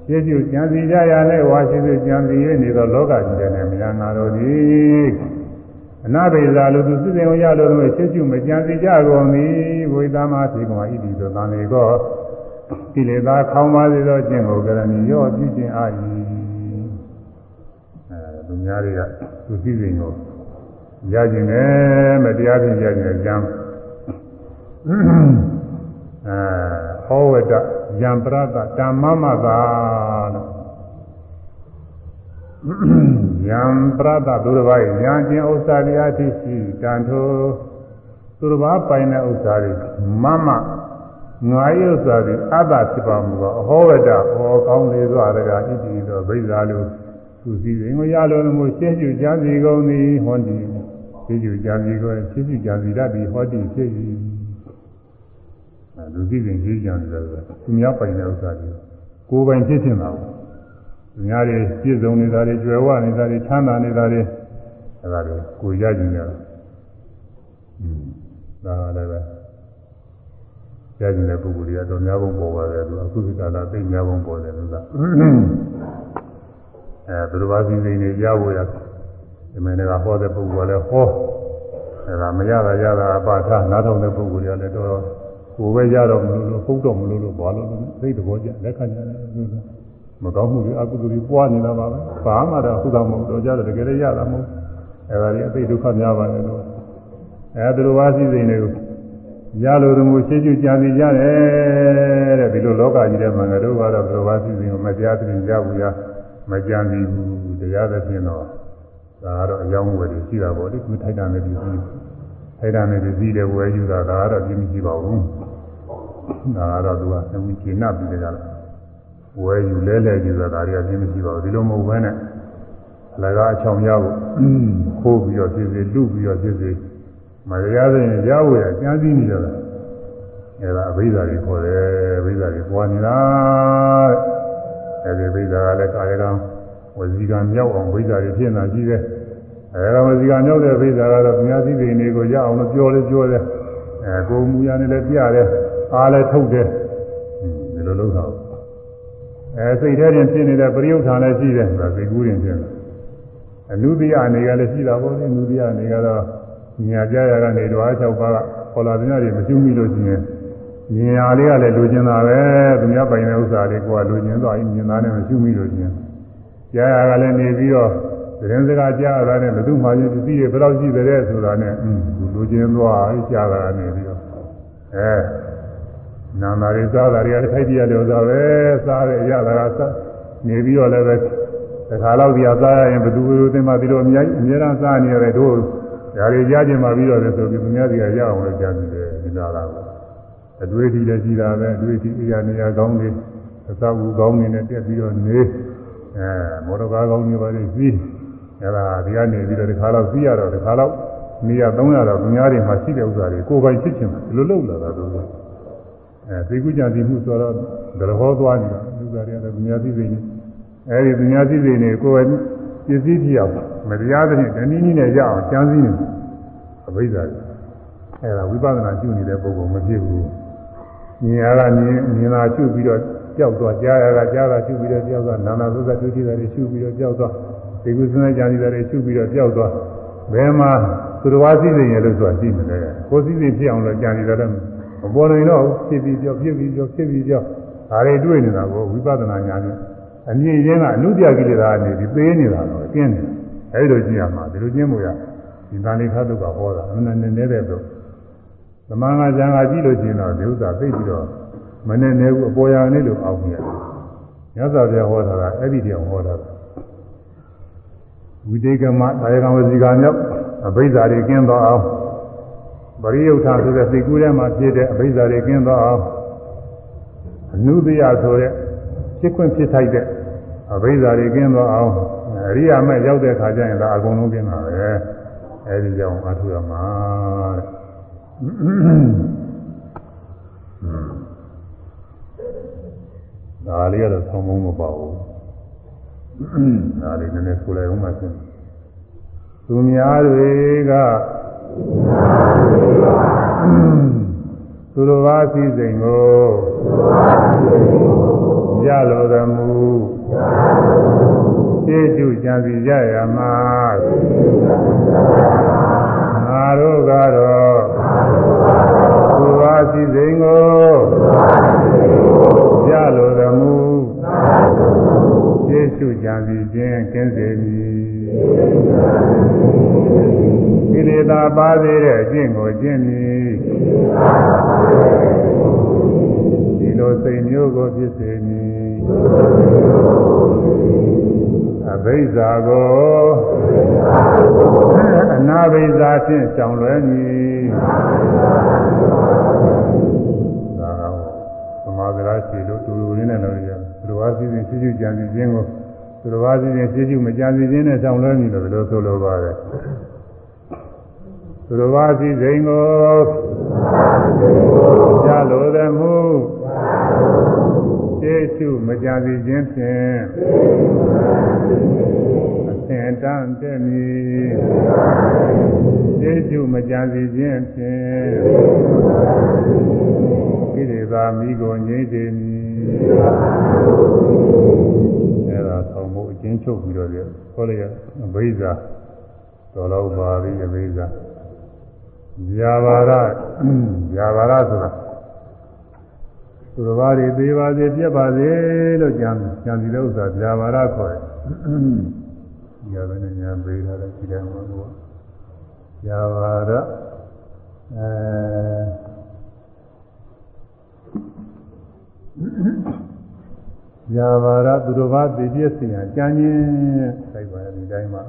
ရှင်းပြုကြံစီကြရလဲဝါရှိသူကြံစီရနေသောလောကကြီးတဲ့မြာငါတို့သည် အနာဘိဇာလူသူစစ်စင်ကိုရလို့တော့ရှင်းပြုမကြံစီကြကုန်သည်ဝိသမသေကမဣတိသောတန်လေကောကိလေသာခေါင်းပါစေသောကျင့်ကိုကရဏီရောပြုခြင်းအာ၏အဲလူများတွေကသူစစ်စင်ကိုရခြင်းနဲ့မတရားဖြင့်ရခြင်းကြံအဲဟောဝတ္တယံပရတဓမ္မမသာ ယံပရတသူတစ်ပါးယံကျင်ဥစ္စာတရားတိရှိတန်ထိုသူတစ်ပါးပိုင်တဲ့ဥစ္စာတွေမမငါယဥစ္စာတွေအတ္တဖြစ်ပါမူတော့အဟောဝတ္တဟောကောင်းလေစွာတကာဣတိတော်ဗိဇာလူသူစီရင်ကိုရလို့မို့ရှင်းကျူကြစီကုန်သည်ဟောဒီရှင်းကျူကြစီကုန်ရှင်းကျူကြစီတတ်ပြီးဟောဒီဖြစ်၏လူသိစဉ်ကြီးကြံတယ်ဆိုသူများပိုင်တဲ့ဥစ္စာတွေကိုယ်ပိုင်ဖြစ်ချင်တာပေါ့ သူများတွေပြည့်စုံနေတာတွေကြွယ်ဝနေတာတွေချမ်းသာနေတာတွေအဲဒါတွေကိုရကြည့်ကြတယ်อืมဒါလည်းပဲရကြည့်တဲ့ပုဂ္ဂိုလ်တွေကတော့များပုံပေါ်ပါတယ်သူအခုဒီကာလသိများပုံပေါ်တယ်လို့ကအဲသူတို့ဘာစီစဉ်နေရဖို့ရဒီမင်းကဟောတဲ့ပုဂ္ဂိုလ်ကလည်းဟောအဲဒါမရတာရတာအပါထားနားထောင်တဲ့ပုဂ္ဂိုလ်တွေကလည်းတော့ကိုယ်ပဲရတော့မလို့လို့ဟုတ်တော့မလို့လို့ဘာလို့လဲသိတဲ့ဘောကြလက်ခံကြတယ် မကောင်းမှုတွေအကုသိုလ်တွေပွားနေတာပါပဲဘာမှတော့ဟုတ်တာမဟုတ်တော့ကြတယ်တကယ်လည်းရတာမဟုတ်အဲဒါကြီးအသိဒုက္ခများပါတယ်လို့အဲသူတို့ဘာစီစဉ်နေကိုရလို့သူမျိုးရှင်းကျကြံစီကြတယ်တဲ့ဒီလိုလောကကြီးထဲမှာငါတို့ကတော့သူတို့ဘာစီစဉ်ကိုမကြားသိကြဘူးရမကြံစီဘူးတရားသဖြင့်တော့ဒါကတော့အကြောင်းဝယ်တွေရှိတာပေါ့လေသူထိုက်တာနဲ့ဒီစီထိုက်တာနဲ့ဒီစီတဲ့ဝယ်ယူတာဒါကတော့ပြင်းမရှိပါဘူးဒါကတော့သူကသမှုကျင့်နာပြီးကြတယ် ဝယ်ယူလဲလဲယူတာဒါတွေကပြင်းမရှိပါဘူးဒီလိုမဟုတ်ဘဲနဲ့အလကားအချောင်ရဖို့ခိုးပြီးတော့ဖြစ်စေလူပြီးတော့ဖြစ်စေမတရားတဲ့ရဝယ်ကြံစည်နေကြတာအဲဒါအဘိဓါတွေခေါ်တယ်အဘိဓါတွေပွားနေတာတဲ့အဲဒီအဘိဓါကလည်းကာယကံဝစီကံမြောက်အောင်ဘိဓါတွေဖြစ်နေတာရှိတယ်အဲဒါဝစီကံမြောက်တဲ့ဘိဓါကတော့မြားစည်းတွေနေကိုရအောင်လို့ပြောလဲပြောတယ်အဲကိုမူရနဲ့လည်းပြတယ်အားလည်းထုတ်တယ်ဒီလိုလုပ်တာ အဲစိတ်ထဲတွင်ဖြစ်နေတဲ့ပရိယုဌာန်လည်းရှိတယ်ဆိုတာစိတ်ကူးရင်ဖြစ်တယ်အနုတ္တိယအနေကလည်းရှိတာပေါ့လေအနုတ္တိယအနေကတော့ညာကြရကနေဓဝါ၆ပါးကခေါ်လာတဲ့ညတွေမရှိမိလို့ရှိရင်ဉာဏ်လေးကလည်းလိုချင်တာပဲသူများပိုင်တဲ့ဥစ္စာလေးကိုကလိုချင်တော့အမြင်သားနဲ့မရှိမိလို့ရှိရင်ကြားရကလည်းနေပြီးတော့သတင်းစကားကြားရတာနဲ့ဘယ်သူမှရင်ပစ္စည်းတွေဘယ်လောက်ရှိတယ်ဆိုတာနဲ့အင်းသူလိုချင်သွားကြားတာနေပြီးတော့အဲ နာနာရီစားတာတွေကထိုက်ပြရတယ်ဥစ္စာပဲစားရရတာကစားနေပြီးတော့လည်းပဲတခါတော့ဒီအစားရရင်ဘယ်သူသင်မှဒီလိုအများကြီးအများအားစားနေရတယ်တို့ဒါတွေကြားကျင်မှပြီးတော့လည်းဆိုပြီးသူများစီကရအောင်လည်းကြားကြည့်တယ်ဒီနာကတော့အတွေ့အထိလည်းရှိတာပဲအတွေ့အထိအရာနေရာကောင်းတွေအသောက်ကောင်းတွေနဲ့တက်ပြီးတော့နေအဲမော်တော်ကားကောင်းတွေပါလေစီးအဲဒါဒီကနေပြီးတော့ဒီခါတော့စီးရတော့ဒီခါတော့နေရ300တော့သူများတွေမှာရှိတဲ့ဥစ္စာတွေကိုယ်ပိုင်ဖြစ်ချင်တယ်ဒီလိုလုပ်လာတာတို့ အဲသိကုကြတိမှုဆိုတော့ဒရဟောသွားနေတာဥစ္စာတွေကလည်းသူများသိသိနေအဲဒီသူများသိသိနေကိုယ်ပိုင်ပစ္စည်းဖြစ်အောင်မတရားတဲ့တနည်းနည်းနဲ့ရအောင်ကြံစည်နေအဘိဓါကြီးအဲဒါဝိပဿနာကျุနေတဲ့ပုဂ္ဂိုလ်မဖြစ်ဘူးမြင်ရတာမြင်မြင်လာကျุပြီးတော့ကြောက်သွားကြားရတာကြားတာကျุပြီးတော့ကြောက်သွားနာနာသုသဒုတိယတွေကျุပြီးတော့ကြောက်သွားဒီကုသနာကြံစီတွေကျุပြီးတော့ကြောက်သွားဘယ်မှာသူတော်ဝါစည်းစိမ်ရလို့ဆိုတာရှိမလဲကိုယ်စည်းစိမ်ဖြစ်အောင်လို့ကြံစီတယ် မပေါ်နိုင်တော့ဖြစ်ပြီးကြောက်ဖြစ်ပြီးကြောက်ဖြစ်ပြီးကြောက်ဒါတွေတွေ့နေတာကိုဝိပဿနာဉာဏ်နဲ့အမြင်ချင်းကအနုပြကိလေသာနေပြီးသေးနေတာတော့အကျဉ်းတယ်အဲဒီလိုကြည့်ရမှာဒီလိုကျင့်မှုရဒီတန်လေးခါတုကဟောတာအမှန်နဲ့နေတဲ့တော့သမန်ကဇံကကြည့်လို့ရှိရင်တော့ဒီဥစ္စာသိပြီးတော့မနဲ့နေဘူးအပေါ်ရနေလို့အောက်နေရတယ်မြတ်စွာဘုရားဟောတာကအဲ့ဒီတရားဟောတာဝိတေကမတာယကံဝစီကမြောက်အဘိဓါတွေကင်းသွားအောင် ပရိယုထာဆိုတဲ့သိကူးထဲမှာဖြစ်တဲ့အဘိဓါတွေကင်းသွားအောင်အနုတယဆိုတဲ့ဖြစ်ခွင့်ဖြစ်ထိုက်တဲ့အဘိဓါတွေကင်းသွားအောင်အရိယာမဲ့ရောက်တဲ့ခါကျရင်ဒါအကုန်လုံးကျင်းတာပဲအဲဒီကြောင့်အထုရမှာဒါလေးကတော့ဆောင်းမုံမပေါ့ဘူးဒါလေးနည်းနည်းဆိုလိုက်ဦးမှရှင်သူများတွေက သူတော်ဘာစည်းစိမ်ကိုရလိုသမှုရှေ့ကျကြံစီကြရမှာငါတို့ကတော့သူဘာစည်းစိမ်ကိုရလိုသမှုရှေ့ကျကြံစီခြင်းကင်းစေမည် ကိလေသာပါသေးတဲ့အကျင့်ကိုကျင့်မည်ဒီလိုစိတ်မျိုးကိုဖြစ်စေမည်အဘိဇာကိုအနာဘိဇာဖြင့်ရှောင်လွဲမည်ဒါကသမာဓိရာရှိလို့တူတူလေးနဲ့လုပ်ရတယ်သူတော်ဘာစီစဉ်ရှိရှိကြံစီခြင်းကို သူတော်ဘာစီစဉ်ရှိရှိမကြံစီခြင်းနဲ့ရှောင်လွဲမည်လို့ဘယ်လိုဆိုလိုပါလဲသူတော်ဘာစီစဉ်ကိုကြလိုသည်မူပြရှေးရှုမကြစီခြင်းဖြင့်အသင်တန်တဲ့မီရှေးရှုမကြစီခြင်းဖြင့်ဣရိသာမိကိုငြိမ့်စေမည်အဲဒါဆောင်းဖို့အချ င်းချုပ်ပြီးတော့ခေါ်လိုက်ရအဘိဇာတော်တော့ပါပြီအဘိဇာဇာဘာရဇာဘာရဆိုတာသူတော်ဘာတွေသေးပါစေပြက်ပါစေလို့ကြံကြံစီတဲ့ဥစ္စာဇာဘာရခေါ်တယ်။ညာဘယ်နဲ့ညာပေးထားလဲဒီတည်းမှာလို့ဇာဘာရအဲ ဇာဘာရသူတော်ဘာသိပြည့်စင်ရကြံခြင်းစိုက်ပါဒီတိုင်းမှာ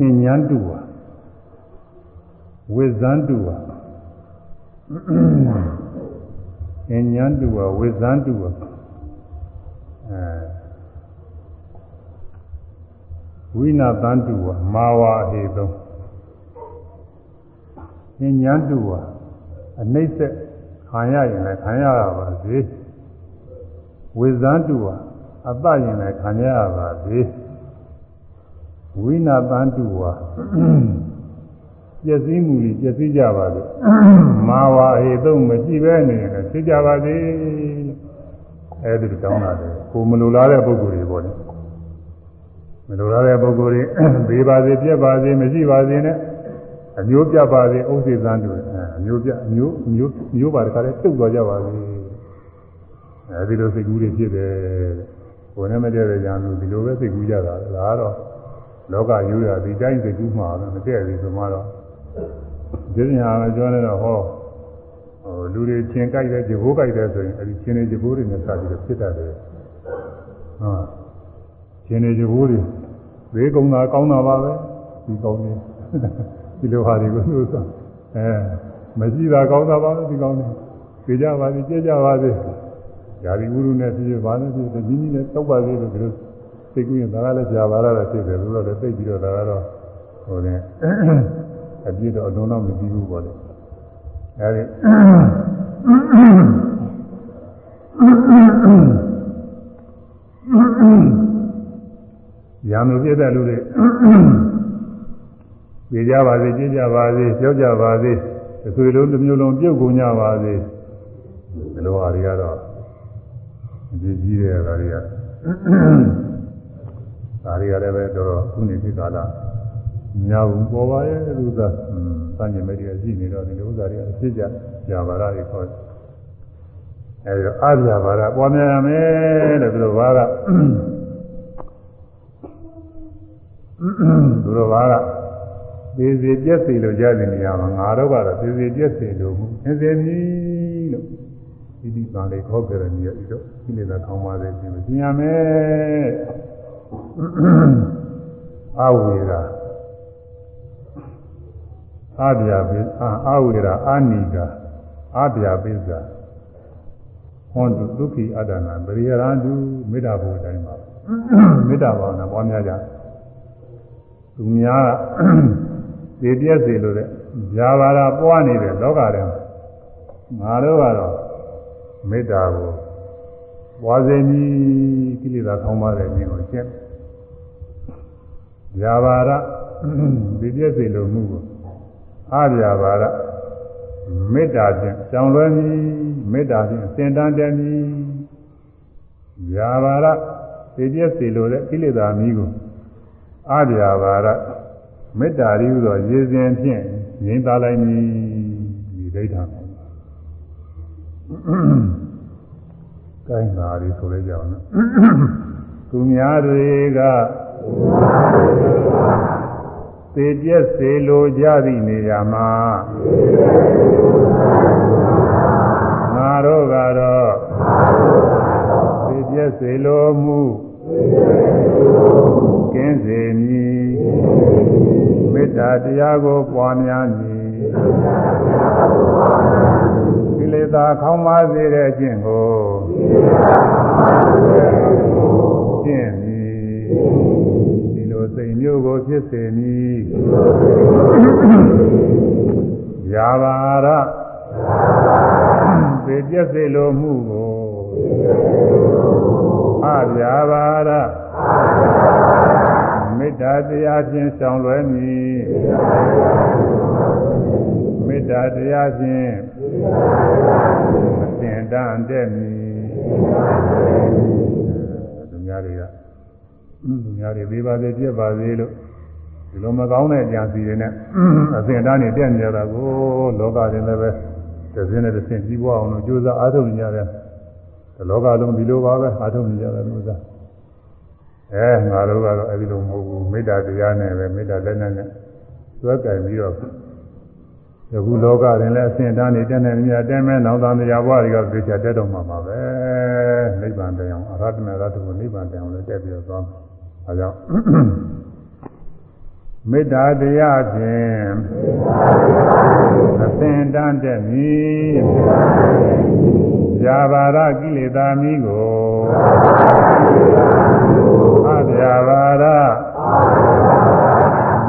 အဲဉာဏ်တူပါဝိဇန္တုဝအဉ္ဉန္တုဝဝိဇန္တုဝအဲဝိနာတန္တုဝမာဝါဟေသုံးအဉ္ဉန္တုဝ အနှိမ့်ဆက်ခံရရင်လည်းခံရရပါစေဝိဇန္တုဝအပရင်လည်းခံရရပါစေဝိနာတန္တုဝပျက်စီးမှုကြီးပျက်စီးကြပါလို့မာဝါဟေသုံးမကြည့်ပဲနေရင်ဖြစ်ကြပါစေအဲဒီလိုတောင်းတာလေကိုမလိုလားတဲ့ပုဂ္ဂိုလ်တွေပေါ့လေမလိုလားတဲ့ပုဂ္ဂိုလ်တွေဘေးပါစေပြက်ပါစေမရှိပါစေနဲ့အမျိုးပြပါစေဥစ္စေသန်းတွေ အမျိုးပြအမျိုးမျိုးမျိုးပါတခါလဲတုတ်သွားကြပါစေအဲဒီလိုစိတ်ကူးတွေဖြစ်တယ်ကိုယ်နဲ့မတည့်တဲ့ညာမျိုးဒီလိုပဲစိတ်ကူးကြတာဒါကတော့လောကရိုးရာဒီတိုင်းစိတ်ကူးမှာတော့မတည့်ဘူးဆိုမှတော့ဒီညာကပြောနေတော့ဟောဟိုလူတွေချင်းကြိုက်တယ်ဂျိုးကြိုက်တယ်ဆိုရင်အဲဒီချင်းတွေဂျိုးတွေနဲ့စပြီးတော့ဖြစ်တတ်တယ်ဟာချင်းတွေဂျိုးတွေဘေးကုံတာကောင်းတာပါပဲဒီကောင်းနေဒီလိုဟာတွေကိုသူဆိုအဲ မရှိတာကောင်းတာပါပဲဒီကောင်းနေပြေကြပါစေကြည့်ကြပါစေဓာရီဝုရုနဲ့ဖြစ်ဖြစ်ပါနဲ့ဖြစ်ဖြစ်ညီညီနဲ့တောက်ပါစေလို့ဒီလိုသိကူရင်ဒါကလည်းကြာပါလာတာဖြစ်တယ်လို့တော့လည်းသိပြီးတော့ဒါကတော့ဟိုနဲ့အပြည့်တော့အလုံးတော့မပြီးဘူးပေါ့လေအဲဒီရံလို့ပြည့်တဲ့လူတွေပြေကြပါစေကြည်ကြပါစေကြောက်ကြပါစေ အဆွေလုံးတစ်မျိုးလုံးပြုတ်ကုန်ကြပါစေဒီလိုဟာတွေကတော့အကြည့်ကြီးတဲ့ဟာတွေကဒါတွေကလည်းပဲတော်တော်ခုနေဖြစ်ကာလညာဘူးပေါ်ပါရဲ့လူသားစံကျင်မဲ့တွေရှိနေတော့ဒီလိုဥစ္စာတွေအဖြစ်ကြကြာပါရတွေခေါ်အဲဒီတော့အာဇာဘာရပွားများရမယ်တဲ့သူတို့ဘာကသူတို့ဘာက သေစီပြက်စီလို့ကြားနေရမှာငါတို့ကတော့သေစီပြက်စီလို့အင်းစေမီလို့ဒီဒီပါလေခေါ်ကြတယ်မြေဒီတော့ဒီလေသာခေါင်းပါသေးတယ်ပြင်ရမယ်အဝေရာအာဗျာပိအာဝေရာအာနိကာအာဗျာပိဇာဟွန်တုဒုက္ခိအတ္တနာပရိယရန္တုမေတ္တာဘုတိုင်းပါမေတ္တာဘာဝနာပွားများကြသူများ ဒီပြည့်စေလို့တဲ့ဇာဘာရာပွားနေတဲ့လောကထဲငါတို့ကတော့မေတ္တာကိုပွားစေမည်ကိလေသာခေါင်းပါတဲ့မြင်ကိုကျင့်ဇာဘာရဒီပြည့်စေလို့မှုကိုအာဗျာဘာရမေတ္တာဖြင့်ကြောင်လွဲမည်မေတ္တာဖြင့်စင်တန်းတယ်မည်ဇာဘာရဒီပြည့်စေလို့တဲ့ကိလေသာမီးကိုအာဗျာဘာရ မေတ္တာရည်ဟူသောရေစဉ်ဖြင့်ငြိမ်းသားလိုက်မည်ဒီဒိဋ္ဌာန်ကိုင်းပါရီဆိုလဲကြအောင်နော်သူများတွေကသေပြက်စေလိုကြသည့်နေရာမှာငါတို့ကတော့သေပြက်စေလိုမှု ကင်းစေမည်မေတ္တာတရားကိုပွားများမည်ကိလေသာခေါင်းပါစေတဲ့အကျင့်ကိုကျင့်မည်ဒီလိုစိတ်မျိုးကိုဖြစ်စေမည်ဇယာဘာရပေပြည့်စေလိုမှုကို အဗျာဘာရမေတ္တာတရားဖြင့်ဆောင်လွယ်မည်မေတ္တာတရားဖြင့်အစဉ်တန်တဲ့မည်သူများတွေကသူများတွေပေးပါစေပြည့်ပါစေလို့ဒီလိုမကောင်းတဲ့ကြံစီတွေနဲ့အစဉ်တန်းနေတက်နေကြတာကိုလောကရင်လည်းပဲတစ်စင်းနဲ့တစ်စင်းပြီးပွားအောင်လို့ကြိုးစားအားထုတ်နေကြတယ်ဒီ လောကလုံးဒီလိုပါပဲအားထုတ်နေကြတယ်လို့စားအဲငါတို့ကတော့အဲဒီလိုမဟုတ်ဘူးမေတ္တာတရားနဲ့ပဲမေတ္တာလက်နဲ့နဲ့သွဲကြိုင်ပြီးတော့ယခုလောကရင်လည်းအစဉ်တန်းနေတက်နေမြတ်တဲမဲနောင်တန်တရားဘွားတွေကသိချတက်တော့မှာပါပဲနိဗ္ဗာန်တရားအရဟတမေရတ္တကိုနိဗ္ဗာန်တရားလည်းတက်ပြီးတော့သွားမှာအဲကြောင့်မေတ္တာတရားဖြင့်အသင်တန်းတဲ့မည် ဇာဘာရကိလေသာမီးကိုအဗျာဘာရ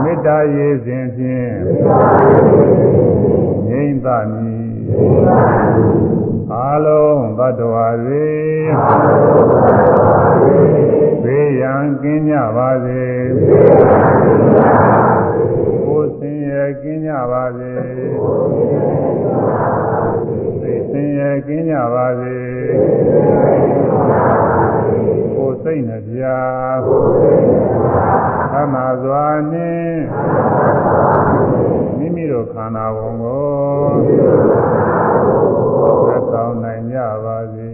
မေတ္တာရေစဉ်ဖြင့်ငြိမ့်သမည်အာလုံးသတ္တဝါတွေဘေးရန်ကင်းကြပါစေကိုယ်စင်ရဲ့ကင်းကြပါစေသိစင် ရဲ့ကင်းကြပါစေကိုယ်စိတ်နှပြသမစွာနှင့်မိမိတို့ခန္ဓာဝန်ကိုသက်ဆောင်နိုင်ကြပါစေ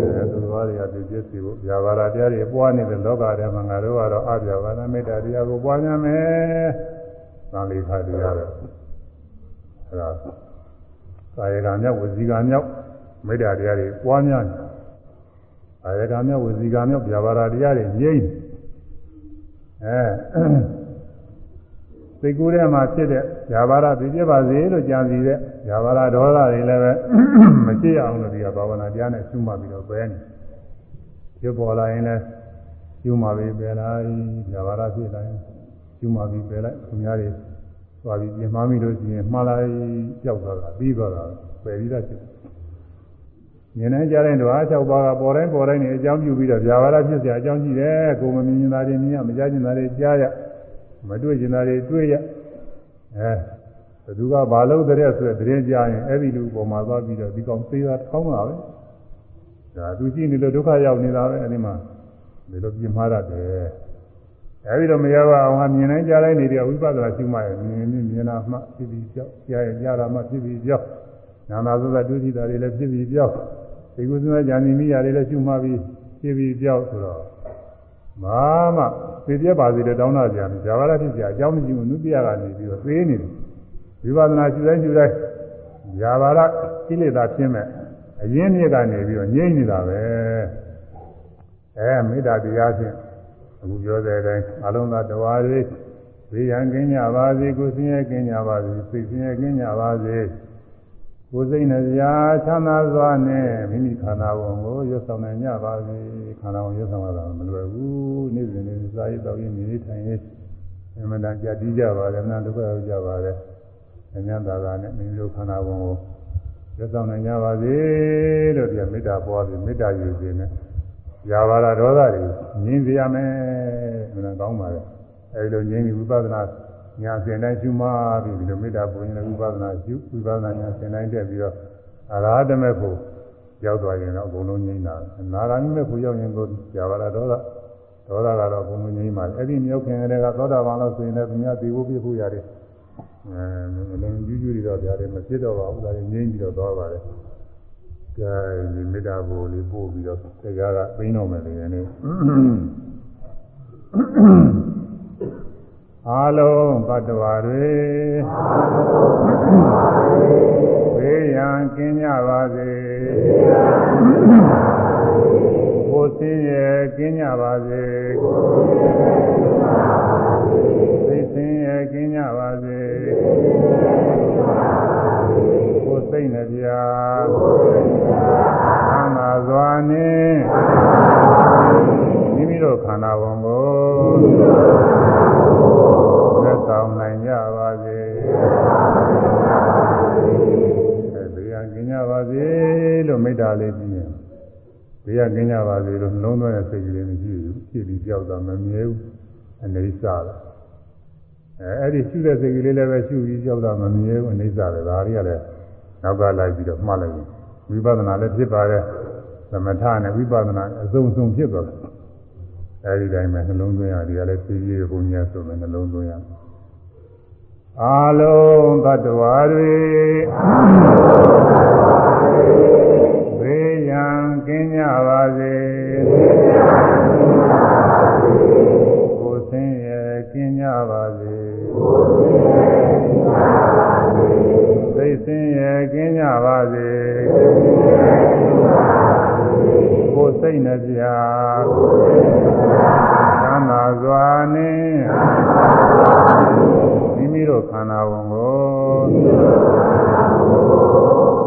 အဲသူတော်တွေကဒီပြည့်စုံဖို့ဗျာပါဒတရားတွေပွားနေတဲ့လောကထဲမှာငါတို့ကတော့အဗျာပါဒမေတ္တာတရားကိုပွားများမယ်။သံလေခါတရားတော့အဲဒါ ကာယကံမြောက်ဝစီကံမြောက်မေတ္တာတရားတွေပွားများတယ်။ကာယကံမြောက်ဝစီကံမြောက်ဗျာပါဒတရားတွေငြိမ့်အဲစိတ်ကူးထဲမှာဖြစ်တဲ့ဇာဘာရပြည့်ပြပါစေလို့ကြံစီတဲ့ဇာဘာရဒေါသတွေလည်းပဲမဖြစ်အောင်လို့ဒီကဘာဝနာတရားနဲ့ရှုမှတ်ပြီးတော့ပဲနေဖြစ်ပေါ်လာရင်လည်းရှုမှတ်ပြီးပဲလိုက်ဇာဘာရဖြစ်လာရင်ရှုမှတ်ပြီးပဲလိုက်သူများတွေ သွားပြီးပြင်မှမိလို့ရှိရင်မှားလိုက်ကြောက်သွားတာပြီးသွားတာပယ်ပြီးသားဖြစ်မြင်နိုင်ကြတဲ့ဓဝါ၆ပါးကပေါ်တိုင်းပေါ်တိုင်းနေအကြောင်းပြုပြီးတော့ဇာဘာရဖြစ်เสียအကြောင်းကြည့်တယ်ကိုယ်မမြင်တာတွေမြင်ရမကြားကျင်တာတွေကြားရမတွေ့ကျင်တာတွေတွေ့ရအဲဘသူကဘာလို့တဲ့ဆိုတဲ့သတင်းကြားရင်အဲ့ဒီလူပေါ်မှာသွားပြီးတော့ဒီကောင်သေးတာထောင်းတာပဲဒါသူကြည့်နေလို့ဒုက္ခရောက်နေတာပဲအဲ့ဒီမှာဒီလိုပြင်မှားရတယ် အဲ့ဒီတော့မရပါအောင်ဟာမြင်နိုင်ကြားတိုင်းနေတယ်ဝိပဿနာရှုမှရမြင်မြင်မြင်တာမှဖြစ်ပြီးကြောက်ကြားရင်ကြားတာမှဖြစ်ပြီးကြောက်နာနာသုသဒုတိတာတွေလည်းဖြစ်ပြီးကြောက်ဒီကုသနာဉာဏ်မိမိရတယ်လည်းရှုမှပြီးဖြစ်ပြီးကြောက်ဆိုတော့မာမသိပြပါစေတဲ့တောင်းတာကြံဇာဝရဖြစ်ကြအကြောင်းမရှိဘူးနုပြကနေပြီးတော့သေးနေတယ်ဝိပဿနာရှုတိုင်းရှုတိုင်းဇာဝရကိလေသာဖြစ်မဲ့အရင်းမြစ်ကနေပြီးတော့ငြိမ့်နေတာပဲအဲမေတ္တာတရားဖြင့် အခုပြောတဲ့အတိုင်းအလုံးစုံတရားတွေဘေးရန်ကင်းကြပါစေကိုယ်စင်းရဲကင်းကြပါစေစိတ်စင်းရဲကင်းကြပါစေကိုယ်စိတ်နှပြချမ်းသာစွာနဲ့မိမိခန္ဓာဝန်ကိုရွတ်ဆောင်နိုင်ကြပါစေခန္ဓာဝန်ရွတ်ဆောင်ရတာမလွယ်ဘူးနေ့စဉ်နေ့စားရတော့ရင်းနေထိုင်ရေးအမှန်တန်ကြတည်ကြပါတယ်အမှန်ဒုက္ခရောက်ကြပါတယ်အញ្ញသာသာနဲ့မိမိတို့ခန္ဓာဝန်ကိုရွတ်ဆောင်နိုင်ကြပါစေလို့ဒီမေတ္တာပွားပြီးမေတ္တာယူခြင်းနဲ့ ရာဘာဒဒေါသတွေငြင်းစေရမယ်မနာကောင်းပါလေအဲဒီလိုငြင်းပြီးဝိပဿနာညာစင်တိုင်းရှုမှပြီးဒီလိုမေတ္တာပုံရင်လည်းဝိပဿနာရှုဝိပဿနာညာစင်တိုင်းတက်ပြီးတော့အရာဓမေဖို့ရောက်သွားရင်တော့အကုန်လုံးငြိမ်းတာနာဂာမိမေဖို့ရောက်ရင်ကိုရာဘာဒဒေါသဒေါသကတော့အကုန်လုံးငြိမ်းပါလေအဲ့ဒီမြောက်ခင်ကလေးကသောတာပန်လို့ဆိုရင်လည်းသူများသိဖို့ပြဖို့ရတယ်အဲလည်းကျူးကျူးတွေတော့ဗျာတယ်မဖြစ်တော့ပါဘူးဒါငြိမ်းပြီးတော့သွားပါတယ် ကဲဒီမေတ္တာဘုံလေးပို့ပြီးတော့တရားကပြင်းတော့မယ်လေနေ့အာလုံးတ attva တွေဘေးရန်ကင်းကြပါစေကိုယ်စင်းရဲ့ကင်းကြပါစေသိစင်းရဲ့ကင်းကြပါစေ သိမ့်တယ်ဗျာသံသာစွာနဲ့မိမိတို့ခန္ဓာဝန်ကိုသက်ဆောင်နိုင်ကြပါစေသက်ဆောင်နိုင်ကြပါစေလို့မေတ္တာလေးပြီးရင်ဘေးကကင်းကြပါစေလို့နှလုံးသွင်းတဲ့စိတ်ကလေးမရှိဘူးဖြစ်ပြီးကြောက်တာမမြဲဘူးအနေဆာလားအဲအဲ့ဒီရှုတဲ့စိတ်ကလေးလည်းပဲရှုပြီးကြောက်တာမမြဲဘူးအနေဆာတယ်ဒါတွေကလည်း နောက်ကလိုက်ပြီးတော့မှတ်လိုက်ရင်ဝိပဿနာလည်းဖြစ်ပါတယ်သမထနဲ့ဝိပဿနာအစုံစုံဖြစ်သွားတယ်အဲဒီတိုင်းပဲနှလုံးသွင်းရဒီကလည်းသိရဘုံညာဆိုမယ်နှလုံးသွင်းရအာလုံးသတ္တဝါတွေဘေးရန်ကင်းကြပါစေကိုယ် ကိုယ်စိတ်နှပြသမ်းသာစွာနှင့်မိမိတို့ခန္ဓာဝန်ကို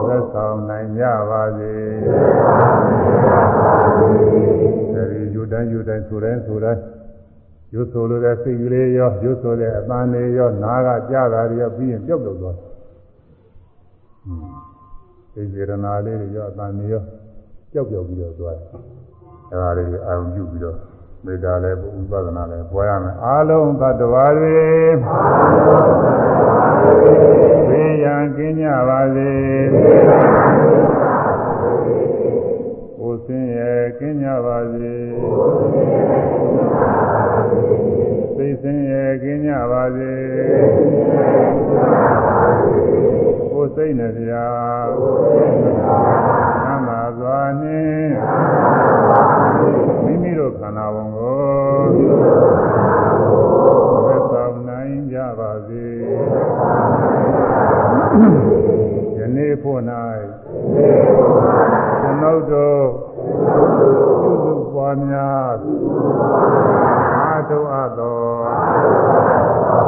သက်ဆောင်နိုင်ကြပါစေအဲဒီယူတိုင်းယူတိုင်းဆိုတိုင်းဆိုတိုင်းရုပ်ဆိုလိုတဲ့စိတ်ကလေးရောရုပ်ဆိုတဲ့အပန်းလေးရောနားကကြားတာတွေရောပြီးရင်ပြုတ်လို့သွားစိတ်စေရနာလေးတွေရောအပန်းလေးရောကြောက်ကြောက်ပြီးတော့သွားတယ် အဲဒါလေးအာရုံပြုပြီးတော့မေတ္တာလည်းဝိပဿနာလည်းပွားရမယ်အာလုံးသတ္တဝါတွေဘေးရန်ကင်းကြပါစေကိုယ်ဆင်းရဲကင်းကြပါစေသိဆင်းရဲကင်းကြပါစေကိုယ်စိတ်နဲ့ဗျာသမ်းသာစွာနှင့် သက်ဆောင်နိုင်ကြပါစေယနေ့ဖို့၌ကျွန်ုပ်တို့ပြုစုပွားများအားထုတ်အပ်သော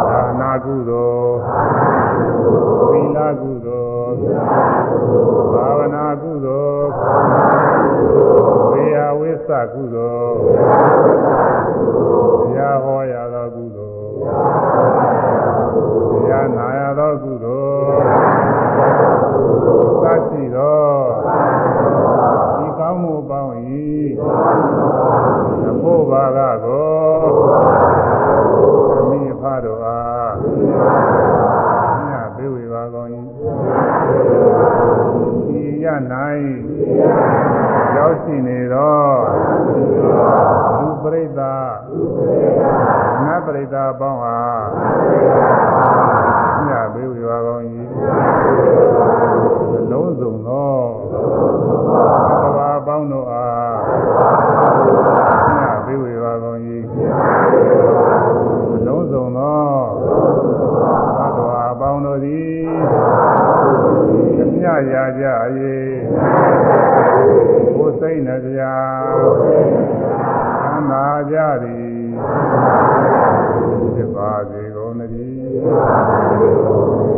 ဒါနာကုသိုလ်သီလကုသိုလ်ဘာဝနာကုသိုလ် ဝေယဝိသကုသိုလ်တရားဟောရသောကုသိုလ်တရားနာရသောကုသိုလ်သတ်ရှိသောဒီကောင်းမှုပေါင်း၏အဖို့ဘာကကိုအမိဖတို့အားညဘေးဝေပါကောင်း၏ဤရ၌ ရောက်ရှိနေသောလူပရိသတ်နတ်ပရိသတ်ပေါင်းအားညဘေးဝေပါကောင်း၏လုံးစုံသောသဘာပေါင်းတို့အားညဘေးဝေပါကောင်း၏လုံးစုံသောသဘာပေါင်းတို့သည်ညရာကြ၏ကိုယ်စိ တ်နှပြသမ်းသာကြသည်ဖြစ်ပါစေကုန်သတည်းညာ